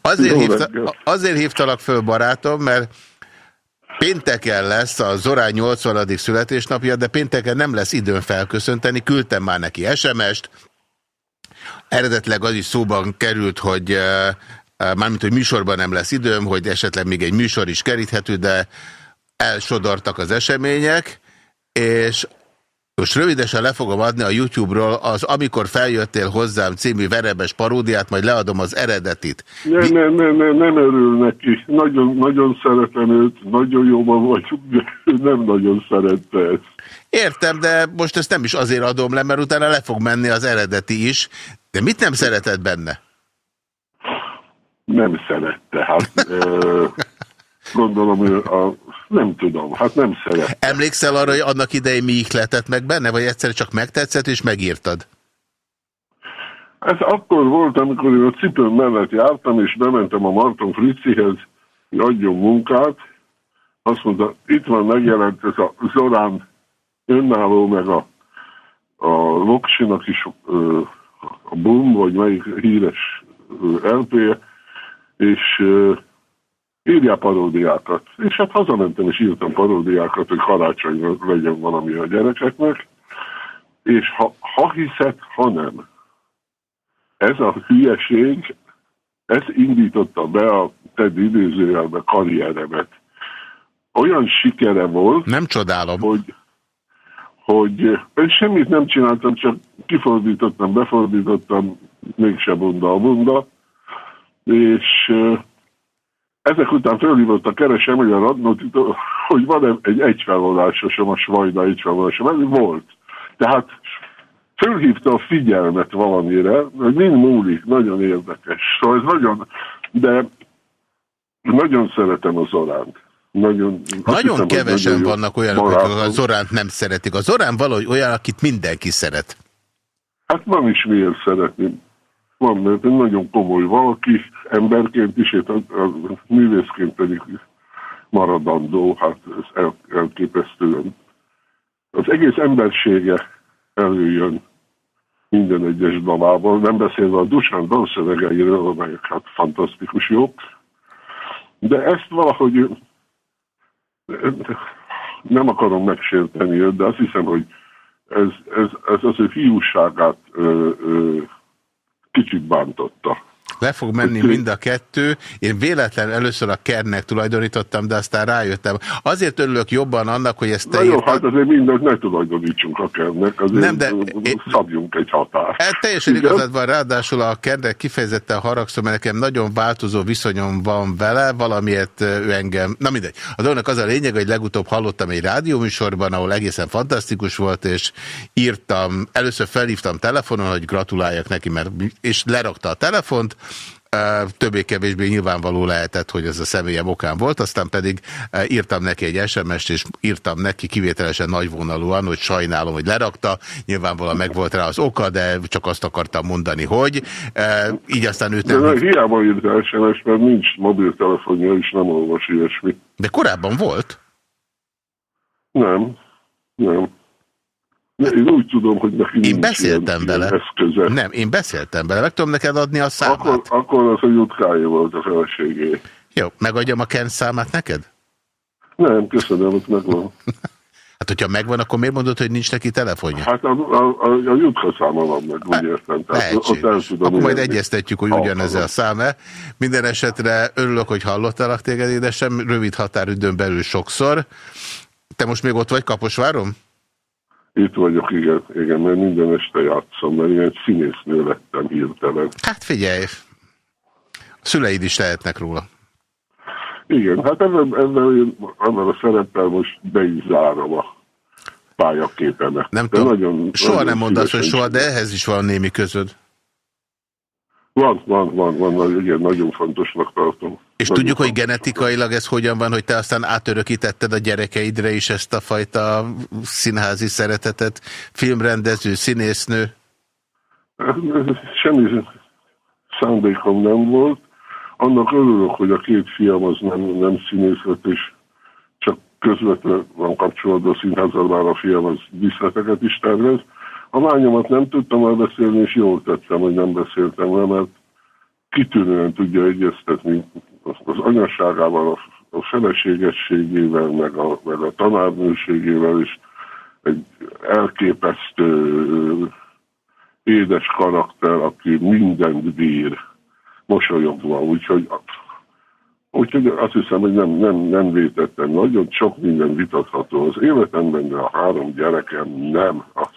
Azért, hívta, azért hívtalak föl, barátom, mert pénteken lesz a Zorán 80. születésnapja, de pénteken nem lesz időn felköszönteni, küldtem már neki SMS-t, eredetleg az is szóban került, hogy eh, eh, mármint, hogy műsorban nem lesz időm, hogy esetleg még egy műsor is keríthető, de elsodortak az események, és most rövidesen le fogom adni a YouTube-ról az Amikor feljöttél hozzám című verebes paródiát, majd leadom az eredetit. Nem, nem, nem, nem, nem örül neki. Nagyon, nagyon szeretem őt, nagyon jóban vagyunk, de nem nagyon szerette ezt. Értem, de most ezt nem is azért adom le, mert utána le fog menni az eredeti is. De mit nem szereted benne? Nem szerette. Hát, ö, gondolom, a, nem tudom, hát nem szeret. Emlékszel arra, hogy annak idején mi ihletett meg benne, vagy egyszer csak megtetszett és megírtad? Ez akkor volt, amikor én a cipőm mellett jártam, és bementem a Marton Fricihez, hogy adjon munkát. Azt mondta, itt van megjelent ez a Zorán önálló, meg a, a Loksinak is a Boom, vagy melyik híres lp és írjál paródiákat. És hát hazamentem, és írtam paródiákat, hogy karácsonyra legyen valami a gyerekeknek. És ha, ha hiszed, ha nem. Ez a hülyeség, ez indította be a Ted idézőjelbe karrieremet. Olyan sikere volt, Nem csodálom. hogy, hogy én semmit nem csináltam, csak kifordítottam, befordítottam, mégse bunda a bunda, és ezek után fölhívott a keresem, hogy a Radnotitól, hogy van egy egyfelvonásosom, a Svajda egyfelvonásom, ez volt. Tehát fölhívta a figyelmet valamire, hogy mind múlik, nagyon érdekes. Szóval ez nagyon, de nagyon szeretem az Zoránt. Nagyon, Nagyon hiszem, kevesen nagyon vannak olyanok, akik a Zoránt nem szeretik. A Zorán valahogy olyan, akit mindenki szeret. Hát van is miért szeretni. Van, mert egy nagyon komoly valaki, emberként is, és a, művészként pedig maradandó, hát ez el, elképesztően. Az egész embersége előjön minden egyes dalában, nem beszélve a Dusan dalszövegeiről, amelyek hát fantasztikus jók, De ezt valahogy nem akarom megsérteni őt, de azt hiszem, hogy ez, ez, ez az ő fiúságát ö, ö, kicsit bántotta. Le fog menni mind a kettő. Én véletlen először a kernek tulajdonítottam, de aztán rájöttem. Azért örülök jobban annak, hogy ezt te Na jó, írtad. hát azért mindent ne tulajdonítsunk a kernek, azért Nem, de- szabjunk egy határt. Hát teljesen Igen? igazad van, ráadásul a kernek kifejezetten haragszom, mert nekem nagyon változó viszonyom van vele, valamiért ő engem, na mindegy. A dolognak az a lényeg, hogy legutóbb hallottam egy rádióműsorban, ahol egészen fantasztikus volt, és írtam, először felhívtam telefonon, hogy gratuláljak neki, mert, és lerakta a telefont, Ö, többé-kevésbé nyilvánvaló lehetett, hogy ez a személyem okán volt, aztán pedig írtam neki egy SMS-t, és írtam neki kivételesen nagyvonalúan, hogy sajnálom, hogy lerakta, nyilvánvalóan meg volt rá az oka, de csak azt akartam mondani, hogy így aztán őt De nem... nem, hiába írt SMS, mert nincs mobiltelefonja, és nem olvas ilyesmi. De korábban volt? Nem, nem. De én úgy tudom, hogy neki Én beszéltem ilyen, vele. ilyen. Nem, én beszéltem vele, meg tudom neked adni a számát. Akkor, akkor az a jutkája volt a feleségé. Jó, megadjam a Ken számát neked? Nem, köszönöm, hogy megvan. <laughs> Hát, hogyha megvan, akkor miért mondod, hogy nincs neki telefonja? Hát a, a, a, a jutka száma van meg, úgy értem. Tehát ott el Lehetséges. tudom Akkor majd egyeztetjük, hogy ugyanez a szám-e. Minden esetre örülök, hogy hallottalak téged, édesem, rövid határidőn belül sokszor. Te most még ott vagy Kaposváron? Itt vagyok, igen, igen, mert minden este játszom, mert ilyen színésznő lettem hirtelen. Hát figyelj, a szüleid is lehetnek róla. Igen, hát ezzel, ezzel, én, ezzel a szereppel most be is zárom a pályaképemet. Nem De tudom, nagyon, soha nagyon nem mondasz, hogy soha, de ehhez is van némi közöd. Van, van, van, van, van, igen, nagyon fontosnak tartom. És Nagyon tudjuk, hogy genetikailag ez hogyan van, hogy te aztán átörökítetted a gyerekeidre is ezt a fajta színházi szeretetet, filmrendező, színésznő. Semmi szándékom nem volt. Annak örülök, hogy a két fiam az nem, nem színész lett, és csak közvetlenül van kapcsolatban a színházzal, bár a fiam az díszleteket is tervez. A lányomat nem tudtam elbeszélni, és jól tettem, hogy nem beszéltem vele, mert kitűnően tudja egyeztetni az anyaságával, a, feleségességével, meg a, meg a tanárnőségével, és egy elképesztő édes karakter, aki mindent bír, mosolyogva, úgyhogy Úgyhogy azt hiszem, hogy nem, nem, nem vétettem. Nagyon, sok minden vitatható. Az életemben, de a három gyerekem nem, az,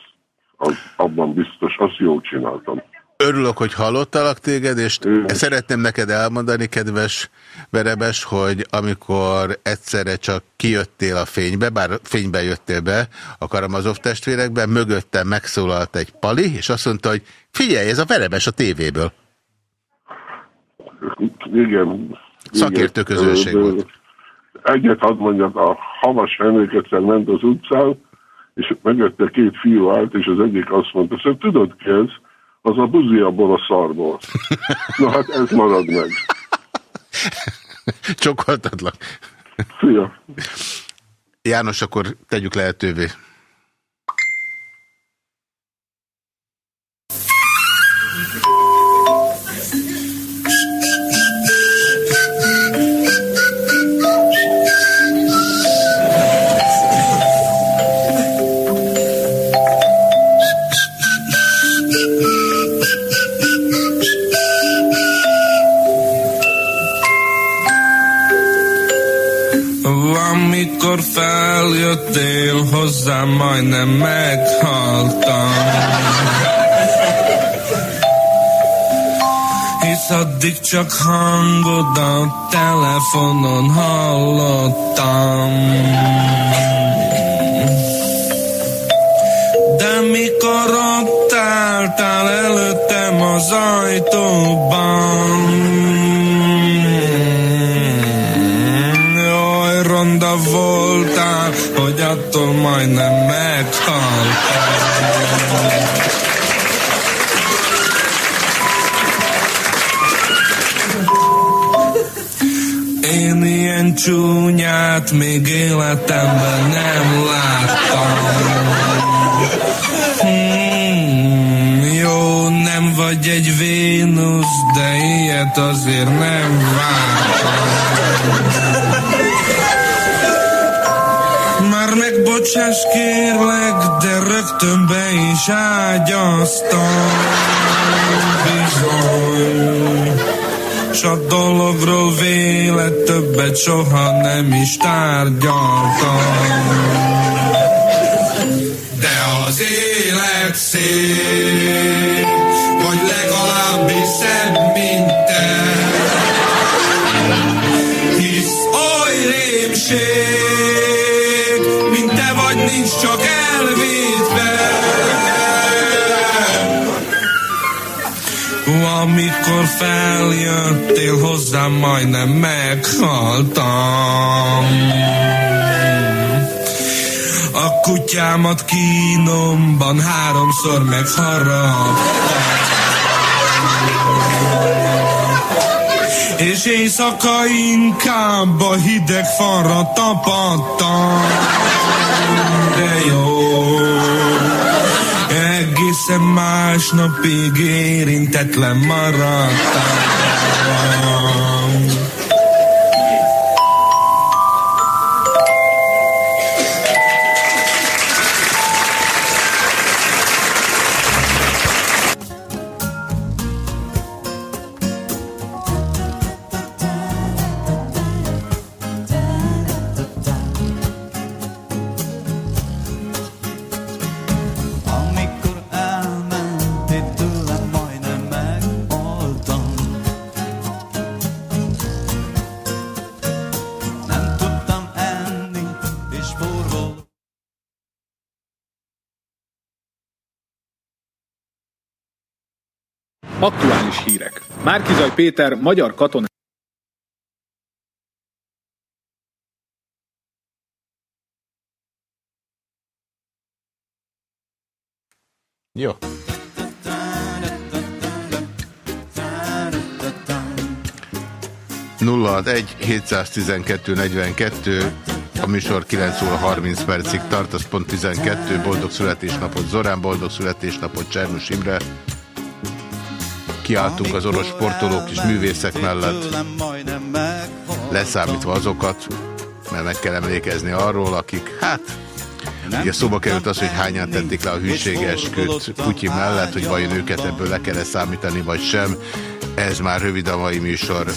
az, abban biztos, azt jól csináltam. Örülök, hogy hallottalak téged, és szeretném neked elmondani, kedves Verebes, hogy amikor egyszerre csak kijöttél a fénybe, bár fénybe jöttél be a Karamazov testvérekben, mögöttem megszólalt egy pali, és azt mondta, hogy figyelj, ez a Verebes a tévéből. Igen. Szakértő közönség volt. Egyet hadd mondjak, a Havas Henrik egyszer ment az utcán, és mögötte két fiú állt, és az egyik azt mondta, hogy tudod ki ez? Az a buzi abból a szarból. <laughs> Na hát ez marad meg. Csokoltatlak. Szia. János, akkor tegyük lehetővé. Amikor feljöttél hozzám, majdnem meghaltam. Hisz addig csak hangodat telefonon hallottam. De mikor ott álltál előttem az ajtóban, ronda voltál, hogy attól majdnem meghaltál. Én ilyen csúnyát még életemben nem láttam. Hmm, jó, nem vagy egy Vénusz, de ilyet azért nem vártam. Már megbocsáss kérlek, de rögtön be is ágyaztam bizony. S a dologról véle többet soha nem is tárgyaltam. De az élet szép, vagy legalábbis szebb, mint Amikor feljöttél hozzám, majdnem meghaltam. A kutyámat kínomban háromszor megharaptam. És éjszaka inkább a hideg falra tapadtam. De jó, egészen másnapig érintetlen maradtam. Aktuális hírek. Márkizaj Péter, magyar katona. Jó. nulla 712 42 a műsor 9 óra 30 percig tart, az pont 12. Boldog születésnapot Zorán, boldog születésnapot Csernus Imre. Kiálltunk az orosz sportolók és művészek mellett, leszámítva azokat, mert meg kell emlékezni arról, akik, hát, ugye szóba került az, hogy hányan tették le a hűségesküt Putyin mellett, hogy vajon őket ebből le kell -e számítani, vagy sem. Ez már rövid a mai műsor.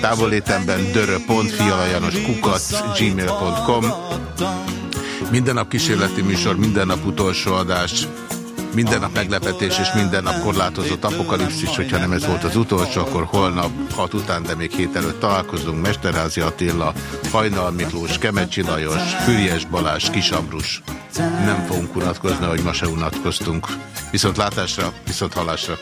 Távolétemben dörö.fialajanos kukac gmail.com Minden nap kísérleti műsor, minden nap utolsó adás, minden nap meglepetés és minden nap korlátozott apokalipszis, hogyha nem ez volt az utolsó, akkor holnap hat után, de még hét előtt találkozunk. Mesterházi Attila, Hajnal Miklós, Kemecsi Lajos, Füriás Balázs, Kisambrus. Nem fogunk unatkozni, hogy ma se unatkoztunk. Viszont látásra, viszont hallásra.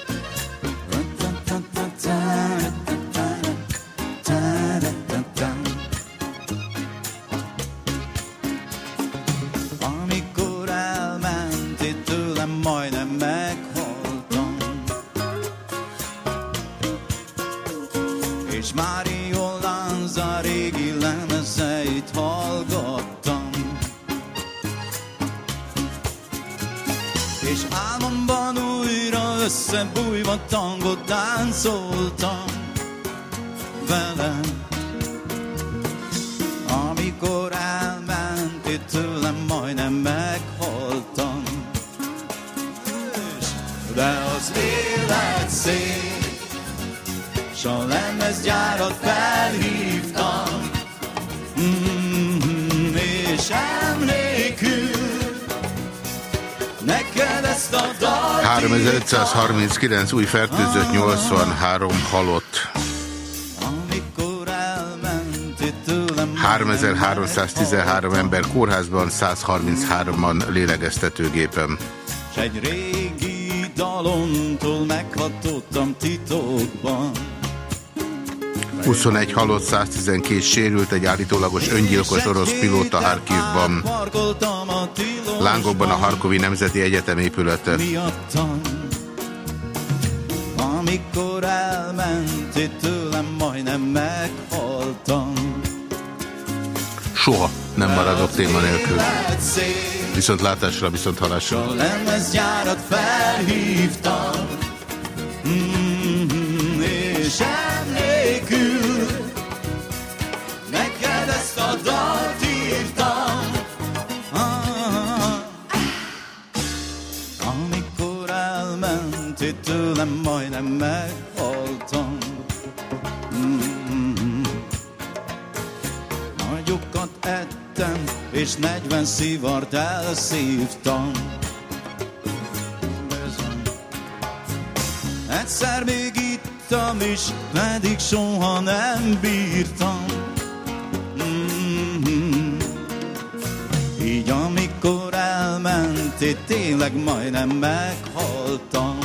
3539 új fertőzött, 83 halott. 3313 ember kórházban, 133-an lélegeztetőgépen. S egy régi dalomtól meghatottam titokban. 21 halott, 112 sérült, egy állítólagos öngyilkos orosz pilóta Harkivban. Lángokban a Harkovi Nemzeti Egyetem épülete. miattam. Itt tőlem majdnem meghaltam. Soha nem maradok téma nélkül. Viszont látásra, viszont halásra. A lemezgyárat felhívtam, mm és emlékül neked ezt a dalt írtam. Ah. Amikor elmentél tőlem, majdnem meghalt. És negyven szivart elszívtam. Egyszer még ittam is, pedig soha nem bírtam. Mm-hmm. Így amikor elmentél, tényleg majdnem meghaltam.